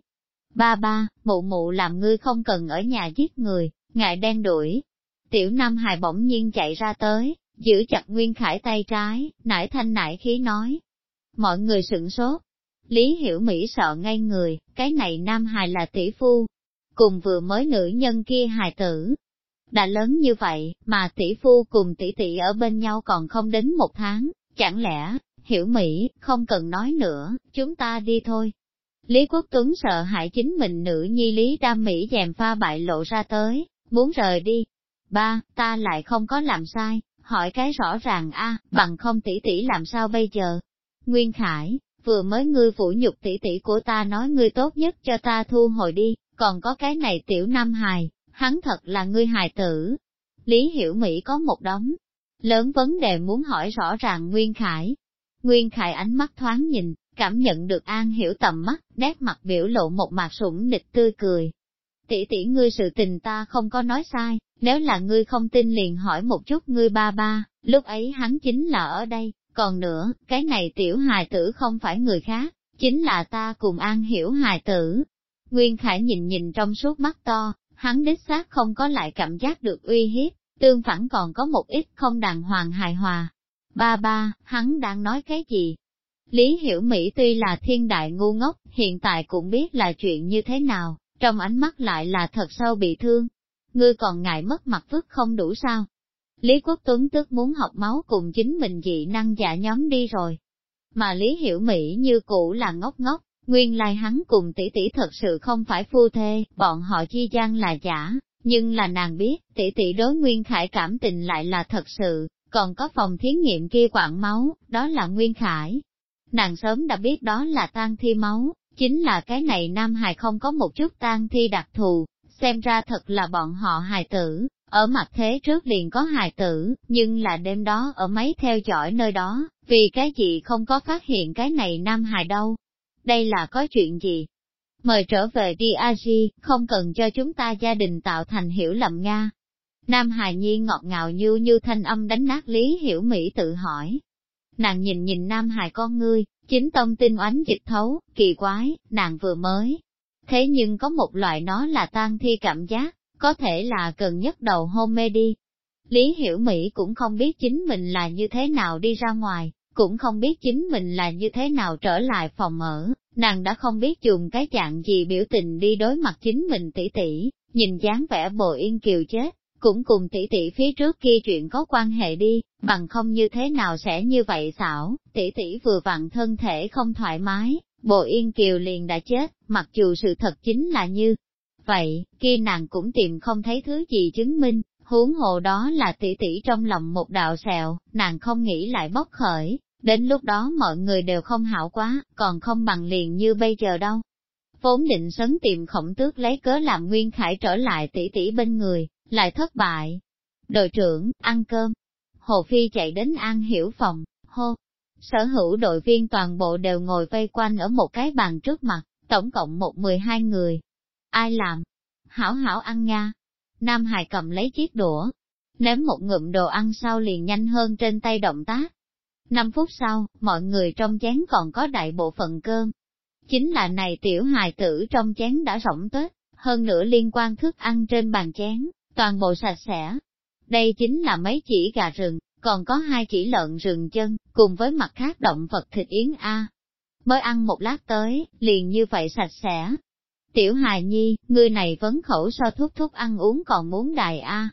Ba ba, mụ mụ làm ngươi không cần ở nhà giết người, ngại đen đuổi. Tiểu Nam Hài bỗng nhiên chạy ra tới, giữ chặt Nguyên Khải tay trái, nải thanh nải khí nói. Mọi người sửng sốt. Lý Hiểu Mỹ sợ ngay người, cái này nam hài là tỷ phu, cùng vừa mới nữ nhân kia hài tử. Đã lớn như vậy, mà tỷ phu cùng tỷ tỷ ở bên nhau còn không đến một tháng, chẳng lẽ, Hiểu Mỹ, không cần nói nữa, chúng ta đi thôi. Lý Quốc Tuấn sợ hãi chính mình nữ nhi Lý Đam Mỹ dèm pha bại lộ ra tới, muốn rời đi. Ba, ta lại không có làm sai, hỏi cái rõ ràng a, bằng không tỷ tỷ làm sao bây giờ? Nguyên Khải, vừa mới ngươi vũ nhục tỷ tỷ của ta nói ngươi tốt nhất cho ta thu hồi đi, còn có cái này tiểu nam hài, hắn thật là ngươi hài tử. Lý Hiểu Mỹ có một đống lớn vấn đề muốn hỏi rõ ràng Nguyên Khải. Nguyên Khải ánh mắt thoáng nhìn, cảm nhận được An Hiểu tầm mắt, nét mặt biểu lộ một mặt sủng nịch tươi cười. Tỷ tỷ ngươi sự tình ta không có nói sai, nếu là ngươi không tin liền hỏi một chút ngươi ba ba, lúc ấy hắn chính là ở đây, còn nữa, cái này tiểu hài tử không phải người khác, chính là ta cùng an hiểu hài tử. Nguyên Khải nhìn nhìn trong suốt mắt to, hắn đích xác không có lại cảm giác được uy hiếp, tương phản còn có một ít không đàng hoàng hài hòa. Ba ba, hắn đang nói cái gì? Lý Hiểu Mỹ tuy là thiên đại ngu ngốc, hiện tại cũng biết là chuyện như thế nào, trong ánh mắt lại là thật sâu bị thương, ngươi còn ngại mất mặt vứt không đủ sao? Lý Quốc Tuấn tức muốn học máu cùng chính mình dị năng giả nhóm đi rồi. Mà Lý Hiểu Mỹ như cũ là ngốc ngốc, Nguyên lai hắn cùng tỷ tỷ thật sự không phải phu thê, bọn họ chi gian là giả, nhưng là nàng biết, tỷ tỷ đối Nguyên Khải cảm tình lại là thật sự, còn có phòng thí nghiệm kia quảng máu, đó là Nguyên Khải. Nàng sớm đã biết đó là tang thi máu, chính là cái này Nam Hài không có một chút tang thi đặc thù, xem ra thật là bọn họ hài tử, ở mặt thế trước liền có hài tử, nhưng là đêm đó ở mấy theo dõi nơi đó, vì cái gì không có phát hiện cái này Nam Hài đâu. Đây là có chuyện gì? Mời trở về đi Aji, không cần cho chúng ta gia đình tạo thành hiểu lầm Nga. Nam Hài Nhi ngọt ngào như như thanh âm đánh nát Lý Hiểu Mỹ tự hỏi. Nàng nhìn nhìn Nam Hài con ngươi, chính tông tinh oánh dịch thấu, kỳ quái, nàng vừa mới. Thế nhưng có một loại nó là tan thi cảm giác, có thể là cần nhất đầu hôn mê đi. Lý Hiểu Mỹ cũng không biết chính mình là như thế nào đi ra ngoài, cũng không biết chính mình là như thế nào trở lại phòng ở, nàng đã không biết dùng cái dạng gì biểu tình đi đối mặt chính mình tỷ tỷ, nhìn dáng vẻ bồ yên kiều chết, cũng cùng tỷ tỷ phía trước kia chuyện có quan hệ đi, bằng không như thế nào sẽ như vậy xảo, tỷ tỷ vừa vặn thân thể không thoải mái, bồ yên kiều liền đã chết, mặc dù sự thật chính là như vậy, kia nàng cũng tìm không thấy thứ gì chứng minh, huống hồ đó là tỷ tỷ trong lòng một đạo sẹo, nàng không nghĩ lại bốc khởi, đến lúc đó mọi người đều không hảo quá, còn không bằng liền như bây giờ đâu. Vốn định sấn tìm khổng tước lấy cớ làm Nguyên Khải trở lại tỷ tỷ bên người, lại thất bại. Đội trưởng, ăn cơm. Hồ Phi chạy đến An Hiểu phòng, hô. Sở hữu đội viên toàn bộ đều ngồi vây quanh ở một cái bàn trước mặt, tổng cộng một mười hai người. Ai làm? Hảo hảo ăn nha. Nam Hải cầm lấy chiếc đũa, ném một ngụm đồ ăn sau liền nhanh hơn trên tay động tác. Năm phút sau, mọi người trong chén còn có đại bộ phận cơm. Chính là này tiểu hài tử trong chén đã rỗng tết, hơn nữa liên quan thức ăn trên bàn chén, toàn bộ sạch sẽ. Đây chính là mấy chỉ gà rừng, còn có hai chỉ lợn rừng chân, cùng với mặt khác động vật thịt yến A. Mới ăn một lát tới, liền như vậy sạch sẽ. Tiểu hài nhi, ngươi này vấn khẩu so thuốc thuốc ăn uống còn muốn đài A.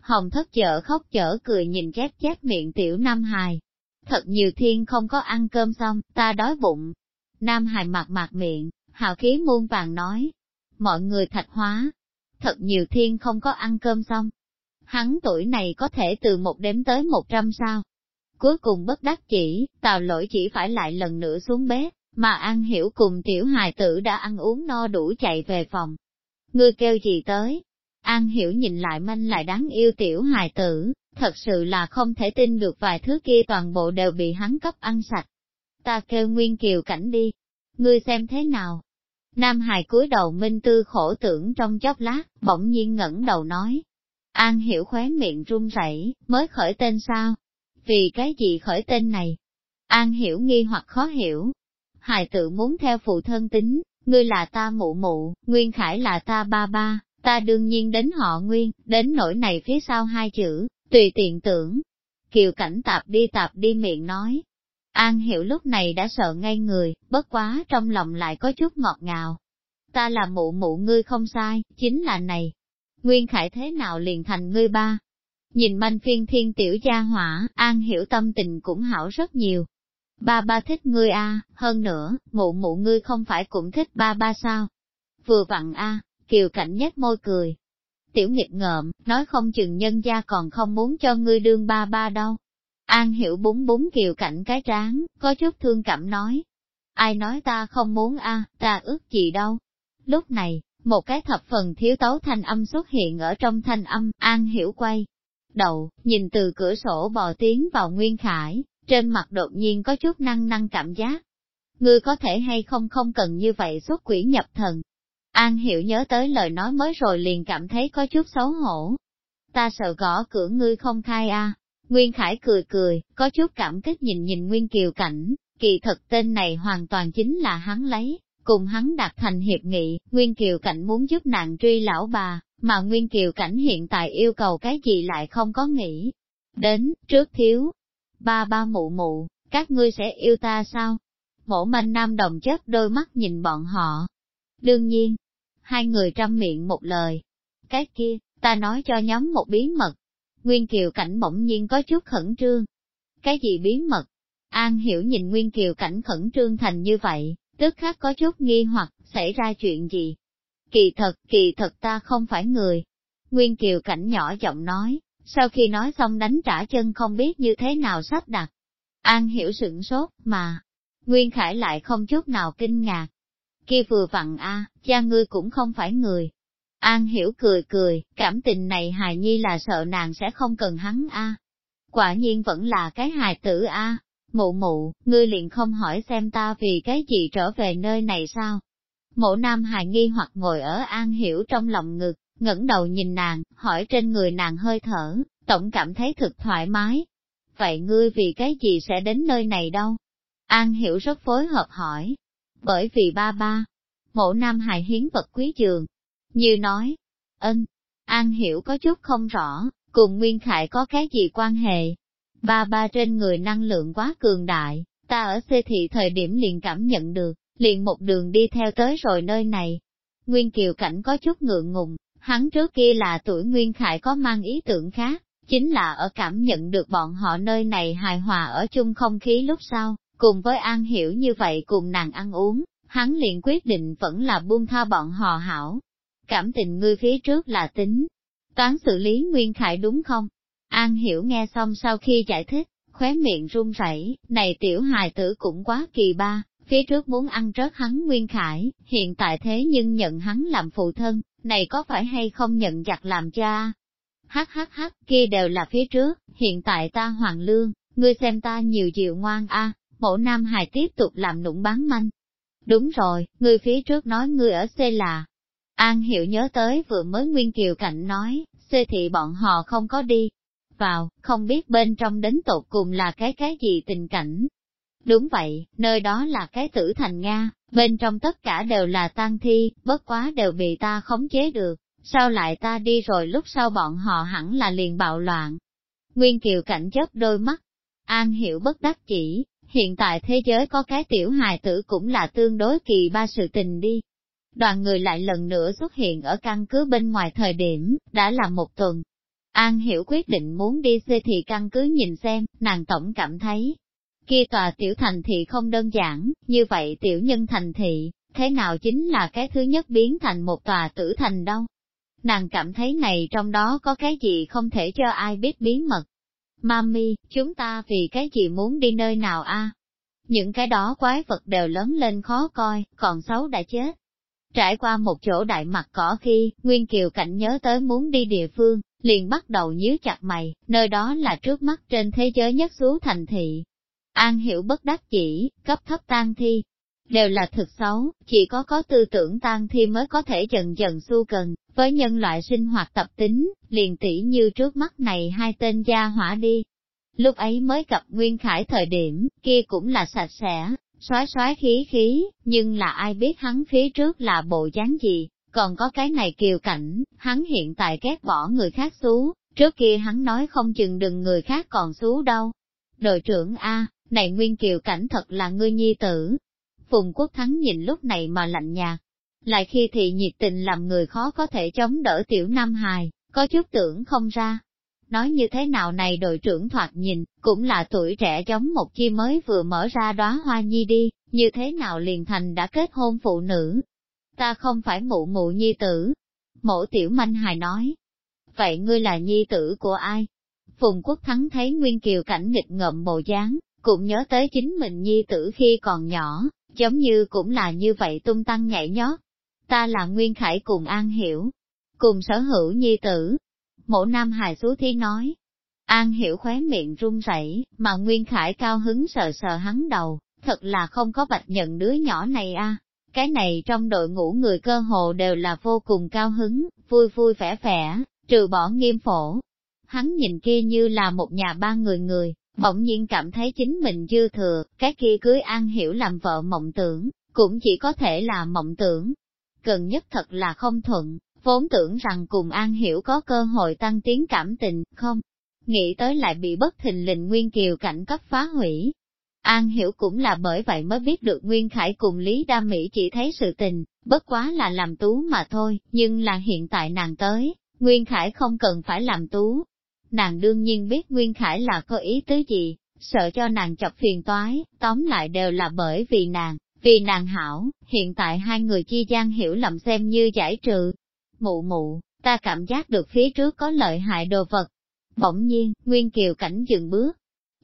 Hồng thất chở khóc chở cười nhìn chép chép miệng tiểu nam hài. Thật nhiều thiên không có ăn cơm xong, ta đói bụng. Nam hài mặt mặt miệng, hào khí muôn vàng nói. Mọi người thạch hóa, thật nhiều thiên không có ăn cơm xong. Hắn tuổi này có thể từ một đếm tới một trăm sao. Cuối cùng bất đắc chỉ, tào lỗi chỉ phải lại lần nữa xuống bếp, mà An Hiểu cùng tiểu hài tử đã ăn uống no đủ chạy về phòng. Ngươi kêu gì tới? An Hiểu nhìn lại manh lại đáng yêu tiểu hài tử, thật sự là không thể tin được vài thứ kia toàn bộ đều bị hắn cấp ăn sạch. Ta kêu Nguyên Kiều cảnh đi. Ngươi xem thế nào, Nam Hải cúi đầu minh tư khổ tưởng trong chốc lát, bỗng nhiên ngẩng đầu nói. An hiểu khóe miệng run rẩy, mới khởi tên sao? Vì cái gì khởi tên này? An hiểu nghi hoặc khó hiểu. Hải tự muốn theo phụ thân tính, ngươi là ta mụ mụ, Nguyên Khải là ta ba ba, ta đương nhiên đến họ Nguyên, đến nỗi này phía sau hai chữ, tùy tiện tưởng. Kiều cảnh tạp đi tạp đi miệng nói, An hiểu lúc này đã sợ ngay người, bất quá trong lòng lại có chút ngọt ngào. Ta là mụ mụ ngươi không sai, chính là này. Nguyên Khải thế nào liền thành ngươi ba? Nhìn manh phiên thiên tiểu gia hỏa, An hiểu tâm tình cũng hảo rất nhiều. Ba ba thích ngươi a, hơn nữa, mụ mụ ngươi không phải cũng thích ba ba sao? Vừa vặn a, kiều cảnh nhếch môi cười. Tiểu nghịch ngợm, nói không chừng nhân gia còn không muốn cho ngươi đương ba ba đâu. An hiểu búng búng kiều cảnh cái tráng, có chút thương cảm nói. Ai nói ta không muốn a, ta ước gì đâu. Lúc này, một cái thập phần thiếu tấu thanh âm xuất hiện ở trong thanh âm, An hiểu quay. Đầu, nhìn từ cửa sổ bò tiến vào Nguyên Khải, trên mặt đột nhiên có chút năng năng cảm giác. Ngươi có thể hay không không cần như vậy xuất quỷ nhập thần. An hiểu nhớ tới lời nói mới rồi liền cảm thấy có chút xấu hổ. Ta sợ gõ cửa ngươi không khai a, Nguyên Khải cười cười, có chút cảm kích nhìn nhìn Nguyên Kiều Cảnh, kỳ thật tên này hoàn toàn chính là hắn lấy, cùng hắn đạt thành hiệp nghị, Nguyên Kiều Cảnh muốn giúp nạn truy lão bà, mà Nguyên Kiều Cảnh hiện tại yêu cầu cái gì lại không có nghĩ. Đến, trước thiếu, ba ba mụ mụ, các ngươi sẽ yêu ta sao? Mổ manh nam đồng chớp đôi mắt nhìn bọn họ. Đương nhiên, hai người trăm miệng một lời. Cái kia, ta nói cho nhóm một bí mật, Nguyên Kiều Cảnh bỗng nhiên có chút khẩn trương. Cái gì bí mật? An hiểu nhìn Nguyên Kiều Cảnh khẩn trương thành như vậy, tức khắc có chút nghi hoặc, xảy ra chuyện gì? Kỳ thật, kỳ thật ta không phải người. Nguyên Kiều Cảnh nhỏ giọng nói, sau khi nói xong đánh trả chân không biết như thế nào sắp đặt. An hiểu sửng sốt, mà, Nguyên Khải lại không chút nào kinh ngạc. Kia vừa vặn a, cha ngươi cũng không phải người. An hiểu cười cười, cảm tình này hài nhi là sợ nàng sẽ không cần hắn a. Quả nhiên vẫn là cái hài tử a. Mụ mụ, ngươi liền không hỏi xem ta vì cái gì trở về nơi này sao? Mộ nam hài nghi hoặc ngồi ở an hiểu trong lòng ngực, ngẩng đầu nhìn nàng, hỏi trên người nàng hơi thở, tổng cảm thấy thực thoải mái. Vậy ngươi vì cái gì sẽ đến nơi này đâu? An hiểu rất phối hợp hỏi. Bởi vì ba ba, mộ nam hài hiến vật quý trường. Như nói, ân, An hiểu có chút không rõ, cùng Nguyên Khải có cái gì quan hệ. Ba ba trên người năng lượng quá cường đại, ta ở xê thị thời điểm liền cảm nhận được, liền một đường đi theo tới rồi nơi này. Nguyên Kiều Cảnh có chút ngượng ngùng, hắn trước kia là tuổi Nguyên Khải có mang ý tưởng khác, chính là ở cảm nhận được bọn họ nơi này hài hòa ở chung không khí lúc sau, cùng với An Hiểu như vậy cùng nàng ăn uống, hắn liền quyết định vẫn là buông tha bọn họ hảo. Cảm tình ngươi phía trước là tính, toán xử lý Nguyên Khải đúng không? An Hiểu nghe xong sau khi giải thích, khóe miệng run rẩy, này tiểu hài tử cũng quá kỳ ba, phía trước muốn ăn rớt hắn Nguyên Khải, hiện tại thế nhưng nhận hắn làm phụ thân, này có phải hay không nhận giặc làm cha? Hắc hắc hắc, kia đều là phía trước, hiện tại ta hoàng lương, ngươi xem ta nhiều dịu ngoan a mộ nam hài tiếp tục làm nụng bán manh. Đúng rồi, người phía trước nói ngươi ở C là. An hiểu nhớ tới vừa mới Nguyên Kiều Cảnh nói, C thị bọn họ không có đi. Vào, không biết bên trong đến tột cùng là cái cái gì tình cảnh. Đúng vậy, nơi đó là cái tử thành Nga, bên trong tất cả đều là tang thi, bất quá đều bị ta khống chế được, sao lại ta đi rồi lúc sau bọn họ hẳn là liền bạo loạn. Nguyên Kiều cảnh chớp đôi mắt, An hiểu bất đắc chỉ, hiện tại thế giới có cái tiểu hài tử cũng là tương đối kỳ ba sự tình đi. Đoàn người lại lần nữa xuất hiện ở căn cứ bên ngoài thời điểm, đã là một tuần. An hiểu quyết định muốn đi xê thị căn cứ nhìn xem, nàng tổng cảm thấy, Kia tòa tiểu thành thị không đơn giản, như vậy tiểu nhân thành thị, thế nào chính là cái thứ nhất biến thành một tòa tử thành đâu. Nàng cảm thấy này trong đó có cái gì không thể cho ai biết bí mật. Mami, chúng ta vì cái gì muốn đi nơi nào a? Những cái đó quái vật đều lớn lên khó coi, còn xấu đã chết. Trải qua một chỗ đại mặt cỏ khi, Nguyên Kiều Cảnh nhớ tới muốn đi địa phương, liền bắt đầu nhíu chặt mày, nơi đó là trước mắt trên thế giới nhất xuống thành thị, An hiểu bất đắc chỉ, cấp thấp tan thi, đều là thực xấu, chỉ có có tư tưởng tan thi mới có thể dần dần su cần, với nhân loại sinh hoạt tập tính, liền tỉ như trước mắt này hai tên gia hỏa đi. Lúc ấy mới gặp Nguyên Khải thời điểm, kia cũng là sạch sẽ, xoái xoái khí khí, nhưng là ai biết hắn phía trước là bộ dáng gì, còn có cái này kiều cảnh, hắn hiện tại ghét bỏ người khác xú, trước kia hắn nói không chừng đừng người khác còn xú đâu. Đội trưởng A, này Nguyên Kiều cảnh thật là ngươi nhi tử. Phùng Quốc Thắng nhìn lúc này mà lạnh nhạt, lại khi thì nhiệt tình làm người khó có thể chống đỡ tiểu Nam Hài, có chút tưởng không ra. Nói như thế nào này đội trưởng thoạt nhìn, cũng là tuổi trẻ giống một chi mới vừa mở ra đóa hoa nhi đi, như thế nào liền thành đã kết hôn phụ nữ. Ta không phải mụ mụ nhi tử. Mổ tiểu manh hài nói. Vậy ngươi là nhi tử của ai? Phùng Quốc Thắng thấy Nguyên Kiều cảnh nghịch ngợm bộ dáng, cũng nhớ tới chính mình nhi tử khi còn nhỏ, giống như cũng là như vậy tung tăng nhảy nhót. Ta là Nguyên Khải cùng An Hiểu, cùng sở hữu nhi tử. Mộ Nam Hài Xú Thi nói, An Hiểu khóe miệng run rẩy, mà Nguyên Khải cao hứng sờ sờ hắn đầu, thật là không có bạch nhận đứa nhỏ này a. Cái này trong đội ngũ người cơ hồ đều là vô cùng cao hứng, vui vui vẻ vẻ, trừ bỏ nghiêm phổ. Hắn nhìn kia như là một nhà ba người người, bỗng nhiên cảm thấy chính mình dư thừa, cái kia cưới An Hiểu làm vợ mộng tưởng, cũng chỉ có thể là mộng tưởng. Cần nhất thật là không thuận, vốn tưởng rằng cùng An Hiểu có cơ hội tăng tiến cảm tình, không. Nghĩ tới lại bị bất thình lình Nguyên Kiều cảnh cấp phá hủy. An Hiểu cũng là bởi vậy mới biết được Nguyên Khải cùng Lý Đa Mỹ chỉ thấy sự tình, bất quá là làm tú mà thôi, nhưng là hiện tại nàng tới, Nguyên Khải không cần phải làm tú, nàng đương nhiên biết Nguyên Khải là có ý tứ gì, sợ cho nàng chọc phiền toái, tóm lại đều là bởi vì nàng, Vì nàng hảo, hiện tại hai người chi gian hiểu lầm xem như giải trừ. Mụ mụ, ta cảm giác được phía trước có lợi hại đồ vật. Bỗng nhiên, Nguyên Kiều cảnh dừng bước.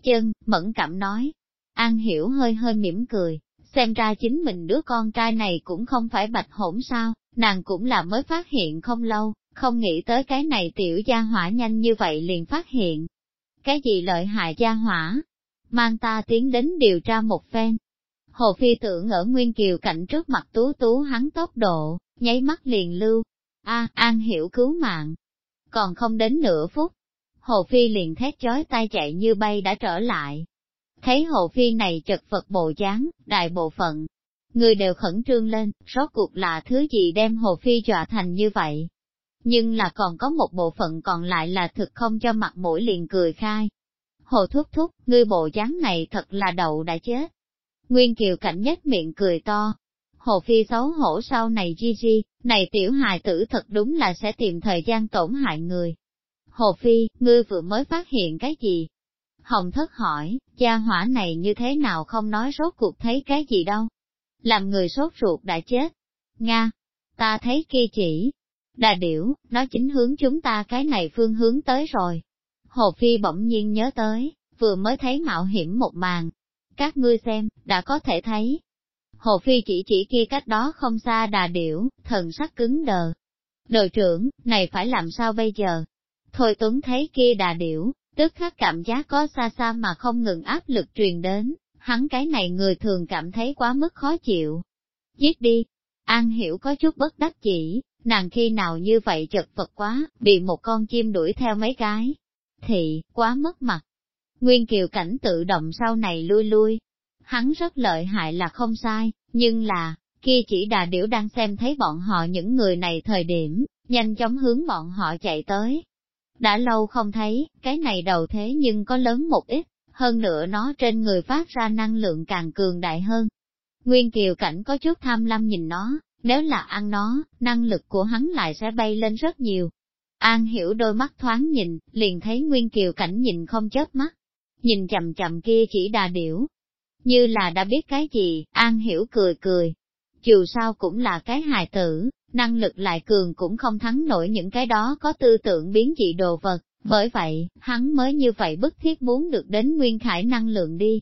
Chân, mẫn cảm nói. An hiểu hơi hơi mỉm cười, xem ra chính mình đứa con trai này cũng không phải bạch hỗn sao, nàng cũng là mới phát hiện không lâu, không nghĩ tới cái này tiểu gia hỏa nhanh như vậy liền phát hiện. Cái gì lợi hại gia hỏa? Mang ta tiến đến điều tra một phen. Hồ Phi tưởng ở Nguyên Kiều cạnh trước mặt tú tú hắn tốc độ, nháy mắt liền lưu. A, An hiểu cứu mạng. Còn không đến nửa phút. Hồ Phi liền thét chói tay chạy như bay đã trở lại. Thấy Hồ Phi này chật vật bộ dáng, đại bộ phận. Người đều khẩn trương lên, rốt cuộc là thứ gì đem Hồ Phi dọa thành như vậy, nhưng là còn có một bộ phận còn lại là thực không cho mặt mũi liền cười khai. Hồ thúc thúc, ngươi bộ dáng này thật là đậu đã chết. Nguyên Kiều cảnh nhất miệng cười to. Hồ Phi xấu hổ sau này di di, này tiểu hài tử thật đúng là sẽ tìm thời gian tổn hại người. Hồ Phi, ngươi vừa mới phát hiện cái gì? Hồng thất hỏi, gia hỏa này như thế nào không nói rốt cuộc thấy cái gì đâu? Làm người sốt ruột đã chết. Nga, ta thấy kia chỉ, Đà điểu, nó chính hướng chúng ta cái này phương hướng tới rồi. Hồ Phi bỗng nhiên nhớ tới, vừa mới thấy mạo hiểm một màn. Các ngươi xem, đã có thể thấy. Hồ Phi chỉ chỉ kia cách đó không xa đà điểu, thần sắc cứng đờ. Đội trưởng, này phải làm sao bây giờ? Thôi Tuấn thấy kia đà điểu, tức khắc cảm giác có xa xa mà không ngừng áp lực truyền đến, hắn cái này người thường cảm thấy quá mức khó chịu. Giết đi! An hiểu có chút bất đắc chỉ, nàng khi nào như vậy chật vật quá, bị một con chim đuổi theo mấy cái. Thì, quá mất mặt. Nguyên Kiều cảnh tự động sau này lui lui. Hắn rất lợi hại là không sai, nhưng là, kia chỉ đà điểu đang xem thấy bọn họ những người này thời điểm, nhanh chóng hướng bọn họ chạy tới. Đã lâu không thấy, cái này đầu thế nhưng có lớn một ít, hơn nữa nó trên người phát ra năng lượng càng cường đại hơn. Nguyên Kiều Cảnh có chút tham lam nhìn nó, nếu là ăn nó, năng lực của hắn lại sẽ bay lên rất nhiều. An hiểu đôi mắt thoáng nhìn, liền thấy Nguyên Kiều cảnh nhìn không chớp mắt. Nhìn chậm chậm kia chỉ đà điểu. Như là đã biết cái gì, An hiểu cười cười. Dù sao cũng là cái hài tử, năng lực lại cường cũng không thắng nổi những cái đó có tư tưởng biến dị đồ vật. Bởi vậy, hắn mới như vậy bức thiết muốn được đến Nguyên Khải năng lượng đi.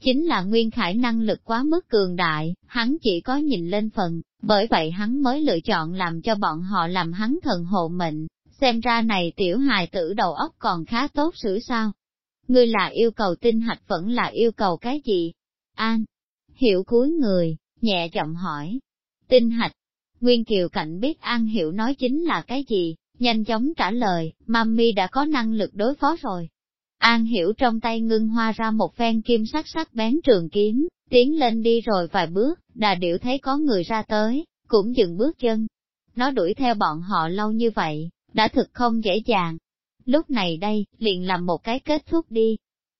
Chính là Nguyên Khải năng lực quá mức cường đại, hắn chỉ có nhìn lên phần, bởi vậy hắn mới lựa chọn làm cho bọn họ làm hắn thần hộ mệnh, xem ra này tiểu hài tử đầu óc còn khá tốt xử sao. Ngươi là yêu cầu tinh hạch vẫn là yêu cầu cái gì? An, hiểu cuối người, nhẹ giọng hỏi. Tinh hạch, Nguyên Kiều Cảnh biết An hiểu nói chính là cái gì, nhanh chóng trả lời, mami đã có năng lực đối phó rồi. An hiểu trong tay ngưng hoa ra một phen kim sắc sắc bén trường kiếm, tiến lên đi rồi vài bước, đà điểu thấy có người ra tới, cũng dừng bước chân. Nó đuổi theo bọn họ lâu như vậy, đã thực không dễ dàng. Lúc này đây, liền làm một cái kết thúc đi.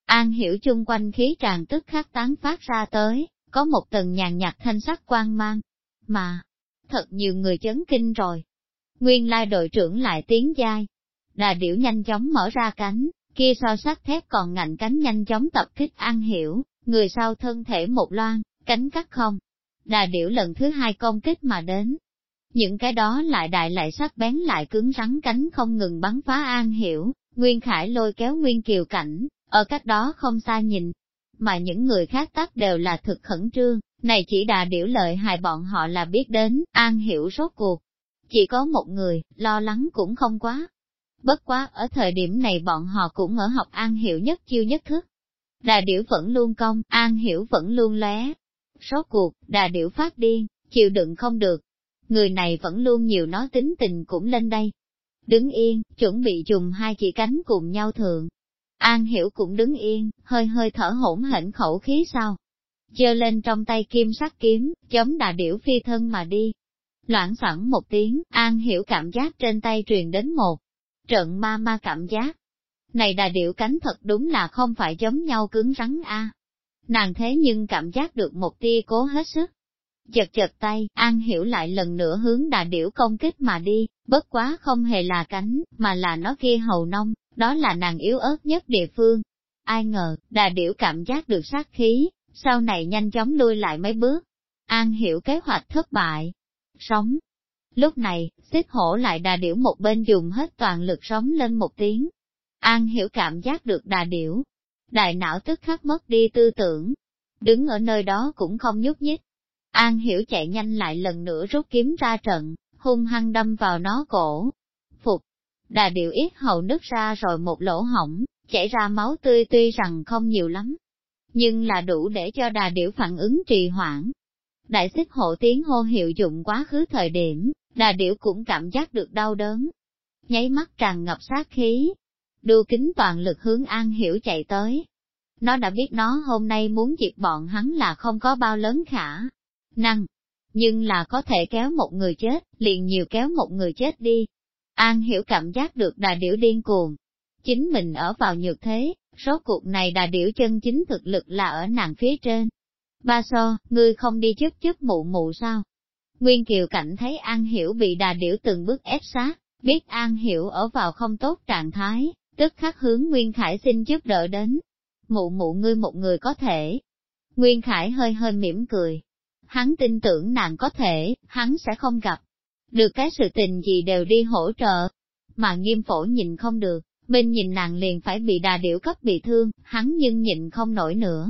An hiểu chung quanh khí tràn tức khắc tán phát ra tới, có một tầng nhàn nhạt thanh sắc quang mang. Mà, thật nhiều người chấn kinh rồi. Nguyên lai đội trưởng lại tiến giai. Đà điểu nhanh chóng mở ra cánh, kia so sắt thép còn ngạnh cánh nhanh chóng tập kích An Hiểu, người sau thân thể một loan, cánh cắt không. Đà điểu lần thứ hai công kích mà đến. Những cái đó lại đại lại sắc bén lại cứng rắn cánh không ngừng bắn phá An Hiểu, Nguyên Khải lôi kéo Nguyên Kiều cảnh, ở cách đó không xa nhìn. Mà những người khác tắt đều là thực khẩn trương, này chỉ đà điểu lợi hại bọn họ là biết đến, An Hiểu rốt cuộc. Chỉ có một người, lo lắng cũng không quá, Bất quá ở thời điểm này bọn họ cũng ở học An Hiểu nhất chiêu nhất thức. Đà điểu vẫn luôn công, An Hiểu vẫn luôn lé Số cuộc, đà điểu phát điên, chịu đựng không được. Người này vẫn luôn nhiều nói tính tình cũng lên đây. Đứng yên, chuẩn bị dùng hai chỉ cánh cùng nhau thượng. An Hiểu cũng đứng yên, hơi hơi thở hỗn hển khẩu khí sau. Chơ lên trong tay kim sắc kiếm, chống đà điểu phi thân mà đi. Loạn sẵn một tiếng, An Hiểu cảm giác trên tay truyền đến một trận ma ma cảm giác. Này đà điệu cánh thật đúng là không phải giống nhau cứng rắn a. Nàng thế nhưng cảm giác được một tia cố hết sức. Chật chật tay, An hiểu lại lần nữa hướng đà điểu công kích mà đi, bất quá không hề là cánh, mà là nó kia hầu nông, đó là nàng yếu ớt nhất địa phương. Ai ngờ, đà điểu cảm giác được sát khí, sau này nhanh chóng lui lại mấy bước. An hiểu kế hoạch thất bại. Sống. Lúc này, xích hổ lại đà điểu một bên dùng hết toàn lực sống lên một tiếng. An hiểu cảm giác được đà điểu. Đại não tức khắc mất đi tư tưởng. Đứng ở nơi đó cũng không nhúc nhích. An hiểu chạy nhanh lại lần nữa rút kiếm ra trận, hung hăng đâm vào nó cổ. Phục. Đà điểu ít hầu nứt ra rồi một lỗ hỏng, chảy ra máu tươi tuy rằng không nhiều lắm, nhưng là đủ để cho đà điểu phản ứng trì hoãn. Đại xích hộ tiếng hô hiệu dụng quá khứ thời điểm, đà điểu cũng cảm giác được đau đớn. Nháy mắt tràn ngập sát khí, đu kính toàn lực hướng an hiểu chạy tới. Nó đã biết nó hôm nay muốn diệt bọn hắn là không có bao lớn khả năng, nhưng là có thể kéo một người chết, liền nhiều kéo một người chết đi. An hiểu cảm giác được đà điểu điên cuồng, chính mình ở vào nhược thế, số cuộc này đà điểu chân chính thực lực là ở nàng phía trên. Ba so, ngươi không đi chức chức mụ mụ sao? Nguyên Kiều Cảnh thấy An Hiểu bị đà điểu từng bước ép sát, biết An Hiểu ở vào không tốt trạng thái, tức khắc hướng Nguyên Khải xin giúp đỡ đến. Mụ mụ ngươi một người có thể. Nguyên Khải hơi hơi mỉm cười. Hắn tin tưởng nàng có thể, hắn sẽ không gặp. Được cái sự tình gì đều đi hỗ trợ. Mà nghiêm phổ nhìn không được, Bên nhìn nàng liền phải bị đà điểu cấp bị thương, hắn nhưng nhịn không nổi nữa.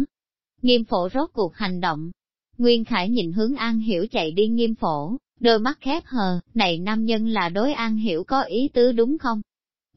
Nghiêm phổ rốt cuộc hành động. Nguyên Khải nhìn hướng An Hiểu chạy đi nghiêm phổ, đôi mắt khép hờ, này nam nhân là đối An Hiểu có ý tứ đúng không?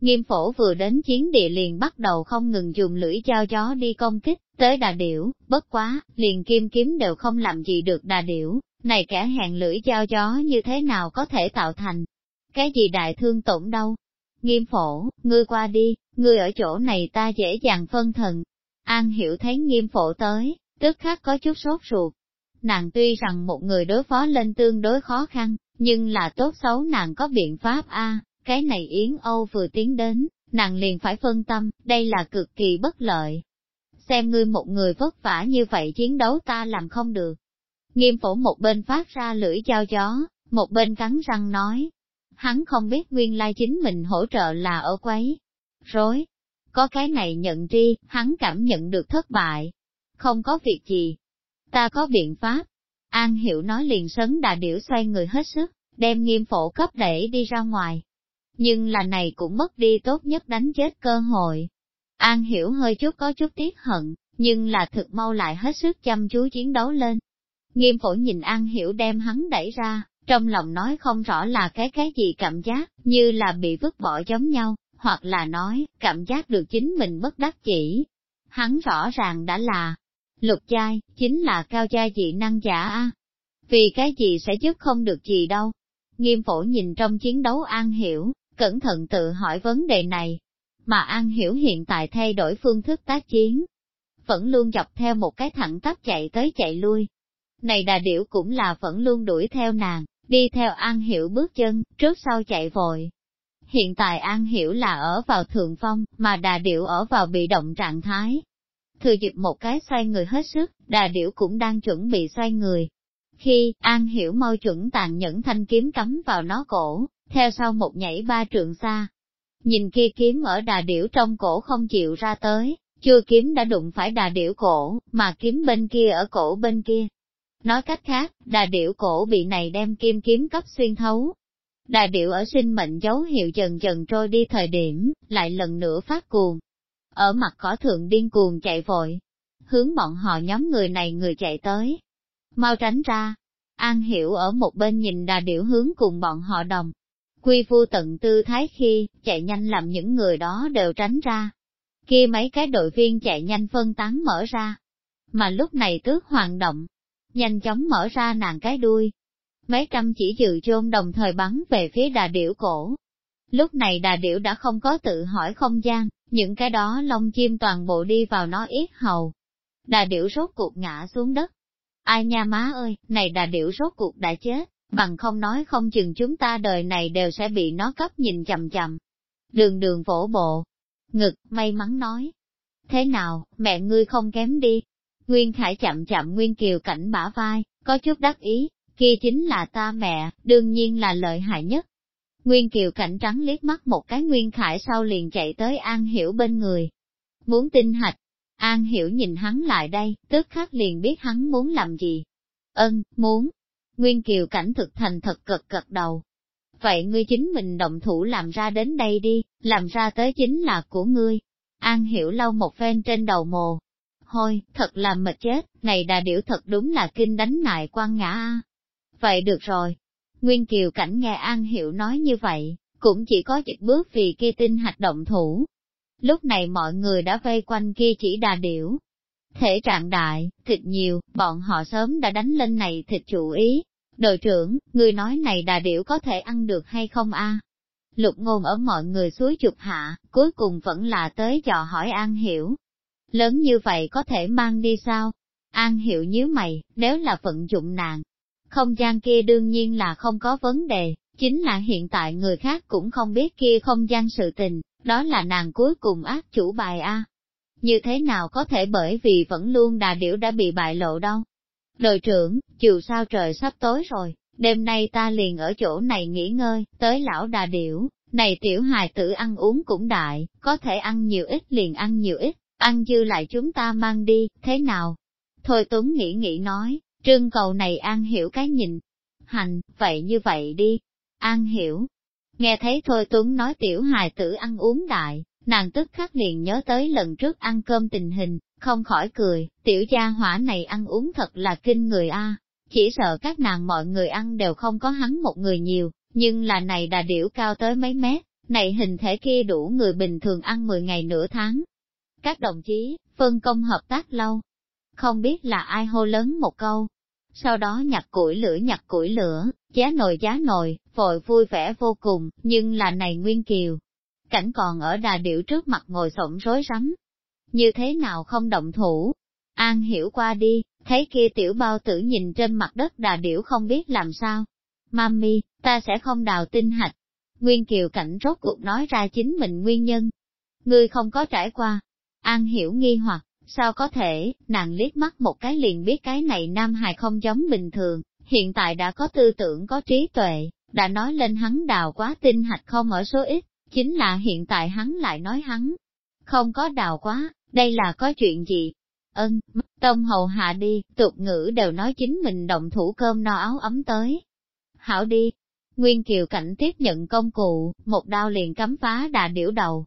Nghiêm phổ vừa đến chiến địa liền bắt đầu không ngừng dùng lưỡi dao gió đi công kích, tới đà điểu, bất quá, liền kim kiếm đều không làm gì được đà điểu, này kẻ hẹn lưỡi dao gió như thế nào có thể tạo thành. Cái gì đại thương tổn đâu, Nghiêm phổ, ngươi qua đi, ngươi ở chỗ này ta dễ dàng phân thần. An hiểu thấy nghiêm phổ tới, tức khắc có chút sốt ruột. Nàng tuy rằng một người đối phó lên tương đối khó khăn, nhưng là tốt xấu nàng có biện pháp a cái này Yến Âu vừa tiến đến, nàng liền phải phân tâm, đây là cực kỳ bất lợi. Xem ngươi một người vất vả như vậy chiến đấu ta làm không được. Nghiêm phổ một bên phát ra lưỡi dao gió, một bên cắn răng nói, hắn không biết nguyên lai chính mình hỗ trợ là ở quấy. Rối, có cái này nhận tri, hắn cảm nhận được thất bại. Không có việc gì. Ta có biện pháp. An Hiểu nói liền sấn đà điểu xoay người hết sức, đem nghiêm phổ cấp đẩy đi ra ngoài. Nhưng là này cũng mất đi tốt nhất đánh chết cơ hội. An Hiểu hơi chút có chút tiếc hận, nhưng là thực mau lại hết sức chăm chú chiến đấu lên. Nghiêm phổ nhìn An Hiểu đem hắn đẩy ra, trong lòng nói không rõ là cái cái gì cảm giác, như là bị vứt bỏ giống nhau, hoặc là nói, cảm giác được chính mình bất đắc chỉ. Hắn rõ ràng đã là lục giai, chính là cao giai dị năng giả a. Vì cái gì sẽ giúp không được gì đâu. Nghiêm phổ nhìn trong chiến đấu An Hiểu, cẩn thận tự hỏi vấn đề này. Mà An Hiểu hiện tại thay đổi phương thức tác chiến. Vẫn luôn dọc theo một cái thẳng tắp chạy tới chạy lui. Này đà điểu cũng là vẫn luôn đuổi theo nàng, đi theo An Hiểu bước chân, trước sau chạy vội. Hiện tại An Hiểu là ở vào thượng phong, mà đà điểu ở vào bị động trạng thái. Thừa dịp một cái xoay người hết sức, đà điểu cũng đang chuẩn bị xoay người. Khi, An Hiểu mau chuẩn tàn nhẫn thanh kiếm cắm vào nó cổ, theo sau một nhảy ba trượng xa. Nhìn kia kiếm ở đà điểu trong cổ không chịu ra tới, chưa kiếm đã đụng phải đà điểu cổ, mà kiếm bên kia ở cổ bên kia, Nói cách khác, đà điểu cổ bị này đem kim kiếm cấp xuyên thấu. Đà điểu ở sinh mệnh dấu hiệu dần dần trôi đi thời điểm, lại lần nữa phát cuồng. Ở mặt cỏ thượng điên cuồng chạy vội, hướng bọn họ nhóm người này người chạy tới. Mau tránh ra, An Hiểu ở một bên nhìn đà điểu hướng cùng bọn họ đồng. Quy phu tận tư thái khi, chạy nhanh làm những người đó đều tránh ra. Kia mấy cái đội viên chạy nhanh phân tán mở ra. Mà lúc này tước hoàng động, nhanh chóng mở ra nàng cái đuôi. Mấy trăm chỉ dự chôn đồng thời bắn về phía đà điểu cổ. Lúc này đà điểu đã không có tự hỏi không gian, những cái đó lông chim toàn bộ đi vào nó yết hầu. Đà điểu rốt cuộc ngã xuống đất. Ai nha má ơi, này đà điểu rốt cuộc đã chết, bằng không nói không chừng chúng ta đời này đều sẽ bị nó cấp nhìn chậm chậm Đường đường vỗ bộ, ngực, may mắn nói. Thế nào, mẹ ngươi không kém đi, Nguyên Khải chậm chậm Nguyên Kiều cảnh bả vai, có chút đắc ý, kia chính là ta mẹ, đương nhiên là lợi hại nhất. Nguyên Kiều cảnh trắng liếc mắt một cái Nguyên Khải sau liền chạy tới An Hiểu bên người. Muốn tinh hạch, An Hiểu nhìn hắn lại đây, tức khắc liền biết hắn muốn làm gì. Ân, muốn. Nguyên Kiều cảnh thực thành thật cực cật đầu. Vậy ngươi chính mình động thủ làm ra đến đây đi, làm ra tới chính là của ngươi. An hiểu lau một phen trên đầu mồ. Hôi, thật là mệt chết, này đà điểu thật đúng là kinh đánh nại quan ngã a. Vậy được rồi. Nguyên Kiều cảnh nghe An hiểu nói như vậy, cũng chỉ có chực bước vì kia tinh hạch động thủ. Lúc này mọi người đã vây quanh kia chỉ đà điểu. Thể trạng đại, thịt nhiều, bọn họ sớm đã đánh lên này thịt chủ ý. Đội trưởng, người nói này đà điểu có thể ăn được hay không a? Lục ngôn ở mọi người suối chụp hạ, cuối cùng vẫn là tới dò hỏi An Hiểu. Lớn như vậy có thể mang đi sao? An Hiểu nhíu mày, nếu là vận dụng nàng, không gian kia đương nhiên là không có vấn đề, chính là hiện tại người khác cũng không biết kia không gian sự tình, đó là nàng cuối cùng ác chủ bài A. Như thế nào có thể bởi vì vẫn luôn đà điểu đã bị bại lộ đâu. Đội trưởng, chiều sao trời sắp tối rồi, đêm nay ta liền ở chỗ này nghỉ ngơi, tới lão đà điểu, này tiểu hài tử ăn uống cũng đại, có thể ăn nhiều ít liền ăn nhiều ít, ăn dư lại chúng ta mang đi, thế nào? Thôi Tuấn nghĩ nghĩ nói, trương cầu này an hiểu cái nhìn. Hành, vậy như vậy đi, An hiểu. Nghe thấy Thôi Tuấn nói tiểu hài tử ăn uống đại, nàng tức khắc liền nhớ tới lần trước ăn cơm tình hình, không khỏi cười, tiểu gia hỏa này ăn uống thật là kinh người a. Chỉ sợ các nàng mọi người ăn đều không có hắn một người nhiều, nhưng là này đà điểu cao tới mấy mét, này hình thể kia đủ người bình thường ăn 10 ngày nửa tháng. Các đồng chí, phân công hợp tác lâu. Không biết là ai hô lớn một câu, sau đó nhặt củi lửa nhặt củi lửa, giá nồi giá nồi, vội vui vẻ vô cùng, nhưng là này Nguyên Kiều. Cảnh còn ở đà điệu trước mặt ngồi sổng rối rắm. Như thế nào không động thủ? An hiểu qua đi, thấy kia tiểu bao tử nhìn trên mặt đất đà điểu không biết làm sao. Mami, ta sẽ không đào tinh hạch. Nguyên Kiều cảnh rốt cuộc nói ra chính mình nguyên nhân. Ngươi không có trải qua. An hiểu nghi hoặc, sao có thể, nàng liếc mắt một cái liền biết cái này nam hài không giống bình thường, hiện tại đã có tư tưởng có trí tuệ, đã nói lên hắn đào quá tinh hạch không ở số ít, chính là hiện tại hắn lại nói hắn không có đào quá, đây là có chuyện gì? Ân, tông hầu hạ đi, tục ngữ đều nói chính mình động thủ cơm no áo ấm tới. Hảo đi, Nguyên Kiều Cảnh tiếp nhận công cụ, một đao liền cắm phá đà điểu đầu.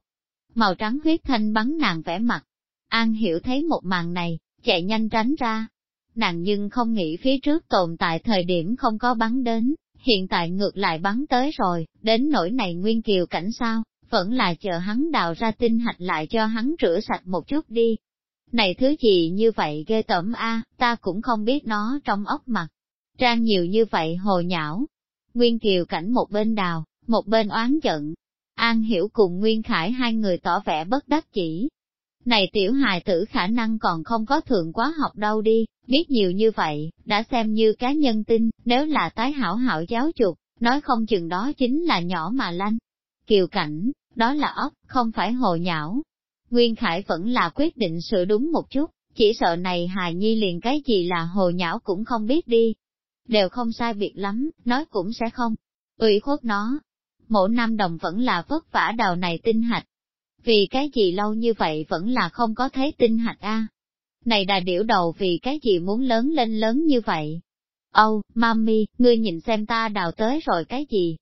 Màu trắng huyết thanh bắn nàng vẻ mặt, An hiểu thấy một màn này, chạy nhanh tránh ra. Nàng nhưng không nghĩ phía trước tồn tại thời điểm không có bắn đến, hiện tại ngược lại bắn tới rồi, đến nỗi này nguyên kiều cảnh sao, vẫn là chờ hắn đào ra tinh hạch lại cho hắn rửa sạch một chút đi. Này thứ gì như vậy ghê tởm a, ta cũng không biết nó trong ốc mặt. Trang nhiều như vậy hồ nhão. Nguyên kiều cảnh một bên đào, một bên oán giận. An hiểu cùng Nguyên Khải hai người tỏ vẻ bất đắc chỉ, này tiểu hài tử khả năng còn không có thượng quá học đâu đi, biết nhiều như vậy, đã xem như cá nhân tin, nếu là tái hảo hảo giáo dục, nói không chừng đó chính là nhỏ mà lanh. Kiều cảnh, đó là ốc, không phải hồ nhão. Nguyên Khải vẫn là quyết định sửa đúng một chút, chỉ sợ này hài nhi liền cái gì là hồ nhão cũng không biết đi. Đều không sai biệt lắm, nói cũng sẽ không. ủy khuất nó. Mỗi năm đồng vẫn là vất vả đào này tinh hạch, vì cái gì lâu như vậy vẫn là không có thấy tinh hạch a? Này đà điểu đầu vì cái gì muốn lớn lên lớn như vậy? Âu, oh, mami, ngươi nhìn xem ta đào tới rồi cái gì?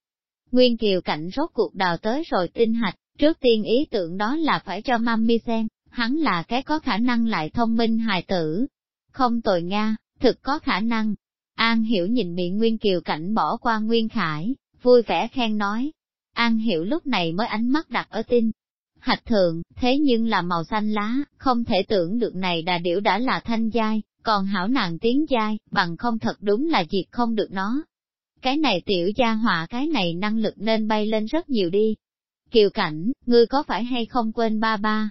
Nguyên Kiều cảnh rốt cuộc đào tới rồi tinh hạch, trước tiên ý tưởng đó là phải cho mami xem, hắn là cái có khả năng lại thông minh hài tử. Không tồi Nga, thực có khả năng. An Hiểu nhìn bị Nguyên Kiều cảnh bỏ qua Nguyên Khải, vui vẻ khen nói. An Hiểu lúc này mới ánh mắt đặt ở tinh, hạch thượng, thế nhưng là màu xanh lá, không thể tưởng được này đà điểu đã là thanh giai, còn hảo nàng tiếng giai, bằng không thật đúng là diệt không được nó. Cái này tiểu gia họa cái này năng lực nên bay lên rất nhiều đi. Kiều cảnh, ngươi có phải hay không quên ba ba?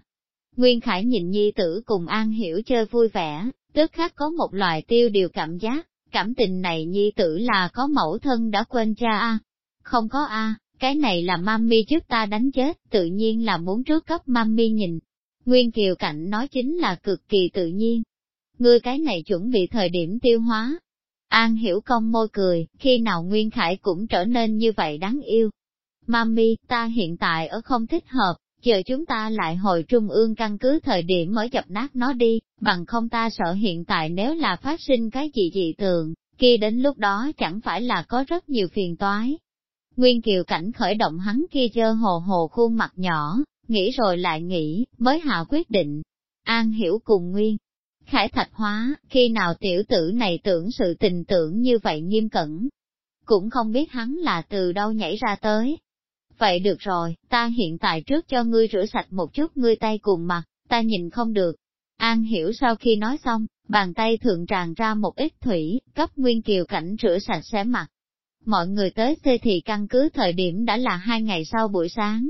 Nguyên Khải nhìn nhi tử cùng An Hiểu chơi vui vẻ, tức khắc có một loại tiêu điều cảm giác, cảm tình này nhi tử là có mẫu thân đã quên cha a Không có a cái này là mami trước ta đánh chết, tự nhiên là muốn trước cấp mami nhìn. Nguyên Kiều Cảnh nói chính là cực kỳ tự nhiên. Ngươi cái này chuẩn bị thời điểm tiêu hóa. An hiểu công môi cười, khi nào Nguyên Khải cũng trở nên như vậy đáng yêu. Mami, ta hiện tại ở không thích hợp, chờ chúng ta lại hồi trung ương căn cứ thời điểm mới dập nát nó đi, bằng không ta sợ hiện tại nếu là phát sinh cái gì dị tượng, kia đến lúc đó chẳng phải là có rất nhiều phiền toái. Nguyên Kiều Cảnh khởi động hắn kia dơ hồ hồ khuôn mặt nhỏ, nghĩ rồi lại nghĩ, mới hạ quyết định. An hiểu cùng Nguyên. Khải thạch hóa, khi nào tiểu tử này tưởng sự tình tưởng như vậy nghiêm cẩn. Cũng không biết hắn là từ đâu nhảy ra tới. Vậy được rồi, ta hiện tại trước cho ngươi rửa sạch một chút ngươi tay cùng mặt, ta nhìn không được. An hiểu sau khi nói xong, bàn tay thượng tràn ra một ít thủy, cấp Nguyên Kiều Cảnh rửa sạch xé mặt. Mọi người tới xê thị căn cứ thời điểm đã là hai ngày sau buổi sáng.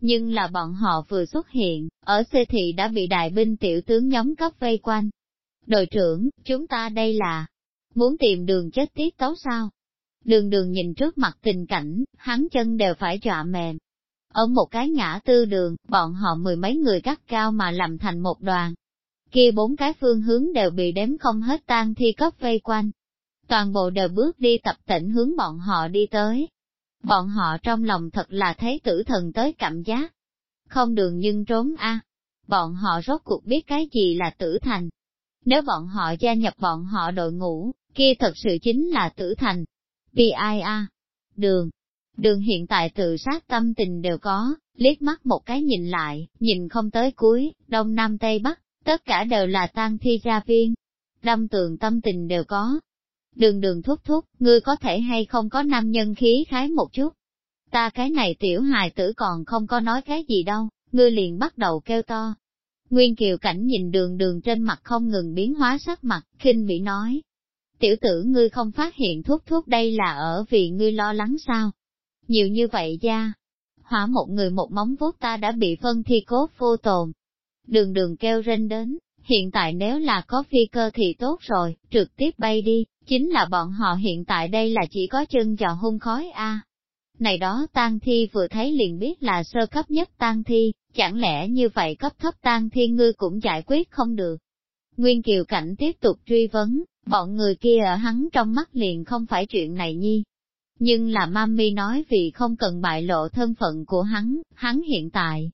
Nhưng là bọn họ vừa xuất hiện, ở xê thị đã bị đại binh tiểu tướng nhóm cấp vây quanh. Đội trưởng, chúng ta đây là muốn tìm đường chết tiết tấu sao? Đường đường nhìn trước mặt tình cảnh, hắn chân đều phải dọa mềm. Ở một cái ngã tư đường, bọn họ mười mấy người cắt cao mà làm thành một đoàn, kia bốn cái phương hướng đều bị đếm không hết tan thi cấp vây quanh. Toàn bộ đều bước đi tập tỉnh hướng bọn họ đi tới. Bọn họ trong lòng thật là thấy tử thần tới cảm giác. Không đường nhưng trốn a. Bọn họ rốt cuộc biết cái gì là tử thành. Nếu bọn họ gia nhập bọn họ đội ngũ, kia thật sự chính là tử thành. Vì ai a? Đường. Đường hiện tại tự sát tâm tình đều có, liếc mắt một cái nhìn lại, nhìn không tới cuối, đông nam tây bắc, Tất cả đều là tan thi ra viên. Đâm tường tâm tình đều có. Đường đường thúc thúc, ngươi có thể hay không có nam nhân khí khái một chút. Ta cái này tiểu hài tử còn không có nói cái gì đâu, ngươi liền bắt đầu kêu to. Nguyên Kiều Cảnh nhìn đường đường trên mặt không ngừng biến hóa sắc mặt, khinh bị nói. Tiểu tử ngươi không phát hiện thuốc thuốc đây là ở vì ngươi lo lắng sao? Nhiều như vậy gia. Hỏa một người một móng vuốt ta đã bị phân thi cốt vô tồn, Đường đường kêu rên đến, hiện tại nếu là có phi cơ thì tốt rồi, trực tiếp bay đi, chính là bọn họ hiện tại đây là chỉ có chân trò hung khói a. Này đó tang thi vừa thấy liền biết là sơ cấp nhất tang thi, chẳng lẽ như vậy cấp thấp tang thi ngươi cũng giải quyết không được. Nguyên Kiều Cảnh tiếp tục truy vấn, bọn người kia ở hắn trong mắt liền không phải chuyện này nhi. Nhưng là Mami nói vì không cần bại lộ thân phận của hắn, hắn hiện tại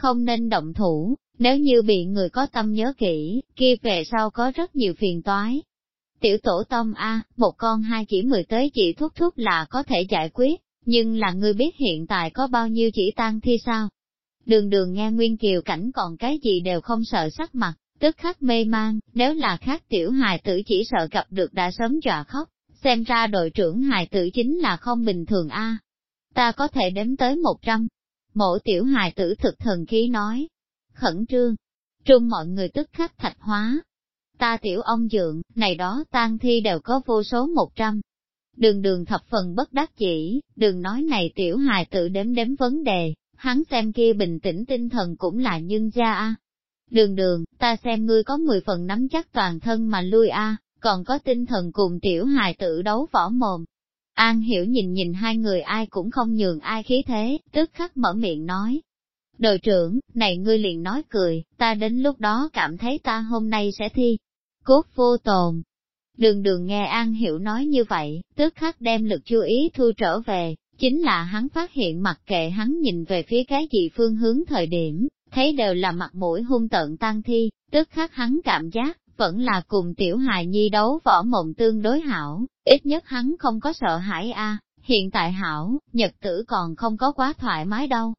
không nên động thủ, nếu như bị người có tâm nhớ kỹ, kia về sau có rất nhiều phiền toái. Tiểu tổ tông A, một con hai chỉ mười tới chỉ thuốc thuốc là có thể giải quyết, nhưng là ngươi biết hiện tại có bao nhiêu chỉ tan thi sao? Đường đường nghe Nguyên Kiều cảnh còn cái gì đều không sợ sắc mặt, tức khắc mê mang, nếu là khác tiểu hài tử chỉ sợ gặp được đã sớm dọa khóc, xem ra đội trưởng hài tử chính là không bình thường a. Ta có thể đếm tới một trăm. Mộ tiểu hài tử thực thần khí nói, khẩn trương. Trung mọi người tức khắc thạch hóa. Ta tiểu ông dượng, này đó tang thi đều có vô số một trăm. Đường đường thập phần bất đắc chỉ, đường nói này tiểu hài tự đếm đếm vấn đề, hắn xem kia bình tĩnh tinh thần cũng là nhân gia a. Đường đường, ta xem ngươi có 10 phần nắm chắc toàn thân mà lui a, còn có tinh thần cùng tiểu hài tự đấu võ mồm. An hiểu nhìn nhìn hai người ai cũng không nhường ai khí thế, tức khắc mở miệng nói, Đội trưởng, này ngươi liền nói cười, ta đến lúc đó cảm thấy ta hôm nay sẽ thi. Cốt vô tồn. Đường đường nghe An Hiểu nói như vậy, tức khắc đem lực chú ý thu trở về, chính là hắn phát hiện mặc kệ hắn nhìn về phía cái gì phương hướng thời điểm, thấy đều là mặt mũi hung tợn tăng thi, tức khắc hắn cảm giác, vẫn là cùng tiểu hài nhi đấu võ mộng tương đối hảo, ít nhất hắn không có sợ hãi a hiện tại hảo, nhật tử còn không có quá thoải mái đâu,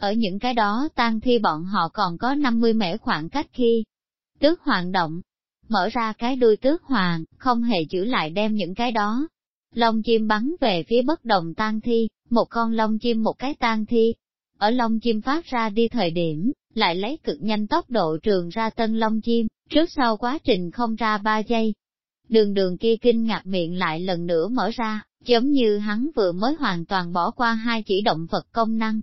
ở những cái đó tan thi bọn họ còn có 50 mễ khoảng cách khi tước hoạt động, mở ra cái đuôi tước hoàng, không hề giữ lại đem những cái đó. Lông chim bắn về phía bất đồng tan thi, một con lông chim một cái tan thi. Ở lông chim phát ra đi thời điểm, lại lấy cực nhanh tốc độ trường ra tân lông chim, trước sau quá trình không ra ba giây. Đường đường kia kinh ngạc miệng lại lần nữa mở ra, giống như hắn vừa mới hoàn toàn bỏ qua hai chỉ động vật công năng,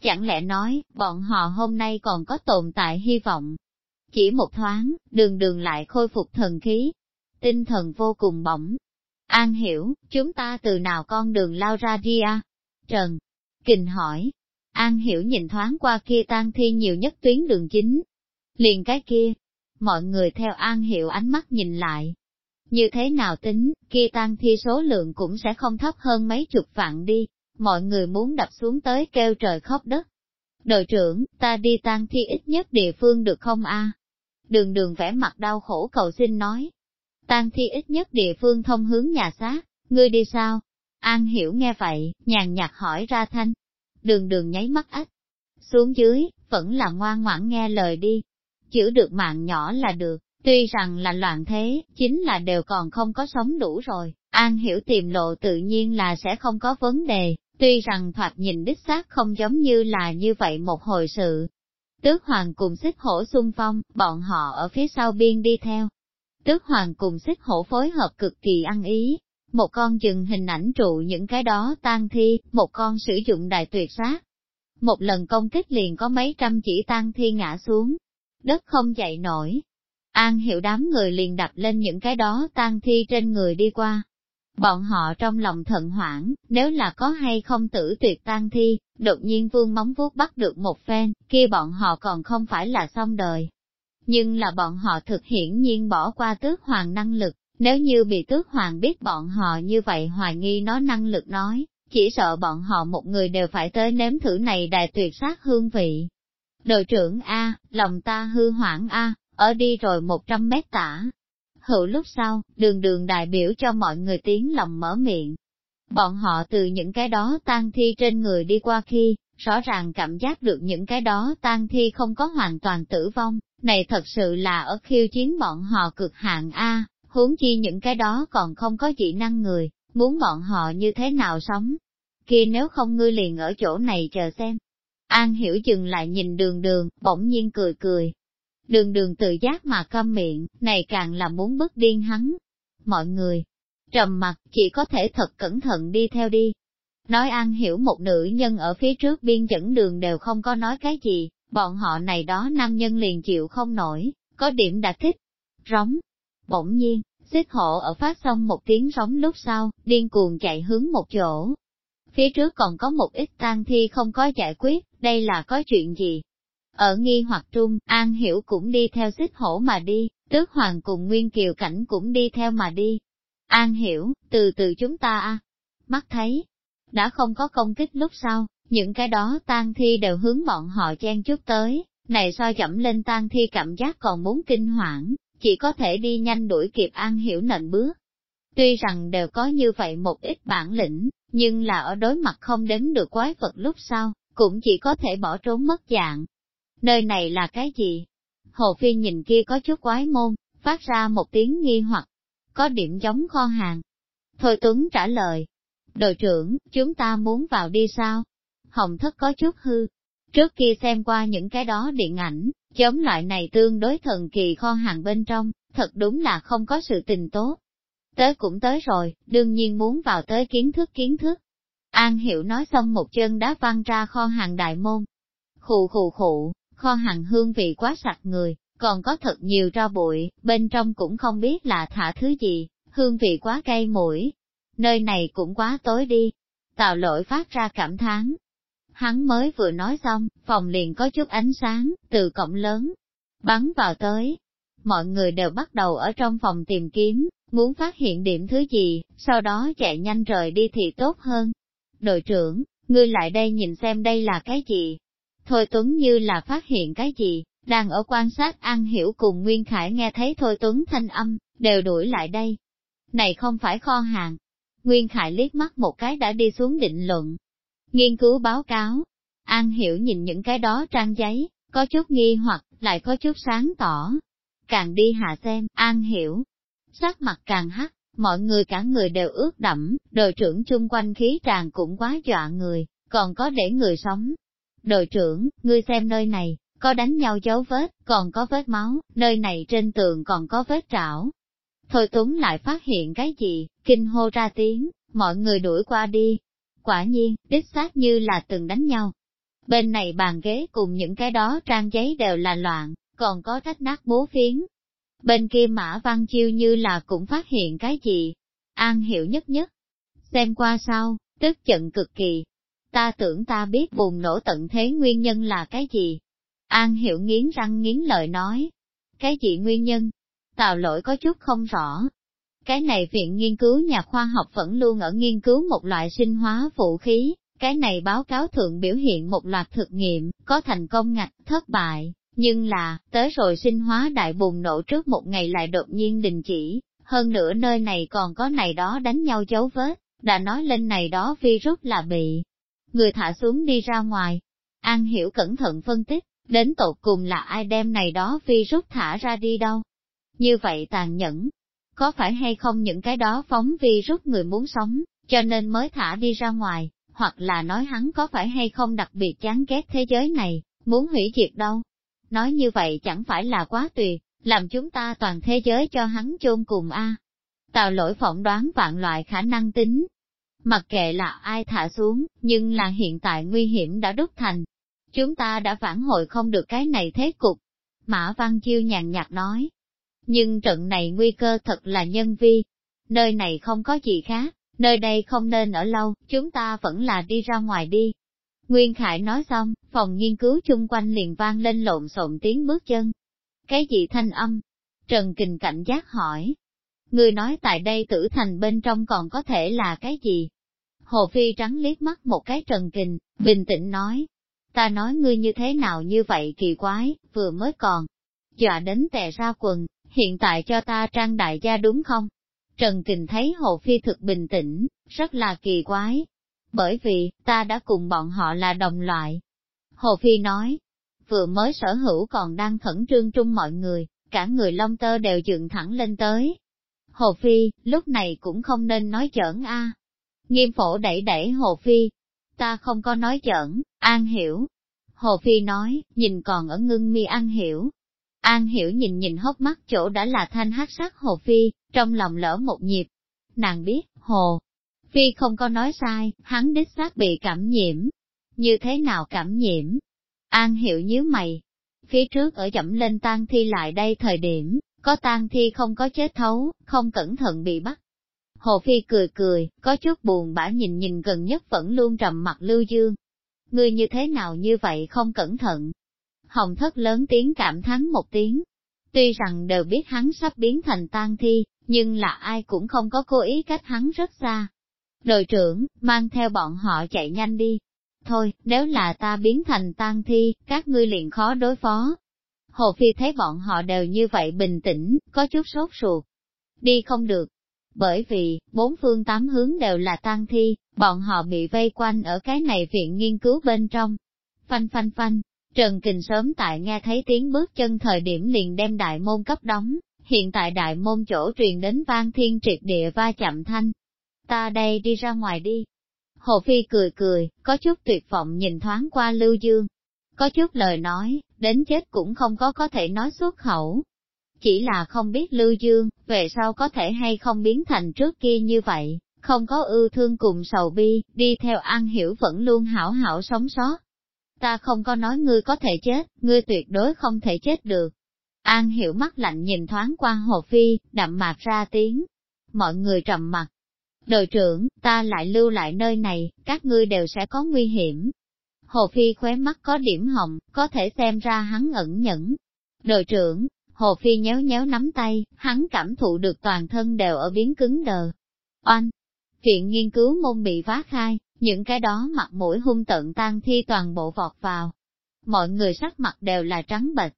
Chẳng lẽ nói, bọn họ hôm nay còn có tồn tại hy vọng? Chỉ một thoáng, đường đường lại khôi phục thần khí. Tinh thần vô cùng bỏng. An hiểu, chúng ta từ nào con đường lao ra đi à? Trần, Kình hỏi. An hiểu nhìn thoáng qua kia tan thi nhiều nhất tuyến đường chính. Liền cái kia, mọi người theo An hiểu ánh mắt nhìn lại. Như thế nào tính, kia tan thi số lượng cũng sẽ không thấp hơn mấy chục vạn đi mọi người muốn đập xuống tới kêu trời khóc đất. Đội trưởng, ta đi tang thi ít nhất địa phương được không a? Đường đường vẽ mặt đau khổ cầu xin nói. Tang thi ít nhất địa phương thông hướng nhà xác, ngươi đi sao? An hiểu nghe vậy, nhàn nhạt hỏi ra thanh. Đường đường nháy mắt ách. Xuống dưới, vẫn là ngoan ngoãn nghe lời đi. Chữa được mạng nhỏ là được, tuy rằng là loạn thế, chính là đều còn không có sống đủ rồi. An hiểu tìm lộ tự nhiên là sẽ không có vấn đề, tuy rằng thoạt nhìn đích xác không giống như là như vậy một hồi sự. Tước hoàng cùng xích hổ xung phong, bọn họ ở phía sau biên đi theo. Tước hoàng cùng xích hổ phối hợp cực kỳ ăn ý, một con dừng hình ảnh trụ những cái đó tan thi, một con sử dụng đại tuyệt sát. Một lần công kích liền có mấy trăm chỉ tan thi ngã xuống, đất không dậy nổi. An hiệu đám người liền đập lên những cái đó tan thi trên người đi qua. Bọn họ trong lòng thận hoảng, nếu là có hay không tử tuyệt tan thi, đột nhiên vương móng vuốt bắt được một phen, kia bọn họ còn không phải là xong đời. Nhưng là bọn họ thực hiển nhiên bỏ qua tước hoàng năng lực, nếu như bị tước hoàng biết bọn họ như vậy hoài nghi nó năng lực nói, chỉ sợ bọn họ một người đều phải tới nếm thử này đại tuyệt sát hương vị. Đội trưởng A, lòng ta hư hoảng A, ở đi rồi 100 mét tả. Hữu lúc sau, đường đường đại biểu cho mọi người tiếng lòng mở miệng. Bọn họ từ những cái đó tan thi trên người đi qua khi, rõ ràng cảm giác được những cái đó tan thi không có hoàn toàn tử vong, này thật sự là ở khiêu chiến bọn họ cực hạn A, huống chi những cái đó còn không có dị năng người, muốn bọn họ như thế nào sống. Kia nếu không ngươi liền ở chỗ này chờ xem. An hiểu dừng lại nhìn đường đường, bỗng nhiên cười cười. Đường đường tự giác mà câm miệng, này càng là muốn bức điên hắn. Mọi người, trầm mặt, chỉ có thể thật cẩn thận đi theo đi. Nói An hiểu một nữ nhân ở phía trước biên dẫn đường đều không có nói cái gì, bọn họ này đó nam nhân liền chịu không nổi, có điểm đã thích. Róng. Bỗng nhiên, xích hộ ở phát xong một tiếng sóng lúc sau, điên cuồng chạy hướng một chỗ. Phía trước còn có một ít tang thi không có giải quyết, đây là có chuyện gì? Ở nghi hoặc trung, An Hiểu cũng đi theo xích hổ mà đi, tước hoàng cùng Nguyên Kiều Cảnh cũng đi theo mà đi. An Hiểu, từ từ chúng ta a Mắt thấy, đã không có công kích lúc sau, những cái đó tang thi đều hướng bọn họ chen chút tới, này so chậm lên tang thi cảm giác còn muốn kinh hoảng, chỉ có thể đi nhanh đuổi kịp An Hiểu nện bước. Tuy rằng đều có như vậy một ít bản lĩnh, nhưng là ở đối mặt không đến được quái vật lúc sau, cũng chỉ có thể bỏ trốn mất dạng. Nơi này là cái gì? Hồ Phi nhìn kia có chút quái môn, phát ra một tiếng nghi hoặc, có điểm giống kho hàng. Thôi Tuấn trả lời, đội trưởng, chúng ta muốn vào đi sao? Hồng thất có chút hư. Trước kia xem qua những cái đó điện ảnh, Giống loại này tương đối thần kỳ kho hàng bên trong, thật đúng là không có sự tình tốt. Tới cũng tới rồi, đương nhiên muốn vào tới kiến thức kiến thức. An Hiểu nói xong một chân đá văng ra kho hàng đại môn. Khụ khụ khụ, kho hàng hương vị quá sạch người, còn có thật nhiều tro bụi, bên trong cũng không biết là thả thứ gì, hương vị quá cay mũi. Nơi này cũng quá tối đi. Tào lỗi phát ra cảm thán, hắn mới vừa nói xong, phòng liền có chút ánh sáng, từ cổng lớn, bắn vào tới. Mọi người đều bắt đầu ở trong phòng tìm kiếm, muốn phát hiện điểm thứ gì, sau đó chạy nhanh rời đi thì tốt hơn. Đội trưởng, ngươi lại đây nhìn xem đây là cái gì? Thôi Tuấn như là phát hiện cái gì, đang ở quan sát An Hiểu cùng Nguyên Khải nghe thấy Thôi Tuấn thanh âm, đều đuổi lại đây. Này không phải kho hàng. Nguyên Khải liếc mắt một cái đã đi xuống định luận, Nghiên cứu báo cáo, An Hiểu nhìn những cái đó trang giấy, có chút nghi hoặc, lại có chút sáng tỏ. Càng đi hạ xem, An Hiểu, sắc mặt càng hắc, mọi người cả người đều ướt đẫm, đội trưởng chung quanh khí tràn cũng quá dọa người, còn có để người sống. Đội trưởng, ngươi xem nơi này, có đánh nhau dấu vết, còn có vết máu, nơi này trên tường còn có vết trảo. Thôi Tuấn lại phát hiện cái gì, kinh hô ra tiếng, mọi người đuổi qua đi, Quả nhiên, đích xác như là từng đánh nhau. Bên này bàn ghế cùng những cái đó trang giấy đều là loạn, còn có rách nát bố phiến. Bên kia Mã Văn Chiêu như là cũng phát hiện cái gì. An hiểu nhất nhất. Xem qua sau, tức giận cực kỳ. Ta tưởng ta biết bùng nổ tận thế nguyên nhân là cái gì. An hiểu nghiến răng nghiến lợi nói. Cái gì nguyên nhân? Tào lỗi có chút không rõ, cái này viện nghiên cứu nhà khoa học vẫn luôn ở nghiên cứu một loại sinh hóa vũ khí, cái này báo cáo thượng biểu hiện một loạt thực nghiệm, có thành công ngạch, thất bại, nhưng là, tới rồi sinh hóa đại bùng nổ trước một ngày lại đột nhiên đình chỉ, Hơn nữa nơi này còn có này đó đánh nhau dấu vết, đã nói lên này đó virus là bị người thả xuống đi ra ngoài. An hiểu cẩn thận phân tích, đến tột cùng là ai đem này đó virus thả ra đi đâu. Như vậy tàn nhẫn, có phải hay không những cái đó phóng virus người muốn sống, cho nên mới thả đi ra ngoài, hoặc là nói hắn có phải hay không đặc biệt chán ghét thế giới này, muốn hủy diệt đâu. Nói như vậy chẳng phải là quá tuyệt, làm chúng ta toàn thế giới cho hắn chôn cùng a. À. Tào lỗi phỏng đoán vạn loại khả năng tính. Mặc kệ là ai thả xuống, nhưng là hiện tại nguy hiểm đã đúc thành. Chúng ta đã phản hồi không được cái này thế cục. Mã Văn Chiêu nhàn nhạt nói. Nhưng trận này nguy cơ thật là nhân vi. Nơi này không có gì khác, nơi đây không nên ở lâu, chúng ta vẫn là đi ra ngoài đi. Nguyên Khải nói xong, phòng nghiên cứu chung quanh liền vang lên lộn xộn tiếng bước chân. Cái gì thanh âm? Trần Kình cảnh giác hỏi. Người nói tại đây tử thành bên trong còn có thể là cái gì? Hồ Phi trắng liếc mắt một cái Trần Kình, bình tĩnh nói. Ta nói ngươi như thế nào như vậy kỳ quái, vừa mới còn. Dọa đến tè ra quần, hiện tại cho ta trang đại gia đúng không? Trần Kình thấy Hồ Phi thực bình tĩnh, rất là kỳ quái. Bởi vì, ta đã cùng bọn họ là đồng loại. Hồ Phi nói, vừa mới sở hữu còn đang khẩn trương trung mọi người, cả người lông tơ đều dựng thẳng lên tới. Hồ Phi, lúc này cũng không nên nói giỡn a. Nghiêm phổ đẩy đẩy Hồ Phi. Ta không có nói giỡn, An Hiểu. Hồ Phi nói, nhìn còn ở ngưng mi An Hiểu. An Hiểu nhìn nhìn hốc mắt chỗ đã là thanh hát sắc Hồ Phi, trong lòng lỡ một nhịp. Nàng biết, Hồ Phi không có nói sai, hắn đích xác bị cảm nhiễm. Như thế nào cảm nhiễm? An Hiểu nhíu mày. Phía trước ở chậm lên tang thi lại đây thời điểm, có tang thi không có chết thấu, không cẩn thận bị bắt. Hồ Phi cười cười, có chút buồn bã nhìn nhìn gần nhất vẫn luôn trầm mặt Lưu Dương. Ngươi như thế nào như vậy không cẩn thận? Hồng thất lớn tiếng cảm thán một tiếng. Tuy rằng đều biết hắn sắp biến thành tang thi, nhưng là ai cũng không có cố ý cách hắn rất xa. Đội trưởng, mang theo bọn họ chạy nhanh đi. Thôi, nếu là ta biến thành tang thi, các ngươi liền khó đối phó. Hồ Phi thấy bọn họ đều như vậy bình tĩnh, có chút sốt ruột. Đi không được. Bởi vì, bốn phương tám hướng đều là tang thi, bọn họ bị vây quanh ở cái này viện nghiên cứu bên trong. Phanh phanh phanh, Trần Kình sớm tại nghe thấy tiếng bước chân thời điểm liền đem đại môn cấp đóng, hiện tại đại môn chỗ truyền đến vang thiên triệt địa va chậm thanh. Ta đây đi ra ngoài đi. Hồ Phi cười cười, có chút tuyệt vọng nhìn thoáng qua Lưu Dương. Có chút lời nói, đến chết cũng không có có thể nói xuất khẩu. Chỉ là không biết Lưu Dương, về sau có thể hay không biến thành trước kia như vậy, không có ưu thương cùng sầu bi, đi theo An Hiểu vẫn luôn hảo hảo sống sót. Ta không có nói ngươi có thể chết, ngươi tuyệt đối không thể chết được. An Hiểu mắt lạnh nhìn thoáng qua Hồ Phi, đậm mạc ra tiếng. Mọi người trầm mặt. Đội trưởng, ta lại lưu lại nơi này, các ngươi đều sẽ có nguy hiểm. Hồ Phi khóe mắt có điểm hồng, có thể xem ra hắn ẩn nhẫn. Đội trưởng, Hồ Phi nhéo nhéo nắm tay, hắn cảm thụ được toàn thân đều ở biến cứng đờ. Oanh! Viện nghiên cứu môn bị phá khai, những cái đó mặt mũi hung tận tan thi toàn bộ vọt vào. Mọi người sắc mặt đều là trắng bệch.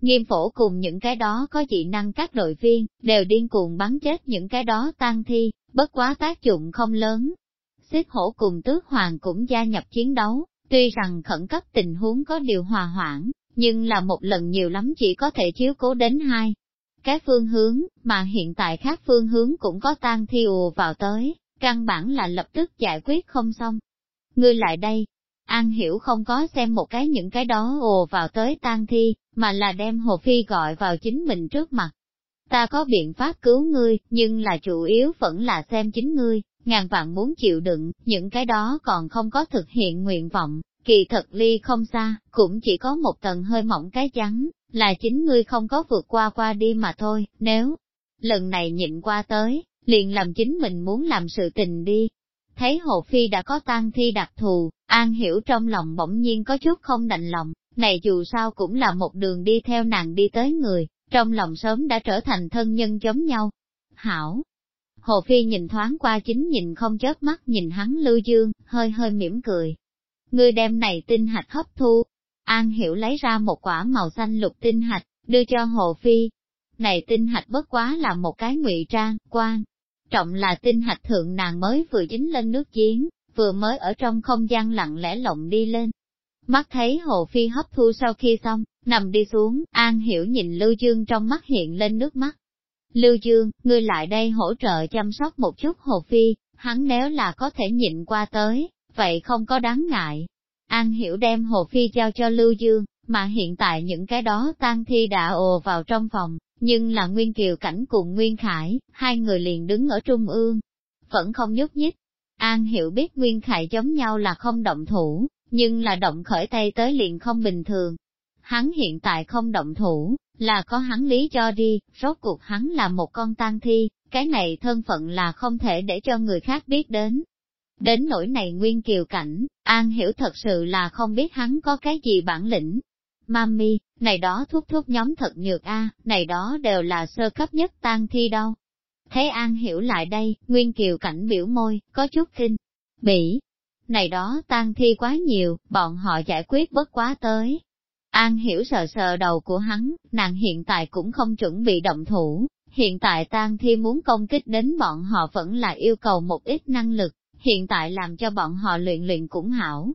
Nghiêm phổ cùng những cái đó có dị năng các đội viên, đều điên cuồng bắn chết những cái đó tan thi, bất quá tác dụng không lớn. Xích hổ cùng tước hoàng cũng gia nhập chiến đấu, tuy rằng khẩn cấp tình huống có điều hòa hoãn, nhưng là một lần nhiều lắm chỉ có thể chiếu cố đến hai. Cái phương hướng, mà hiện tại khác phương hướng cũng có tan thi ùa vào tới, căn bản là lập tức giải quyết không xong. Ngươi lại đây, An Hiểu không có xem một cái những cái đó ồ vào tới tan thi, mà là đem Hồ Phi gọi vào chính mình trước mặt. Ta có biện pháp cứu ngươi, nhưng là chủ yếu vẫn là xem chính ngươi, ngàn vạn muốn chịu đựng, những cái đó còn không có thực hiện nguyện vọng, kỳ thật ly không xa, cũng chỉ có một tầng hơi mỏng cái trắng, là chính ngươi không có vượt qua qua đi mà thôi, nếu lần này nhịn qua tới, liền làm chính mình muốn làm sự tình đi. Thấy Hồ Phi đã có tang thi đặc thù, An Hiểu trong lòng bỗng nhiên có chút không đành lòng, này dù sao cũng là một đường đi theo nàng đi tới người, trong lòng sớm đã trở thành thân nhân giống nhau. Hảo! Hồ Phi nhìn thoáng qua chính nhìn không chớp mắt nhìn hắn Lưu Dương, hơi hơi mỉm cười. Ngươi đem này tinh hạch hấp thu. An Hiểu lấy ra một quả màu xanh lục tinh hạch, đưa cho Hồ Phi. này tinh hạch bất quá là một cái ngụy trang, quan. Trọng là tinh hạch thượng nàng mới vừa dính lên nước giếng, vừa mới ở trong không gian lặng lẽ lộng đi lên. Mắt thấy Hồ Phi hấp thu sau khi xong, nằm đi xuống, An Hiểu nhìn Lưu Dương trong mắt hiện lên nước mắt. Lưu Dương, ngươi lại đây hỗ trợ chăm sóc một chút Hồ Phi, hắn nếu là có thể nhịn qua tới, vậy không có đáng ngại. An Hiểu đem Hồ Phi giao cho Lưu Dương, mà hiện tại những cái đó tang thi đã ồ vào trong phòng, nhưng là Nguyên Kiều Cảnh cùng Nguyên Khải, hai người liền đứng ở trung ương, vẫn không nhúc nhích. An Hiểu biết Nguyên Khải giống nhau là không động thủ, nhưng là động khởi tay tới liền không bình thường. Hắn hiện tại không động thủ, là có hắn lý cho đi, rốt cuộc hắn là một con tang thi, cái này thân phận là không thể để cho người khác biết đến. Đến nỗi này Nguyên Kiều Cảnh, An Hiểu thật sự là không biết hắn có cái gì bản lĩnh, Mami, này đó thuốc thuốc nhóm thật nhược a, này đó đều là sơ cấp nhất tan thi đâu. Thế An hiểu lại đây, Nguyên Kiều cảnh biểu môi, có chút kinh, bỉ. Này đó tan thi quá nhiều, bọn họ giải quyết bất quá tới. An hiểu sờ sờ đầu của hắn, nàng hiện tại cũng không chuẩn bị động thủ, hiện tại tan thi muốn công kích đến bọn họ vẫn là yêu cầu một ít năng lực, hiện tại làm cho bọn họ luyện luyện cũng hảo,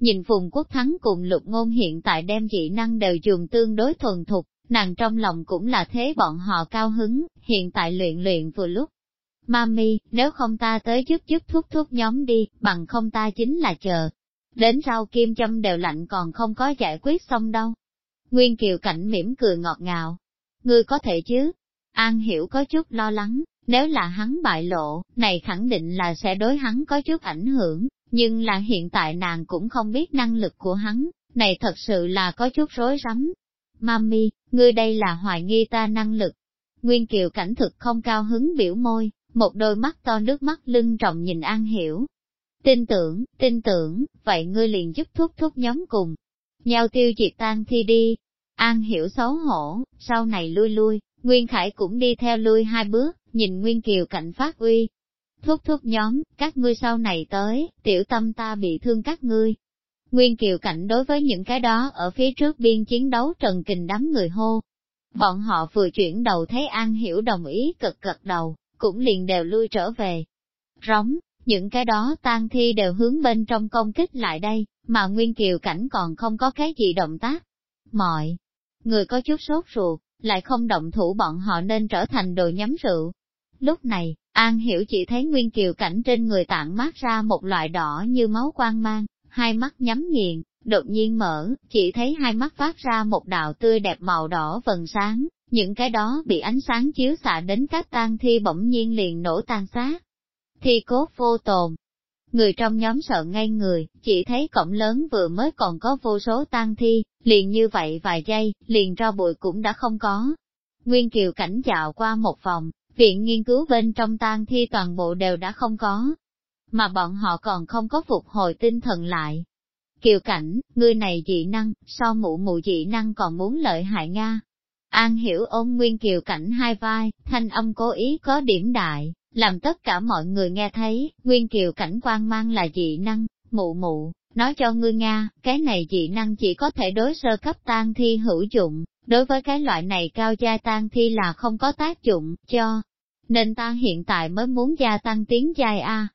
Nhìn Phùng Quốc Thắng cùng lục ngôn hiện tại đem dị năng đều dùng tương đối thuần thục, nàng trong lòng cũng là thế bọn họ cao hứng, hiện tại luyện luyện vừa lúc. Mami, nếu không ta tới giúp giúp thuốc thuốc nhóm đi, bằng không ta chính là chờ. Đến rau kim châm đều lạnh còn không có giải quyết xong đâu. Nguyên Kiều Cảnh mỉm cười ngọt ngào. Ngươi có thể chứ? An Hiểu có chút lo lắng, nếu là hắn bại lộ, này khẳng định là sẽ đối hắn có chút ảnh hưởng, nhưng là hiện tại nàng cũng không biết năng lực của hắn, này thật sự là có chút rối rắm. Mami, ngươi đây là hoài nghi ta năng lực. Nguyên Kiều cảnh thực không cao hứng biểu môi, một đôi mắt to nước mắt lưng trọng nhìn An Hiểu. Tin tưởng, tin tưởng, vậy ngươi liền giúp thúc thúc nhóm cùng. Nhau tiêu diệt tan thi đi. An Hiểu xấu hổ, sau này lui lui, Nguyên Khải cũng đi theo lui hai bước, nhìn Nguyên Kiều cảnh phát uy, thúc thúc nhóm, các ngươi sau này tới, tiểu tâm ta bị thương các ngươi. Nguyên Kiều Cảnh đối với những cái đó ở phía trước biên chiến đấu trần kình đám người hô. Bọn họ vừa chuyển đầu thấy An Hiểu đồng ý cực cực đầu, cũng liền đều lui trở về. Róng, những cái đó tan thi đều hướng bên trong công kích lại đây, mà Nguyên Kiều Cảnh còn không có cái gì động tác. Mọi người có chút sốt ruột, lại không động thủ bọn họ nên trở thành đồ nhắm rượu. Lúc này, An hiểu chỉ thấy Nguyên Kiều cảnh trên người tản mát ra một loại đỏ như máu quang mang, hai mắt nhắm nghiền, đột nhiên mở, chỉ thấy hai mắt phát ra một đạo tươi đẹp màu đỏ vần sáng, những cái đó bị ánh sáng chiếu xạ đến các tang thi bỗng nhiên liền nổ tan xác. Thi cốt vô tồn. Người trong nhóm sợ ngay người, chỉ thấy cổng lớn vừa mới còn có vô số tang thi, liền như vậy vài giây, liền ra bụi cũng đã không có. Nguyên Kiều cảnh dạo qua một vòng, Viện nghiên cứu bên trong tang thi toàn bộ đều đã không có, mà bọn họ còn không có phục hồi tinh thần lại. Kiều cảnh, ngươi này dị năng, so mụ mụ dị năng còn muốn lợi hại Nga. An hiểu ôm nguyên kiều cảnh hai vai, thanh âm cố ý có điểm đại, làm tất cả mọi người nghe thấy, nguyên kiều cảnh quan mang là dị năng, mụ mụ, nói cho ngươi Nga, cái này dị năng chỉ có thể đối sơ cấp tan thi hữu dụng, đối với cái loại này cao gia tan thi là không có tác dụng, cho nên ta hiện tại mới muốn gia tăng tiếng giai A.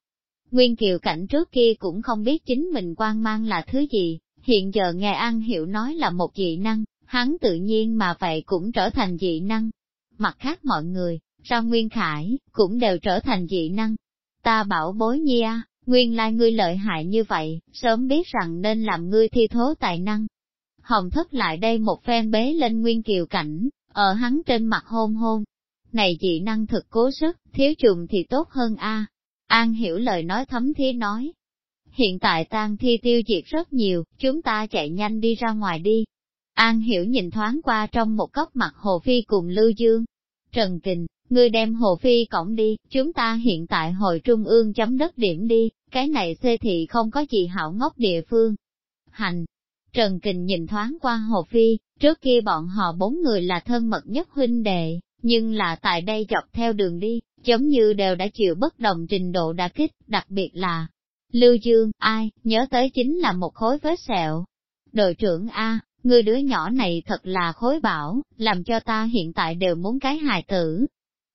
Nguyên Kiều Cảnh trước kia cũng không biết chính mình quan mang là thứ gì, hiện giờ nghe An Hiệu nói là một dị năng, hắn tự nhiên mà vậy cũng trở thành dị năng. Mặt khác mọi người, ra Nguyên Khải, cũng đều trở thành dị năng. Ta bảo bối nhi a, nguyên lai ngươi lợi hại như vậy, sớm biết rằng nên làm ngươi thi thố tài năng. Hồng thất lại đây một phen bế lên Nguyên Kiều Cảnh, ở hắn trên mặt hôn hôn, này dị năng thực cố sức, thiếu trùng thì tốt hơn a. An hiểu lời nói thấm thí nói. Hiện tại tang thi tiêu diệt rất nhiều, chúng ta chạy nhanh đi ra ngoài đi. An hiểu nhìn thoáng qua trong một góc mặt Hồ Phi cùng Lưu Dương. Trần Kình, ngươi đem Hồ Phi cổng đi, chúng ta hiện tại hồi trung ương chấm đất điểm đi, cái này xê thị không có gì hảo ngốc địa phương. Hành! Trần Kình nhìn thoáng qua Hồ Phi, trước kia bọn họ bốn người là thân mật nhất huynh đệ, nhưng là tại đây dọc theo đường đi, giống như đều đã chịu bất đồng trình độ đả kích, đặc biệt là Lưu Dương, ai, nhớ tới chính là một khối vết sẹo. Đội trưởng A, người đứa nhỏ này thật là khối bảo, làm cho ta hiện tại đều muốn cái hài tử.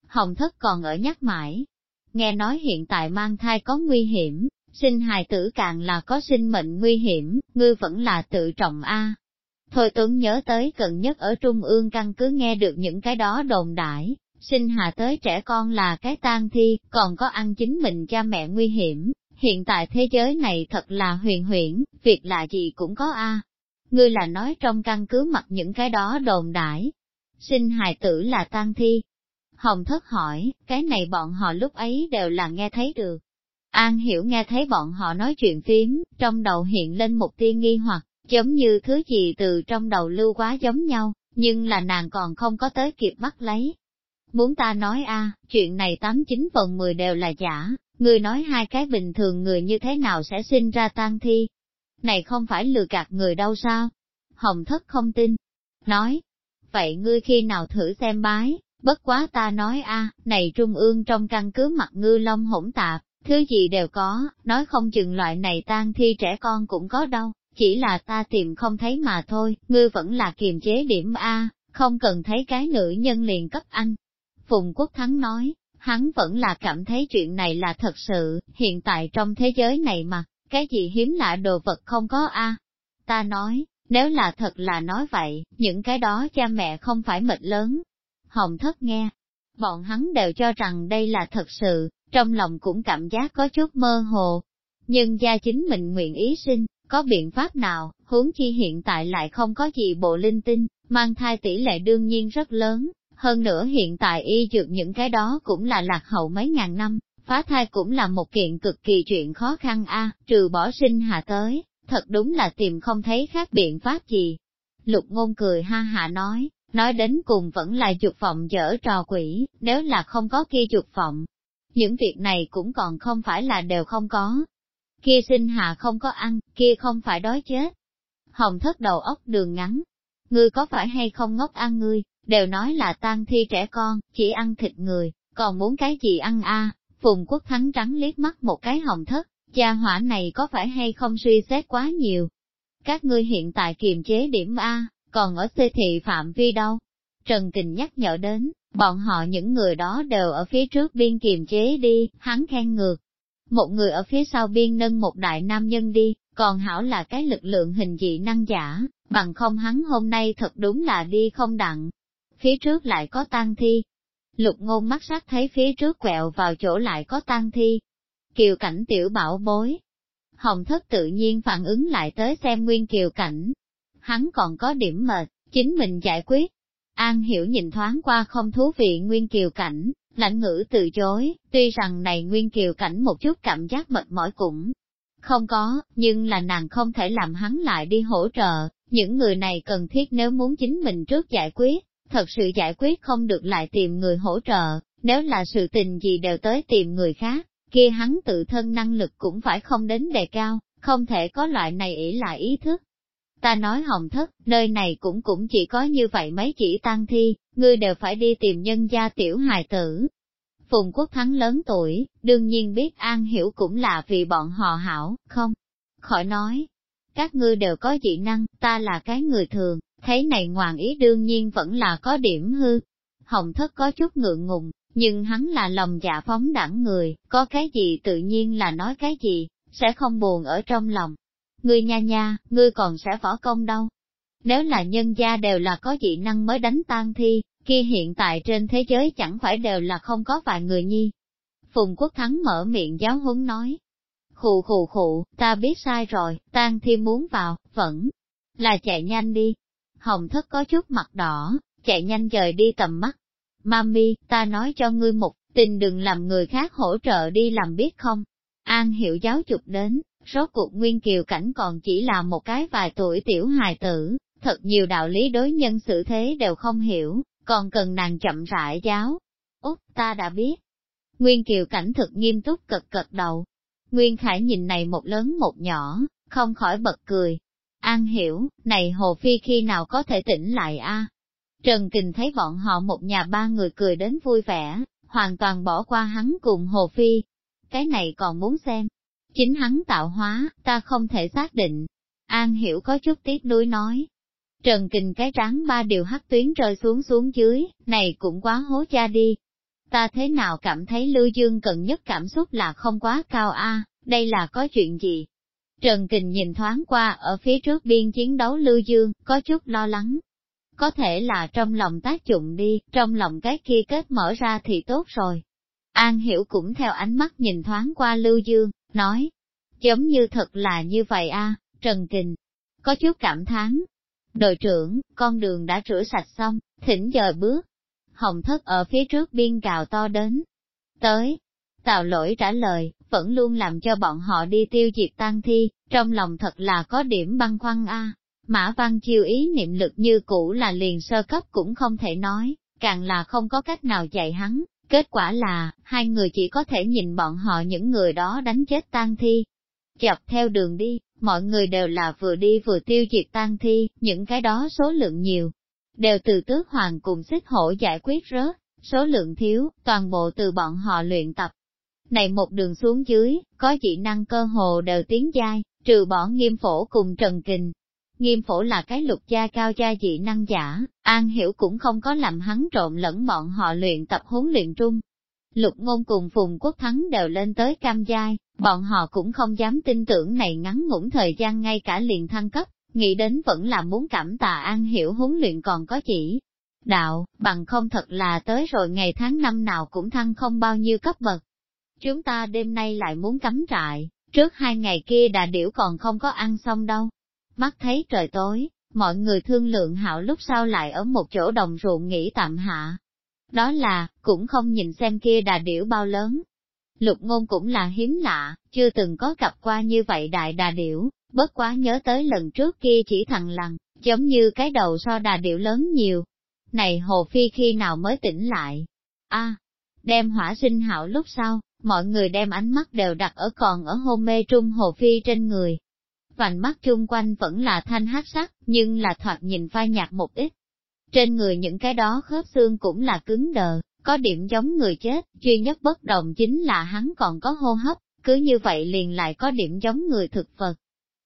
Hồng thất còn ở nhắc mãi. Nghe nói hiện tại mang thai có nguy hiểm, sinh hài tử càng là có sinh mệnh nguy hiểm, ngươi vẫn là tự trọng A. Thôi Tuấn nhớ tới gần nhất ở Trung ương căn cứ nghe được những cái đó đồn đại, sinh hạ tới trẻ con là cái tang thi, còn có ăn chính mình cha mẹ nguy hiểm. Hiện tại thế giới này thật là huyền huyễn, việc là gì cũng có a. Ngươi là nói trong căn cứ mặc những cái đó đồn đại. Sinh hài tử là tang thi. Hồng thất hỏi, cái này bọn họ lúc ấy đều là nghe thấy được. An hiểu nghe thấy bọn họ nói chuyện phím, trong đầu hiện lên một tia nghi hoặc, giống như thứ gì từ trong đầu lưu quá giống nhau, nhưng là nàng còn không có tới kịp bắt lấy. Muốn ta nói a, chuyện này tám chín phần mười đều là giả, người nói hai cái bình thường người như thế nào sẽ sinh ra tan thi. Này không phải lừa gạt người đâu sao? Hồng thất không tin. Nói, vậy ngươi khi nào thử xem bái, bất quá ta nói a, này trung ương trong căn cứ mặt ngư long hỗn tạp, thứ gì đều có, nói không chừng loại này tan thi trẻ con cũng có đâu, chỉ là ta tìm không thấy mà thôi, ngươi vẫn là kiềm chế điểm A, không cần thấy cái nữ nhân liền cấp anh. Phùng Quốc Thắng nói, hắn vẫn là cảm thấy chuyện này là thật sự, hiện tại trong thế giới này mà, cái gì hiếm lạ đồ vật không có A. Ta nói, nếu là thật là nói vậy, những cái đó cha mẹ không phải mệt lớn. Hồng thất nghe, bọn hắn đều cho rằng đây là thật sự, trong lòng cũng cảm giác có chút mơ hồ. Nhưng gia chính mình nguyện ý sinh, có biện pháp nào, huống chi hiện tại lại không có gì bộ linh tinh, mang thai tỷ lệ đương nhiên rất lớn, hơn nữa hiện tại y dược những cái đó cũng là lạc hậu mấy ngàn năm, phá thai cũng là một kiện cực kỳ chuyện khó khăn a trừ bỏ sinh hạ tới, thật đúng là tìm không thấy khác biện pháp gì. Lục ngôn cười ha hạ nói, nói đến cùng vẫn là dục vọng dở trò quỷ, nếu là không có kia dục vọng. Những việc này cũng còn không phải là đều không có, kia sinh hạ không có ăn, kia không phải đói chết. Hồng thất đầu óc đường ngắn, ngươi có phải hay không ngốc ăn ngươi, đều nói là tan thi trẻ con, chỉ ăn thịt người, còn muốn cái gì ăn a? Phùng quốc thắng trắng liếc mắt một cái hồng thất, gia hỏa này có phải hay không suy xét quá nhiều. Các ngươi hiện tại kiềm chế điểm A, còn ở xê thị phạm vi đâu? Trần Kình nhắc nhở đến, bọn họ những người đó đều ở phía trước biên kiềm chế đi, hắn khen ngược, một người ở phía sau biên nâng một đại nam nhân đi, còn hảo là cái lực lượng hình dị năng giả, bằng không hắn hôm nay thật đúng là đi không đặng. Phía trước lại có tang thi. Lục ngôn mắt sắc thấy phía trước quẹo vào chỗ lại có tang thi. Kiều cảnh tiểu bảo bối. Hồng thất tự nhiên phản ứng lại tới xem nguyên kiều cảnh. Hắn còn có điểm mệt, chính mình giải quyết. An hiểu nhìn thoáng qua không thú vị nguyên kiều cảnh, Lãnh ngữ từ chối, tuy rằng này nguyên kiều cảnh một chút cảm giác mệt mỏi cũng không có, nhưng là nàng không thể làm hắn lại đi hỗ trợ, những người này cần thiết nếu muốn chính mình trước giải quyết, thật sự giải quyết không được lại tìm người hỗ trợ, nếu là sự tình gì đều tới tìm người khác, kia hắn tự thân năng lực cũng phải không đến đề cao, không thể có loại này ỷ lại ý thức. Ta nói hồng thất, nơi này cũng cũng chỉ có như vậy mấy chỉ tăng thi, ngươi đều phải đi tìm nhân gia tiểu hài tử. Phùng Quốc Thắng lớn tuổi, đương nhiên biết An Hiểu cũng là vì bọn họ hảo, không? Khỏi nói, các ngươi đều có dị năng, ta là cái người thường, thấy này ngoạn ý đương nhiên vẫn là có điểm hư. Hồng thất có chút ngượng ngùng, nhưng hắn là lòng dạ phóng đẳng người, có cái gì tự nhiên là nói cái gì, sẽ không buồn ở trong lòng. Ngươi nha nha, ngươi còn sẽ võ công đâu. Nếu là nhân gia đều là có dị năng mới đánh tan thi, kia hiện tại trên thế giới chẳng phải đều là không có vài người nhi. Phùng Quốc Thắng mở miệng giáo huấn nói. Khụ khụ khụ, ta biết sai rồi, tan thi muốn vào, vẫn là chạy nhanh đi. Hồng thất có chút mặt đỏ, chạy nhanh rời đi tầm mắt. Mami, ta nói cho ngươi một tình đừng làm người khác hỗ trợ đi làm biết không? An hiểu giáo chụp đến, rốt cuộc Nguyên Kiều Cảnh còn chỉ là một cái vài tuổi tiểu hài tử, thật nhiều đạo lý đối nhân xử thế đều không hiểu, còn cần nàng chậm rãi giáo. Út, ta đã biết. Nguyên Kiều Cảnh thực nghiêm túc cật cật đầu. Nguyên Khải nhìn này một lớn một nhỏ, không khỏi bật cười. An hiểu, này Hồ Phi khi nào có thể tỉnh lại a? Trần Kình thấy bọn họ một nhà ba người cười đến vui vẻ, hoàn toàn bỏ qua hắn cùng Hồ Phi. Cái này còn muốn xem. Chính hắn tạo hóa, ta không thể xác định. An hiểu có chút tiếc nuối nói. Trần Kình cái trắng ba điều hắc tuyến rơi xuống xuống dưới, này cũng quá hố cha đi. Ta thế nào cảm thấy Lưu Dương cần nhất cảm xúc là không quá cao a đây là có chuyện gì? Trần Kình nhìn thoáng qua ở phía trước biên chiến đấu Lưu Dương, có chút lo lắng. Có thể là trong lòng tác dụng đi, trong lòng cái kia kết mở ra thì tốt rồi. An Hiểu cũng theo ánh mắt nhìn thoáng qua Lưu Dương, nói, giống như thật là như vậy a Trần Kình. Có chút cảm thán. Đội trưởng, con đường đã rửa sạch xong, thỉnh giờ bước. Hồng thất ở phía trước biên cào to đến. Tới. Tào lỗi trả lời, vẫn luôn làm cho bọn họ đi tiêu diệt tang thi, trong lòng thật là có điểm băng khoăn a. Mã Văn Chiêu ý niệm lực như cũ là liền sơ cấp cũng không thể nói, càng là không có cách nào dạy hắn, kết quả là, hai người chỉ có thể nhìn bọn họ những người đó đánh chết tang thi. Chọc theo đường đi, mọi người đều là vừa đi vừa tiêu diệt tang thi, những cái đó số lượng nhiều, đều từ tước hoàng cùng xích hổ giải quyết rớt, số lượng thiếu, toàn bộ từ bọn họ luyện tập, này một đường xuống dưới, có dị năng cơ hồ đều tiến giai, trừ bỏ nghiêm phổ cùng Trần Kình. Nghiêm phổ là cái lục gia cao gia dị năng giả, An Hiểu cũng không có làm hắn trộn lẫn bọn họ luyện tập huấn luyện trung. Lục ngôn cùng Phùng Quốc Thắng đều lên tới cam giai, bọn họ cũng không dám tin tưởng này ngắn ngủn thời gian ngay cả liền thăng cấp, nghĩ đến vẫn là muốn cảm tạ An Hiểu huấn luyện còn có chỉ. Đạo, bằng không thật là tới rồi ngày tháng năm nào cũng thăng không bao nhiêu cấp bậc, Chúng ta đêm nay lại muốn cắm trại, trước hai ngày kia đà điểu còn không có ăn xong đâu. Mắt thấy trời tối, mọi người thương lượng hảo lúc sau lại ở một chỗ đồng ruộng nghỉ tạm hạ. Đó là, cũng không nhìn xem kia đà điểu bao lớn. Lục ngôn cũng là hiếm lạ, chưa từng có gặp qua như vậy đại đà điểu, bất quá nhớ tới lần trước kia chỉ thằng lằn, giống như cái đầu so đà điểu lớn nhiều. Này Hồ Phi khi nào mới tỉnh lại? a đem hỏa sinh hảo lúc sau, mọi người đem ánh mắt đều đặt ở còn ở hôn mê trung hồ phi trên người. Vành mắt chung quanh vẫn là thanh hát sắc, nhưng là thoạt nhìn phai nhạt một ít. Trên người những cái đó khớp xương cũng là cứng đờ, có điểm giống người chết, duy nhất bất đồng chính là hắn còn có hô hấp, cứ như vậy liền lại có điểm giống người thực vật.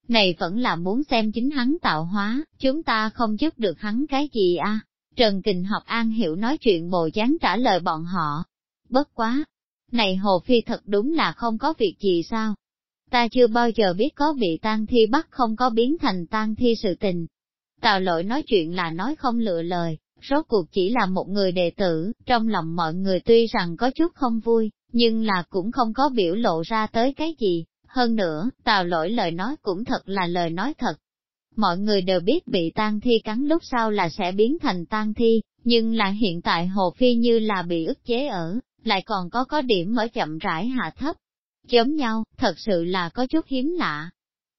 Này vẫn là muốn xem chính hắn tạo hóa, chúng ta không giúp được hắn cái gì a Trần Kình học An Hiểu nói chuyện bồ dáng trả lời bọn họ. Bất quá, này Hồ Phi thật đúng là không có việc gì sao? Ta chưa bao giờ biết có bị tang thi bắt không có biến thành tang thi sự tình. Tào lỗi nói chuyện là nói không lựa lời, rốt cuộc chỉ là một người đệ tử, trong lòng mọi người tuy rằng có chút không vui, nhưng là cũng không có biểu lộ ra tới cái gì. Hơn nữa, tào lỗi lời nói cũng thật là lời nói thật. Mọi người đều biết bị tang thi cắn lúc sau là sẽ biến thành tang thi, nhưng là hiện tại Hồ Phi như là bị ức chế ở, lại còn có có điểm ở chậm rãi hạ thấp. Giống nhau, thật sự là có chút hiếm lạ.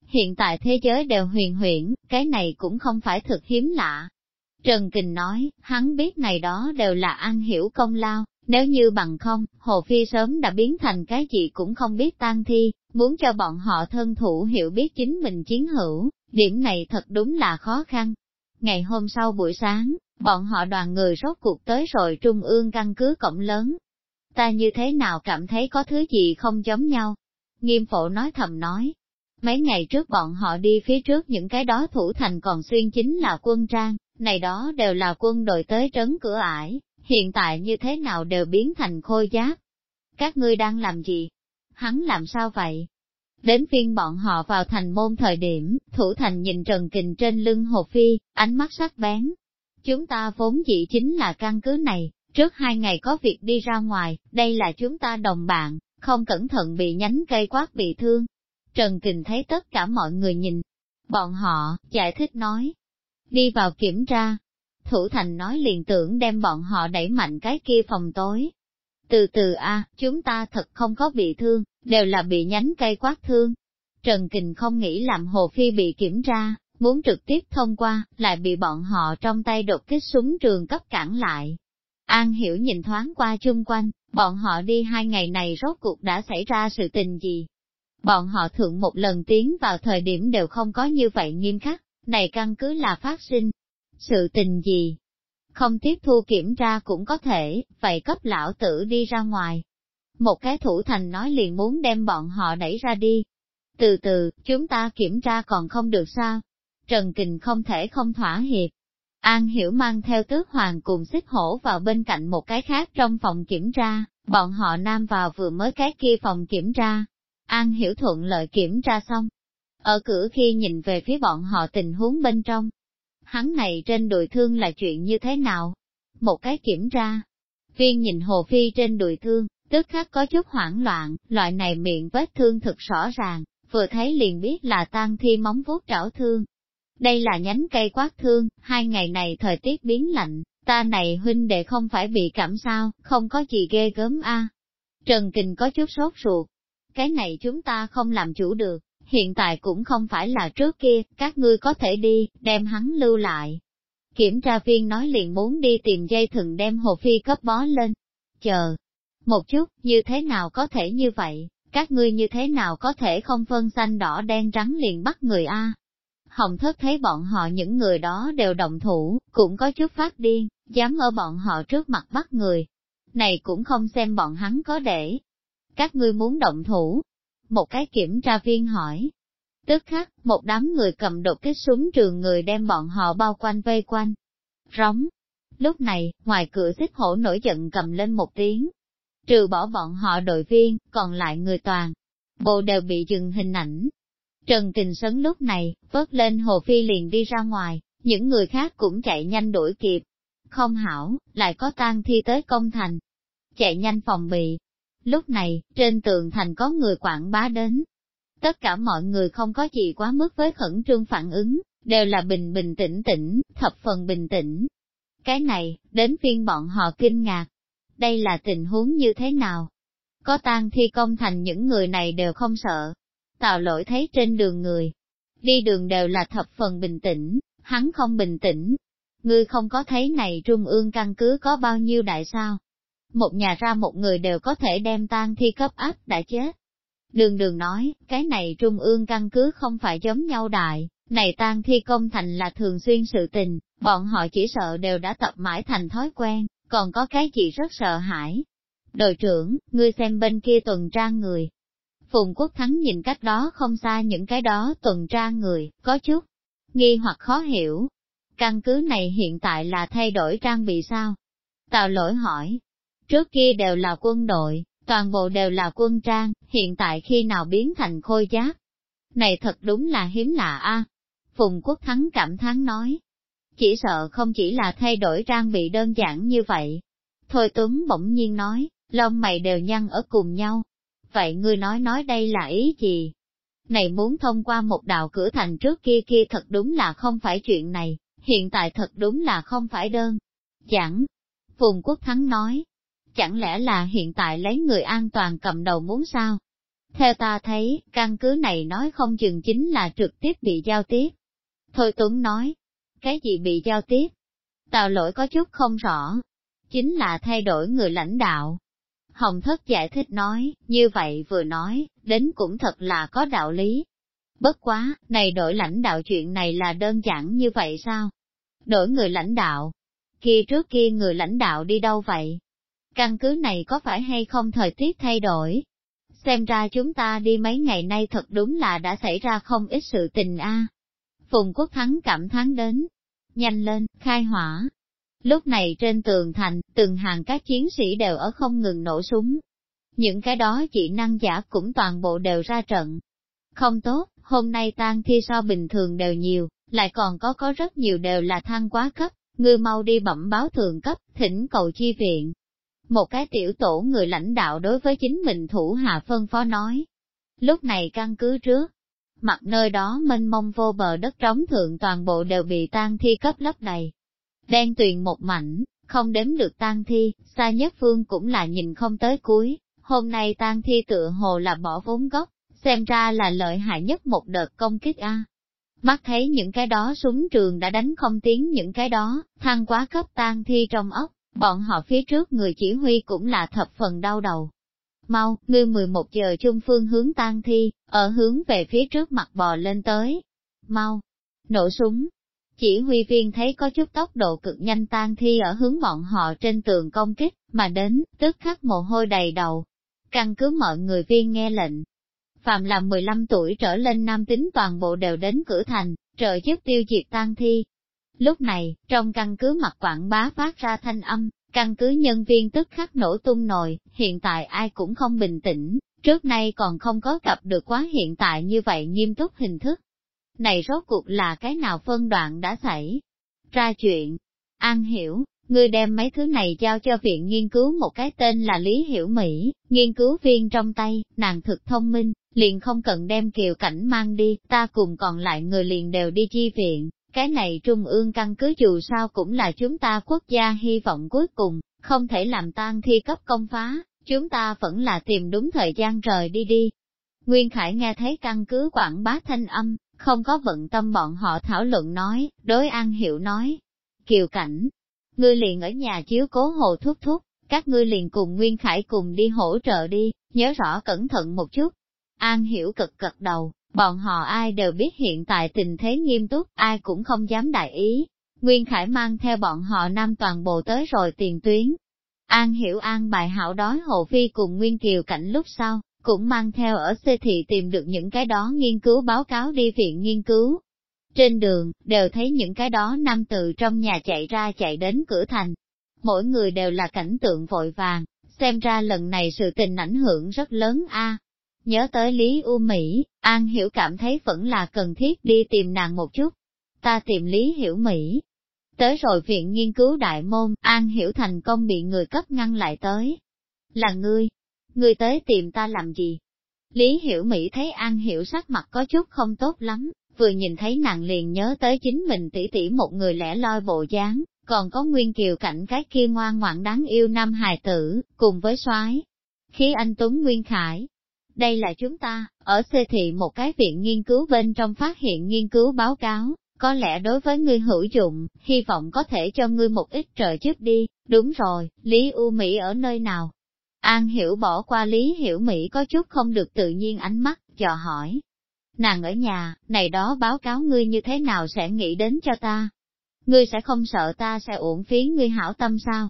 Hiện tại thế giới đều huyền huyễn, cái này cũng không phải thực hiếm lạ. Trần Kình nói, hắn biết này đó đều là an hiểu công lao, nếu như bằng không, Hồ Phi sớm đã biến thành cái gì cũng không biết tan thi, muốn cho bọn họ thân thủ hiểu biết chính mình chiến hữu, điểm này thật đúng là khó khăn. Ngày hôm sau buổi sáng, bọn họ đoàn người rốt cuộc tới rồi trung ương căn cứ cổng lớn, ta như thế nào cảm thấy có thứ gì không giống nhau. Nghiêm phổ nói thầm nói, mấy ngày trước bọn họ đi phía trước những cái đó thủ thành còn xuyên chính là quân trang, này đó đều là quân đội tới trấn cửa ải, hiện tại như thế nào đều biến thành khôi giáp. Các ngươi đang làm gì? Hắn làm sao vậy? Đến phiên bọn họ vào thành môn thời điểm, thủ thành nhìn Trần Kình trên lưng Hồ Phi, ánh mắt sắc bén. Chúng ta vốn dĩ chính là căn cứ này, Trước hai ngày có việc đi ra ngoài, đây là chúng ta đồng bạn, không cẩn thận bị nhánh cây quát bị thương. Trần Kình thấy tất cả mọi người nhìn. Bọn họ, giải thích nói. Đi vào kiểm tra. Thủ thành nói liền tưởng đem bọn họ đẩy mạnh cái kia phòng tối. Từ từ a, chúng ta thật không có bị thương, đều là bị nhánh cây quát thương. Trần Kình không nghĩ làm Hồ Phi bị kiểm tra, muốn trực tiếp thông qua, lại bị bọn họ trong tay đột kích súng trường cấp cản lại. An Hiểu nhìn thoáng qua chung quanh, bọn họ đi hai ngày này rốt cuộc đã xảy ra sự tình gì. Bọn họ thượng một lần tiến vào thời điểm đều không có như vậy nghiêm khắc, này căn cứ là phát sinh. Sự tình gì? Không tiếp thu kiểm tra cũng có thể, vậy cấp lão tử đi ra ngoài. Một cái thủ thành nói liền muốn đem bọn họ đẩy ra đi. Từ từ, chúng ta kiểm tra còn không được sao? Trần Kình không thể không thỏa hiệp. An Hiểu mang theo tước hoàng cùng xích hổ vào bên cạnh một cái khác trong phòng kiểm tra, bọn họ nam vào vừa mới cái kia phòng kiểm tra. An Hiểu thuận lợi kiểm tra xong. Ở cửa khi nhìn về phía bọn họ tình huống bên trong. Hắn này trên đùi thương là chuyện như thế nào? Một cái kiểm tra. Viên nhìn Hồ Phi trên đùi thương, tức khắc có chút hoảng loạn, loại này miệng vết thương thực rõ ràng, vừa thấy liền biết là tan thi móng vuốt trảo thương. Đây là nhánh cây quát thương, hai ngày này thời tiết biến lạnh, ta này huynh đệ không phải bị cảm sao, không có gì ghê gớm a. Trần Kình có chút sốt ruột. Cái này chúng ta không làm chủ được, hiện tại cũng không phải là trước kia, các ngươi có thể đi, đem hắn lưu lại. Kiểm tra viên nói liền muốn đi tìm dây thừng đem hồ phi cấp bó lên. Chờ, một chút, như thế nào có thể như vậy, các ngươi như thế nào có thể không phân xanh đỏ đen trắng liền bắt người A. Hồng thất thấy bọn họ những người đó đều động thủ, cũng có chút phát điên, dám ở bọn họ trước mặt bắt người. Này cũng không xem bọn hắn có để. Các ngươi muốn động thủ. Một cái kiểm tra viên hỏi. Tức khắc, một đám người cầm đột kích súng trường người đem bọn họ bao quanh vây quanh. Rống. Lúc này, ngoài cửa xích hổ nổi giận cầm lên một tiếng, trừ bỏ bọn họ đội viên, còn lại người toàn. Bộ đều bị dừng hình ảnh. Trần Tình Sấn lúc này, vớt lên Hồ Phi liền đi ra ngoài, những người khác cũng chạy nhanh đuổi kịp. Không hảo, lại có tang thi tới công thành. Chạy nhanh phòng bị. Lúc này, trên tường thành có người quảng bá đến. Tất cả mọi người không có gì quá mức với khẩn trương phản ứng, đều là bình bình tĩnh tĩnh, thập phần bình tĩnh. Cái này, đến phiên bọn họ kinh ngạc, đây là tình huống như thế nào? Có tang thi công thành những người này đều không sợ. Tào lỗi thấy trên đường người, đi đường đều là thập phần bình tĩnh, hắn không bình tĩnh. Ngươi không có thấy này trung ương căn cứ có bao nhiêu đại sao? Một nhà ra một người đều có thể đem tan thi cấp áp đã chết. Đường đường nói, cái này trung ương căn cứ không phải giống nhau đại, này tan thi công thành là thường xuyên sự tình, bọn họ chỉ sợ đều đã tập mãi thành thói quen, còn có cái gì rất sợ hãi. Đội trưởng, ngươi xem bên kia tuần tra người. Phùng Quốc Thắng nhìn cách đó không xa những cái đó tuần tra người, có chút nghi hoặc khó hiểu. Căn cứ này hiện tại là thay đổi trang bị sao? Tào lỗi hỏi. Trước kia đều là quân đội, toàn bộ đều là quân trang, hiện tại khi nào biến thành khôi giáp? Này thật đúng là hiếm lạ a. Phùng Quốc Thắng cảm thán nói, chỉ sợ không chỉ là thay đổi trang bị đơn giản như vậy. Thôi Tuấn bỗng nhiên nói, lông mày đều nhăn ở cùng nhau. Vậy ngươi nói nói đây là ý gì? Này muốn thông qua một đạo cửa thành trước kia kia thật đúng là không phải chuyện này, hiện tại thật đúng là không phải đơn. Chẳng, Phùng Quốc Thắng nói, chẳng lẽ là hiện tại lấy người an toàn cầm đầu muốn sao? Theo ta thấy, căn cứ này nói không chừng chính là trực tiếp bị giao tiếp. Thôi Tuấn nói, cái gì bị giao tiếp? Tào lỗi có chút không rõ. Chính là thay đổi người lãnh đạo. Hồng thất giải thích nói, như vậy vừa nói, đến cũng thật là có đạo lý. Bất quá, này đổi lãnh đạo chuyện này là đơn giản như vậy sao? Đổi người lãnh đạo. khi trước kia người lãnh đạo đi đâu vậy? Căn cứ này có phải hay không thời tiết thay đổi? Xem ra chúng ta đi mấy ngày nay thật đúng là đã xảy ra không ít sự tình a. Phùng Quốc Thắng cảm thán đến. Nhanh lên, khai hỏa. Lúc này trên tường thành, từng hàng các chiến sĩ đều ở không ngừng nổ súng. Những cái đó chỉ năng giả cũng toàn bộ đều ra trận. Không tốt, hôm nay tan thi so bình thường đều nhiều, lại còn có có rất nhiều đều là thăng quá cấp, ngươi mau đi bẩm báo thường cấp, thỉnh cầu chi viện. Một cái tiểu tổ người lãnh đạo đối với chính mình thủ hạ phân phó nói. Lúc này căn cứ trước, mặt nơi đó mênh mông vô bờ đất trống thượng toàn bộ đều bị tan thi cấp lấp đầy. Đen tuyền một mảnh, không đếm được tan thi, xa nhất phương cũng là nhìn không tới cuối, hôm nay tan thi tựa hồ là bỏ vốn gốc, xem ra là lợi hại nhất một đợt công kích A. Mắt thấy những cái đó súng trường đã đánh không tiếng những cái đó, thăng quá cấp tan thi trong ốc, bọn họ phía trước người chỉ huy cũng là thập phần đau đầu, mau, ngươi 11 giờ chung phương hướng tan thi, ở hướng về phía trước mặt bò lên tới. Mau, nổ súng. Chỉ huy viên thấy có chút tốc độ cực nhanh tan thi ở hướng bọn họ trên tường công kích, mà đến, tức khắc mồ hôi đầy đầu. Căn cứ mọi người viên nghe lệnh. Phạm là 15 tuổi trở lên nam tính toàn bộ đều đến cửa thành, trợ giúp tiêu diệt tan thi. Lúc này, trong căn cứ mặt quảng bá phát ra thanh âm, căn cứ nhân viên tức khắc nổ tung nồi, hiện tại ai cũng không bình tĩnh, trước nay còn không có gặp được quá hiện tại như vậy nghiêm túc hình thức. Này rốt cuộc là cái nào phân đoạn đã xảy ra chuyện? An hiểu, Ngươi đem mấy thứ này giao cho viện nghiên cứu một cái tên là Lý Hiểu Mỹ, nghiên cứu viên trong tay, nàng thực thông minh, liền không cần đem kiều cảnh mang đi, ta cùng còn lại người liền đều đi chi viện. Cái này trung ương căn cứ dù sao cũng là chúng ta quốc gia hy vọng cuối cùng, không thể làm tan thi cấp công phá, chúng ta vẫn là tìm đúng thời gian rời đi đi. Nguyên Khải nghe thấy căn cứ quảng bá thanh âm, không có vận tâm bọn họ thảo luận nói, đối An Hiệu nói. Kiều cảnh, ngươi liền ở nhà chiếu cố hồ thúc thúc, các ngươi liền cùng Nguyên Khải cùng đi hỗ trợ đi, nhớ rõ cẩn thận một chút. An hiểu cực cực đầu, bọn họ ai đều biết hiện tại tình thế nghiêm túc, ai cũng không dám đại ý. Nguyên Khải mang theo bọn họ nam toàn bộ tới rồi tiền tuyến. An hiểu an bài hảo đói Hồ Phi cùng Nguyên Kiều cảnh lúc sau, cũng mang theo ở xê thị tìm được những cái đó nghiên cứu báo cáo đi viện nghiên cứu, trên đường, đều thấy những cái đó nam từ trong nhà chạy ra chạy đến cửa thành. Mỗi người đều là cảnh tượng vội vàng, xem ra lần này sự tình ảnh hưởng rất lớn a. Nhớ tới Lý U Mỹ, An Hiểu cảm thấy vẫn là cần thiết đi tìm nàng một chút. Ta tìm Lý Hiểu Mỹ. Tới rồi viện nghiên cứu đại môn, An Hiểu thành công bị người cấp ngăn lại tới. Là ngươi, ngươi tới tìm ta làm gì? Lý Hiểu Mỹ thấy An Hiểu sắc mặt có chút không tốt lắm, vừa nhìn thấy nàng liền nhớ tới chính mình tỷ tỷ một người lẻ loi bộ dáng, còn có nguyên kiều cảnh cái kia ngoan ngoãn đáng yêu Nam hài tử, cùng với soái khí anh Tuấn Nguyên Khải. Đây là chúng ta, ở xê thị một cái viện nghiên cứu bên trong phát hiện nghiên cứu báo cáo, có lẽ đối với ngươi hữu dụng, hy vọng có thể cho ngươi một ít trợ giúp đi, đúng rồi, Lý U Mỹ ở nơi nào? An Hiểu bỏ qua Lý Hiểu Mỹ có chút không được tự nhiên ánh mắt, dò hỏi, nàng ở nhà, này đó báo cáo ngươi như thế nào sẽ nghĩ đến cho ta? Ngươi sẽ không sợ ta sẽ uổng phí ngươi hảo tâm sao?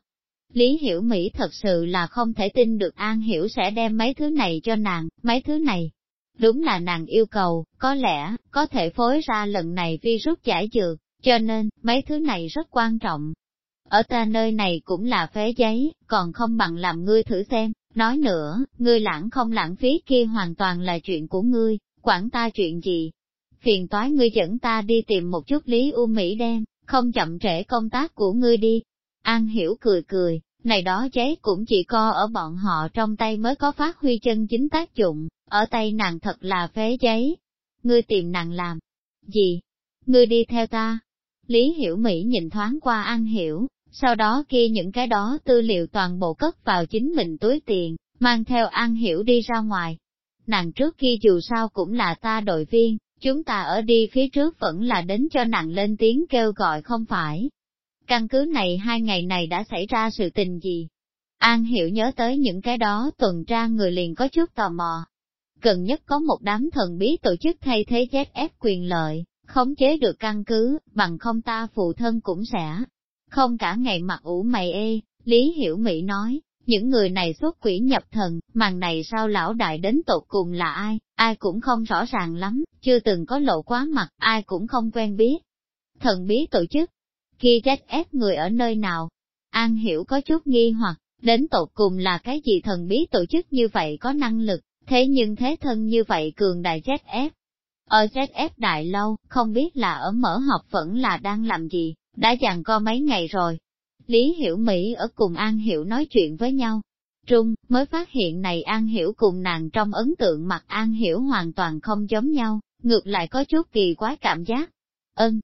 Lý Hiểu Mỹ thật sự là không thể tin được An Hiểu sẽ đem mấy thứ này cho nàng, mấy thứ này. Đúng là nàng yêu cầu, có lẽ, có thể phối ra lần này virus giải dược, cho nên, mấy thứ này rất quan trọng. Ở ta nơi này cũng là phế giấy, còn không bằng làm ngươi thử xem, nói nữa, ngươi lãng không lãng phí kia hoàn toàn là chuyện của ngươi, quản ta chuyện gì? Phiền toái ngươi dẫn ta đi tìm một chút Lý U Mỹ đem, không chậm trễ công tác của ngươi đi. An hiểu cười cười, này đó chế cũng chỉ co ở bọn họ trong tay mới có phát huy chân chính tác dụng, ở tay nàng thật là phế giấy. Ngươi tìm nàng làm. Gì? Ngươi đi theo ta. Lý Hiểu Mỹ nhìn thoáng qua An Hiểu, sau đó kia những cái đó tư liệu toàn bộ cất vào chính mình túi tiền, mang theo An Hiểu đi ra ngoài nàng trước khi dù sao cũng là ta đội viên, chúng ta ở đi phía trước vẫn là đến cho nàng lên tiếng kêu gọi không phải. Căn cứ này hai ngày này đã xảy ra sự tình gì? An hiểu nhớ tới những cái đó tuần tra người liền có chút tò mò. Gần nhất có một đám thần bí tổ chức thay thế ZF quyền lợi, khống chế được căn cứ, bằng không ta phụ thân cũng sẽ. Không cả ngày mặt ủ mày ê, Lý Hiểu Mỹ nói, những người này xuất quỷ nhập thần, màn này sao lão đại đến tột cùng là ai, ai cũng không rõ ràng lắm, chưa từng có lộ quá mặt, ai cũng không quen biết. Thần bí tổ chức, khi trách ép người ở nơi nào, An hiểu có chút nghi hoặc, đến tột cùng là cái gì thần bí tổ chức như vậy có năng lực, thế nhưng thế thân như vậy cường đại trách ép. Ở ZF ép đại lâu, không biết là ở mở học vẫn là đang làm gì, đã dặn co mấy ngày rồi, Lý Hiểu Mỹ ở cùng An Hiểu nói chuyện với nhau. Trung, mới phát hiện này An Hiểu cùng nàng trong ấn tượng mặt An Hiểu hoàn toàn không giống nhau, ngược lại có chút kỳ quái cảm giác. Ân.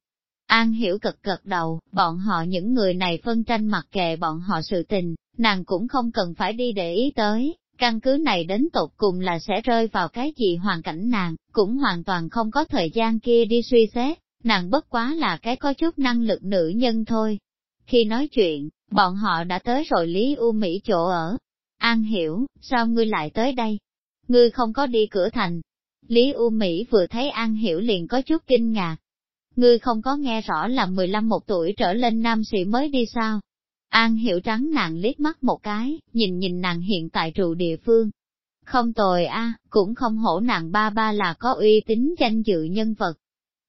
An Hiểu cực cực đầu, bọn họ những người này phân tranh mặc kệ bọn họ sự tình, nàng cũng không cần phải đi để ý tới, căn cứ này đến tột cùng là sẽ rơi vào cái gì hoàn cảnh nàng, cũng hoàn toàn không có thời gian kia đi suy xét, nàng bất quá là cái có chút năng lực nữ nhân thôi, khi nói chuyện, bọn họ đã tới rồi Lý U Mỹ chỗ ở. An hiểu, sao ngươi lại tới đây? Ngươi không có đi cửa thành. Lý U Mỹ vừa thấy An hiểu liền có chút kinh ngạc. Ngươi không có nghe rõ là 15 một tuổi trở lên nam sĩ mới đi sao? An hiểu trắng nàng liếc mắt một cái, nhìn nhìn nàng hiện tại trụ địa phương. Không tồi a, cũng không hổ nàng ba ba là có uy tín danh dự nhân vật.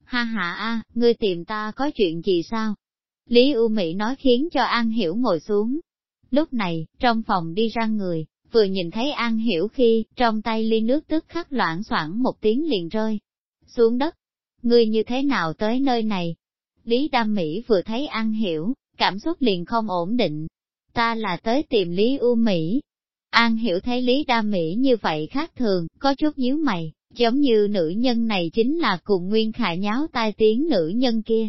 Ha ha a, ngươi tìm ta có chuyện gì sao? Lý U Mỹ nói khiến cho An Hiểu ngồi xuống. Lúc này, trong phòng đi ra người, vừa nhìn thấy An Hiểu khi, trong tay ly nước tức khắc loãng xoảng một tiếng liền rơi. Xuống đất, ngươi như thế nào tới nơi này? Lý Đam Mỹ vừa thấy An Hiểu, cảm xúc liền không ổn định. Ta là tới tìm Lý U Mỹ. An Hiểu thấy Lý Đam Mỹ như vậy khác thường, có chút nhíu mày, giống như nữ nhân này chính là cùng Nguyên Khải nháo tai tiếng nữ nhân kia.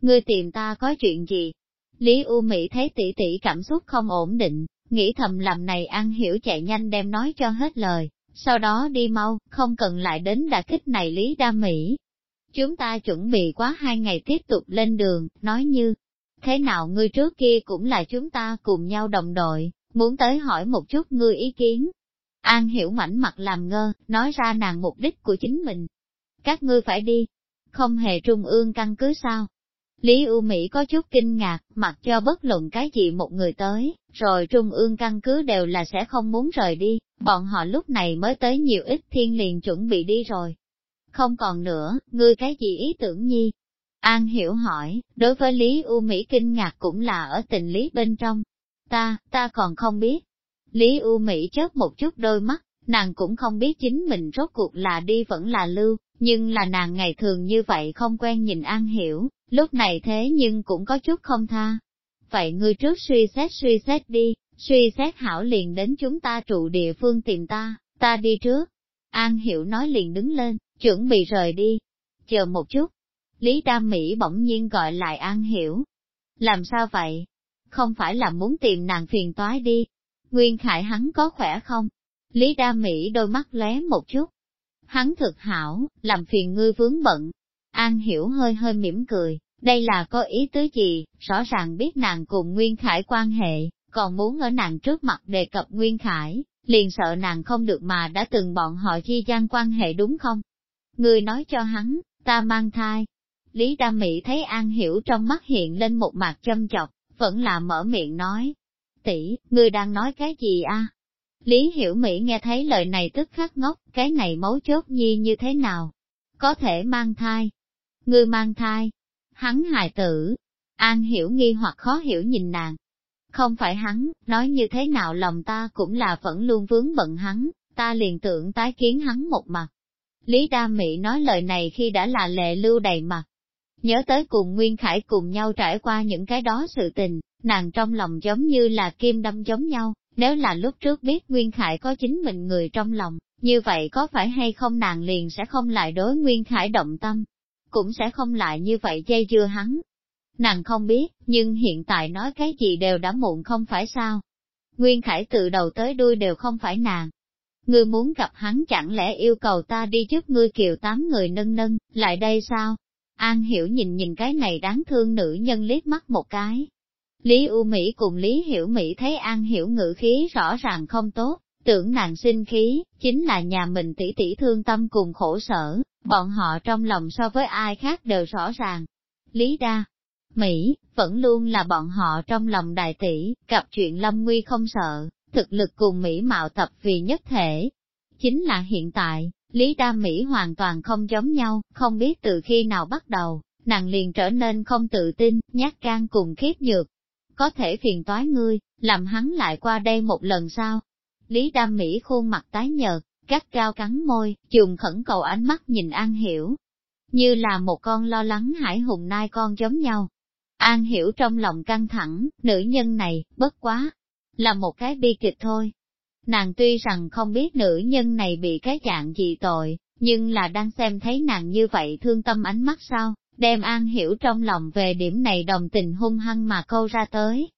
Ngươi tìm ta có chuyện gì? Lý U Mỹ thấy tỷ tỷ cảm xúc không ổn định, nghĩ thầm làm này An Hiểu chạy nhanh đem nói cho hết lời, sau đó đi mau, không cần lại đến đả kích này Lý Đa Mỹ. Chúng ta chuẩn bị quá hai ngày tiếp tục lên đường, nói như, thế nào ngươi trước kia cũng là chúng ta cùng nhau đồng đội, muốn tới hỏi một chút ngươi ý kiến. An hiểu mảnh mặt làm ngơ, nói ra nàng mục đích của chính mình. Các ngươi phải đi, không hề trung ương căn cứ sao? Lý U Mỹ có chút kinh ngạc, mặc cho bất luận cái gì một người tới, rồi trung ương căn cứ đều là sẽ không muốn rời đi, bọn họ lúc này mới tới nhiều ít thiên liền chuẩn bị đi rồi. Không còn nữa, ngươi cái gì ý tưởng nhi? An hiểu hỏi, đối với Lý U Mỹ kinh ngạc cũng là ở tình lý bên trong. Ta, ta còn không biết. Lý U Mỹ chớp một chút đôi mắt, nàng cũng không biết chính mình rốt cuộc là đi vẫn là lưu, nhưng là nàng ngày thường như vậy không quen nhìn An hiểu, lúc này thế nhưng cũng có chút không tha. Vậy ngươi trước suy xét suy xét đi, suy xét hảo liền đến chúng ta trụ địa phương tìm ta, ta đi trước. An Hiểu nói liền đứng lên, chuẩn bị rời đi. Chờ một chút. Lý Đa Mỹ bỗng nhiên gọi lại An Hiểu. Làm sao vậy? Không phải là muốn tìm nàng phiền toái đi. Nguyên Khải hắn có khỏe không? Lý Đam Mỹ đôi mắt lé một chút. Hắn thực hảo, làm phiền ngươi vướng bận. An Hiểu hơi hơi mỉm cười, đây là có ý tứ gì, rõ ràng biết nàng cùng Nguyên Khải quan hệ, còn muốn ở nàng trước mặt đề cập Nguyên Khải, liền sợ nàng không được mà đã từng bọn họ chi gian quan hệ đúng không? Người nói cho hắn, ta mang thai. Lý Đam Mỹ thấy An Hiểu trong mắt hiện lên một mặt châm chọc, vẫn là mở miệng nói tỷ ngươi đang nói cái gì a? Lý Hiểu Mỹ nghe thấy lời này tức khắc ngốc, cái này mấu chốt nhi như thế nào? Có thể mang thai. Ngươi mang thai, hắn hài tử. An hiểu nghi hoặc khó hiểu nhìn nàng. Không phải hắn, nói như thế nào lòng ta cũng là vẫn luôn vướng bận hắn, ta liền tưởng tái kiến hắn một mặt. Lý Đa Mỹ nói lời này khi đã là lệ lưu đầy mặt. Nhớ tới cùng Nguyên Khải cùng nhau trải qua những cái đó sự tình, nàng trong lòng giống như là kim đâm giống nhau, nếu là lúc trước biết Nguyên Khải có chính mình người trong lòng, như vậy có phải hay không nàng liền sẽ không lại đối Nguyên Khải động tâm cũng sẽ không lại như vậy dây dưa hắn. Nàng không biết, nhưng hiện tại nói cái gì đều đã muộn không phải sao. Nguyên Khải từ đầu tới đuôi đều không phải nàng. Ngươi muốn gặp hắn chẳng lẽ yêu cầu ta đi giúp ngươi kiều tám người nâng nâng, lại đây sao? An Hiểu nhìn nhìn cái này đáng thương nữ nhân liếc mắt một cái. Lý U Mỹ cùng Lý Hiểu Mỹ thấy An Hiểu ngữ khí rõ ràng không tốt, tưởng nàng sinh khí, chính là nhà mình tỷ tỷ thương tâm cùng khổ sở, bọn họ trong lòng so với ai khác đều rõ ràng. Lý đa, Mỹ, vẫn luôn là bọn họ trong lòng đại tỷ, gặp chuyện lâm nguy không sợ, thực lực cùng Mỹ mạo tập vì nhất thể. Chính là hiện tại, Lý đa Mỹ hoàn toàn không giống nhau, không biết từ khi nào bắt đầu, nàng liền trở nên không tự tin, nhát gan cùng khiếp nhược. Có thể phiền toái ngươi, làm hắn lại qua đây một lần sao, Lý Đam Mỹ khuôn mặt tái nhợt, gắt cao cắn môi, dùng khẩn cầu ánh mắt nhìn An Hiểu. Như là một con lo lắng hải hùng nai con giống nhau. An Hiểu trong lòng căng thẳng, nữ nhân này, bất quá, là một cái bi kịch thôi. Nàng tuy rằng không biết nữ nhân này bị cái dạng gì tội, nhưng là đang xem thấy nàng như vậy thương tâm ánh mắt sao, đem An Hiểu trong lòng về điểm này đồng tình hung hăng mà câu ra tới.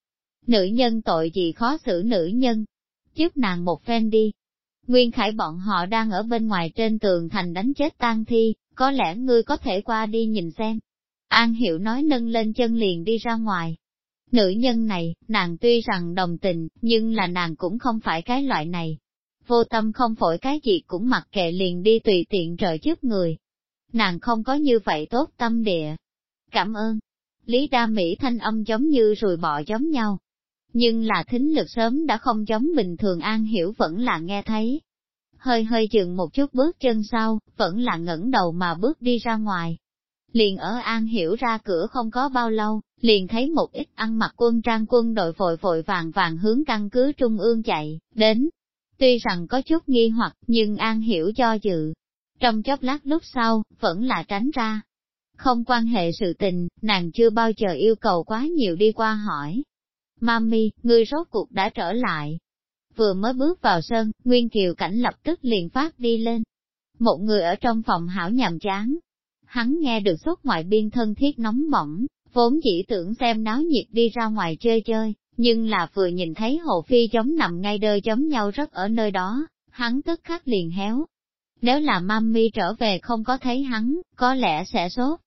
Nữ nhân tội gì khó xử nữ nhân, trước nàng một phen đi. Nguyên Khải bọn họ đang ở bên ngoài trên tường thành đánh chết tang thi, có lẽ ngươi có thể qua đi nhìn xem. An Hiểu nói nâng lên chân liền đi ra ngoài. Nữ nhân này, nàng tuy rằng đồng tình, nhưng là nàng cũng không phải cái loại này. Vô tâm không phổi cái gì cũng mặc kệ liền đi tùy tiện trợ giúp người. Nàng không có như vậy tốt tâm địa. Cảm ơn. Lý đa Mỹ thanh âm giống như rùi bọ giống nhau nhưng là thính lực sớm đã không giống bình thường An Hiểu vẫn là nghe thấy. hơi hơi dừng một chút bước chân sau, vẫn là ngẩng đầu mà bước đi ra ngoài. Liền ở An Hiểu ra cửa không có bao lâu, liền thấy một ít ăn mặc quân trang quân đội vội vội vàng vàng hướng căn cứ trung ương chạy, đến. Tuy rằng có chút nghi hoặc nhưng An Hiểu cho dự. Trong chốc lát lúc sau, vẫn là tránh ra. Không quan hệ sự tình, nàng chưa bao giờ yêu cầu quá nhiều đi qua hỏi. Mami, ngươi rốt cuộc đã trở lại, vừa mới bước vào sân, Nguyên Kiều Cảnh lập tức liền phát đi lên. Một người ở trong phòng hảo nhàm chán. Hắn nghe được suốt ngoại biên thân thiết nóng bỏng, vốn chỉ tưởng xem náo nhiệt đi ra ngoài chơi chơi, nhưng là vừa nhìn thấy hồ phi giống nằm ngay đơ giống nhau rất ở nơi đó, hắn tức khắc liền héo. Nếu là mami trở về không có thấy hắn, có lẽ sẽ sốt.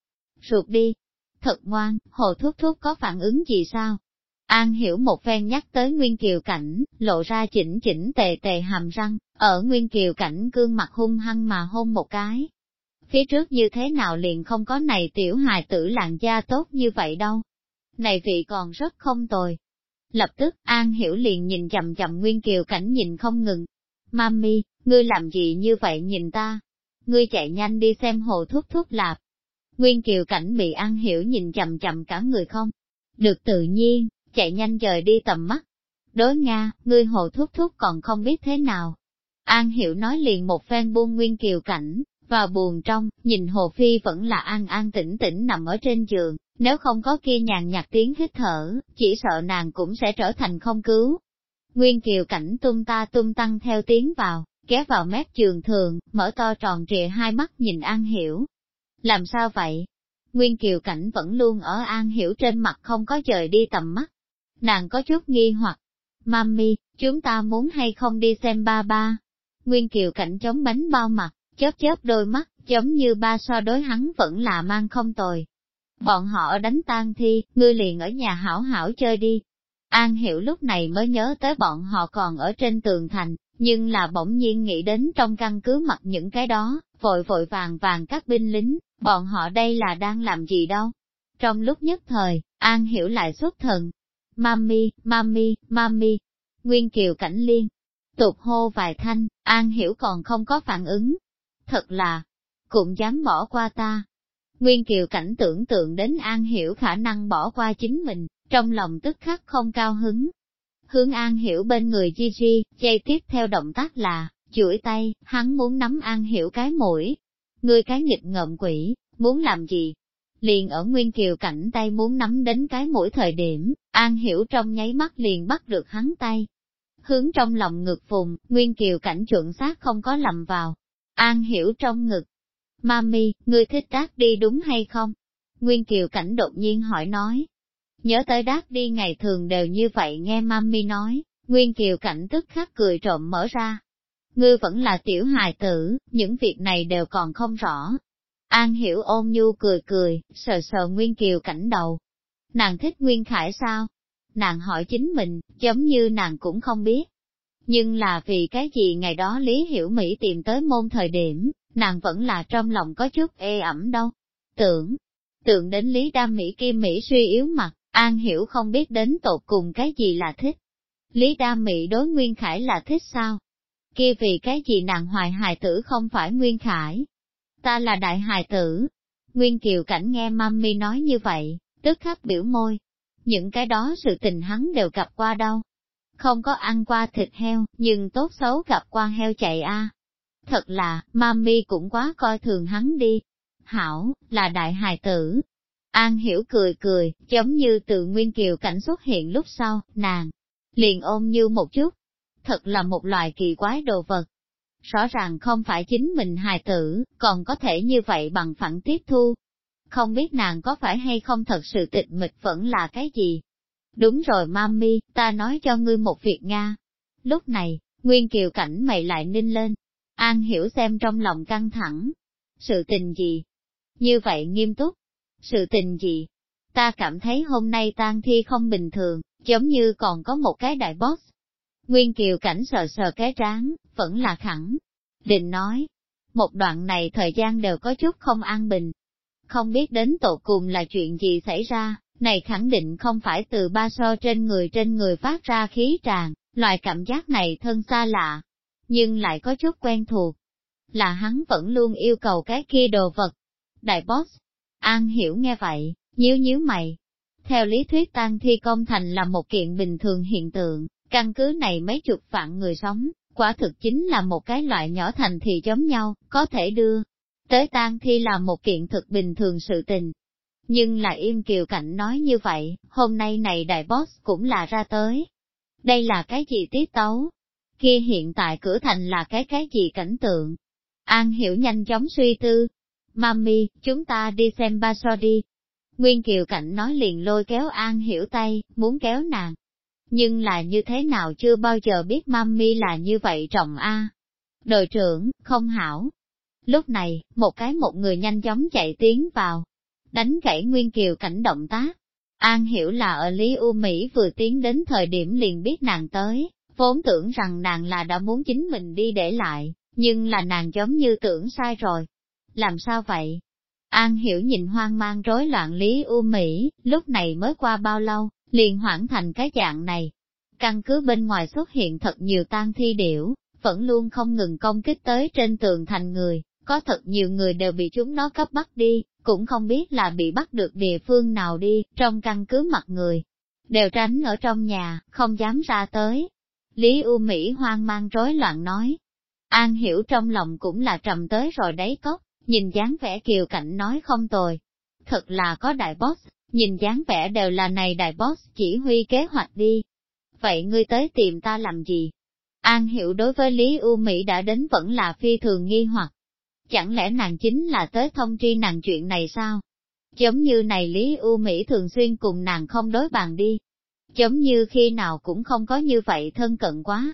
Ruột đi. Thật ngoan, hồ thúc thúc có phản ứng gì sao? An hiểu một phen nhắc tới Nguyên Kiều Cảnh, lộ ra chỉnh chỉnh tề tề hàm răng, ở Nguyên Kiều Cảnh gương mặt hung hăng mà hôn một cái. Phía trước như thế nào liền không có này tiểu hài tử làn da tốt như vậy đâu. Này vị còn rất không tồi. Lập tức An hiểu liền nhìn chậm chậm Nguyên Kiều Cảnh nhìn không ngừng. Mami, ngươi làm gì như vậy nhìn ta? Ngươi chạy nhanh đi xem hồ thúc thúc lạp. Nguyên Kiều Cảnh bị An hiểu nhìn chậm chậm cả người không? Được tự nhiên, chạy nhanh rời đi tầm mắt. Đối Nga, ngươi hồ thúc thúc còn không biết thế nào. An Hiểu nói liền một phen buông nguyên kiều cảnh, vào buồn trong, nhìn Hồ Phi vẫn là an an tĩnh tĩnh nằm ở trên giường, nếu không có kia nhàn nhạt tiếng hít thở, chỉ sợ nàng cũng sẽ trở thành không cứu. Nguyên kiều cảnh tung ta tung tăng theo tiếng vào, kéo vào mép giường thường, mở to tròn trịa hai mắt nhìn An Hiểu. Làm sao vậy? Nguyên kiều cảnh vẫn luôn ở An Hiểu trên mặt không có rời đi tầm mắt, Nàng có chút nghi hoặc, Mami, chúng ta muốn hay không đi xem ba ba. Nguyên Kiều cảnh chống bánh bao mặt, chớp chớp đôi mắt, giống như ba so đối hắn vẫn là mang không tồi. Bọn họ đánh tan thi, ngươi liền ở nhà hảo hảo chơi đi. An hiểu lúc này mới nhớ tới bọn họ còn ở trên tường thành, nhưng là bỗng nhiên nghĩ đến trong căn cứ mặt những cái đó, vội vội vàng vàng các binh lính, bọn họ đây là đang làm gì đâu. Trong lúc nhất thời, An hiểu lại xuất thần, Mami, mami, mami. Nguyên Kiều Cảnh Liên, tục hô vài thanh, An Hiểu còn không có phản ứng. Thật là, cũng dám bỏ qua ta. Nguyên Kiều Cảnh tưởng tượng đến An Hiểu khả năng bỏ qua chính mình, trong lòng tức khắc không cao hứng. Hướng An Hiểu bên người Gigi, dây tiếp theo động tác là, chuỗi tay, hắn muốn nắm An Hiểu cái mũi. Người cái nghịch ngợm quỷ, muốn làm gì, liền ở Nguyên Kiều cảnh tay muốn nắm đến cái mũi thời điểm, An Hiểu trong nháy mắt liền bắt được hắn tay. Hướng trong lòng ngực vùng, Nguyên Kiều cảnh chuẩn xác không có lầm vào. An Hiểu trong ngực. Mami, ngươi thích tác đi đúng hay không? Nguyên Kiều cảnh đột nhiên hỏi nói. Nhớ tới đát đi ngày thường đều như vậy nghe Mami nói, Nguyên Kiều cảnh tức khắc cười trộm mở ra. Ngươi vẫn là tiểu hài tử, những việc này đều còn không rõ, An hiểu ôn nhu cười cười, sờ sờ Nguyên Kiều cảnh đầu. Nàng thích Nguyên Khải sao? Nàng hỏi chính mình, giống như nàng cũng không biết. Nhưng là vì cái gì ngày đó Lý Hiểu Mỹ tìm tới môn thời điểm, nàng vẫn là trong lòng có chút ê ẩm đâu. Tưởng, tưởng đến Lý Đam Mỹ Kim Mỹ suy yếu mặt, An Hiểu không biết đến tột cùng cái gì là thích. Lý Đa Mỹ đối Nguyên Khải là thích sao? Kia vì cái gì nàng hoài hài tử không phải Nguyên Khải, ta là đại hài tử. Nguyên Kiều Cảnh nghe mami nói như vậy, tức khắc biểu môi. Những cái đó sự tình hắn đều gặp qua đâu. Không có ăn qua thịt heo, nhưng tốt xấu gặp qua heo chạy a. Thật là, mami cũng quá coi thường hắn đi. Hảo, là đại hài tử. An hiểu cười cười, giống như từ Nguyên Kiều Cảnh xuất hiện lúc sau, nàng, liền ôm như một chút. Thật là một loài kỳ quái đồ vật, Rõ ràng không phải chính mình hài tử, còn có thể như vậy bằng phẳng tiếp thu. Không biết nàng có phải hay không thật sự tịch mịch vẫn là cái gì? Đúng rồi mami, ta nói cho ngươi một việc Nga. Lúc này, Nguyên Kiều cảnh mày lại ninh lên. An hiểu xem trong lòng căng thẳng. Sự tình gì? Như vậy nghiêm túc. Sự tình gì? Ta cảm thấy hôm nay tang thi không bình thường, giống như còn có một cái đại boss Nguyên Kiều cảnh sờ sờ cái trán, vẫn là khẳng. Định nói, một đoạn này thời gian đều có chút không an bình. Không biết đến tổ cùng là chuyện gì xảy ra, này khẳng định không phải từ ba so trên người trên người phát ra khí tràn, loại cảm giác này thân xa lạ. nhưng lại có chút quen thuộc. Là hắn vẫn luôn yêu cầu cái kia đồ vật. Đại boss, An hiểu nghe vậy, nhíu nhíu mày. Theo lý thuyết tan thi công thành là một kiện bình thường hiện tượng, căn cứ này mấy chục vạn người sống, quả thực chính là một cái loại nhỏ thành thì giống nhau, có thể đưa. Tới tan thi là một kiện thực bình thường sự tình. Nhưng là im kiều cảnh nói như vậy, hôm nay này đại boss cũng là ra tới. Đây là cái gì tiết tấu? Kia hiện tại cửa thành là cái cái gì cảnh tượng? An hiểu nhanh chóng suy tư. Mami, chúng ta đi xem ba so đi. Nguyên Kiều Cảnh nói liền lôi kéo An hiểu tay, muốn kéo nàng. Nhưng là như thế nào chưa bao giờ biết mami là như vậy trọng A. Đội trưởng, không hảo. Lúc này, một cái một người nhanh chóng chạy tiến vào, đánh gãy Nguyên Kiều Cảnh động tác. An hiểu là ở Lý U Mỹ vừa tiến đến thời điểm liền biết nàng tới, vốn tưởng rằng nàng là đã muốn chính mình đi để lại, nhưng là nàng giống như tưởng sai rồi. Làm sao vậy? An hiểu nhìn hoang mang rối loạn Lý U Mỹ, lúc này mới qua bao lâu, liền hoảng thành cái dạng này. Căn cứ bên ngoài xuất hiện thật nhiều tang thi điểu, vẫn luôn không ngừng công kích tới trên tường thành người, có thật nhiều người đều bị chúng nó cấp bắt đi, cũng không biết là bị bắt được địa phương nào đi, trong căn cứ mặt người. Đều tránh ở trong nhà, không dám ra tới. Lý U Mỹ hoang mang rối loạn nói. An hiểu trong lòng cũng là trầm tới rồi đấy cốc, nhìn dáng vẻ kiều cảnh nói không tồi. Thật là có đại boss, nhìn dáng vẻ đều là này đại boss chỉ huy kế hoạch đi. Vậy ngươi tới tìm ta làm gì? An hiểu đối với Lý U Mỹ đã đến vẫn là phi thường nghi hoặc. Chẳng lẽ nàng chính là tới thông tri nàng chuyện này sao? Giống như này Lý U Mỹ thường xuyên cùng nàng không đối bàn đi. Giống như khi nào cũng không có như vậy thân cận quá,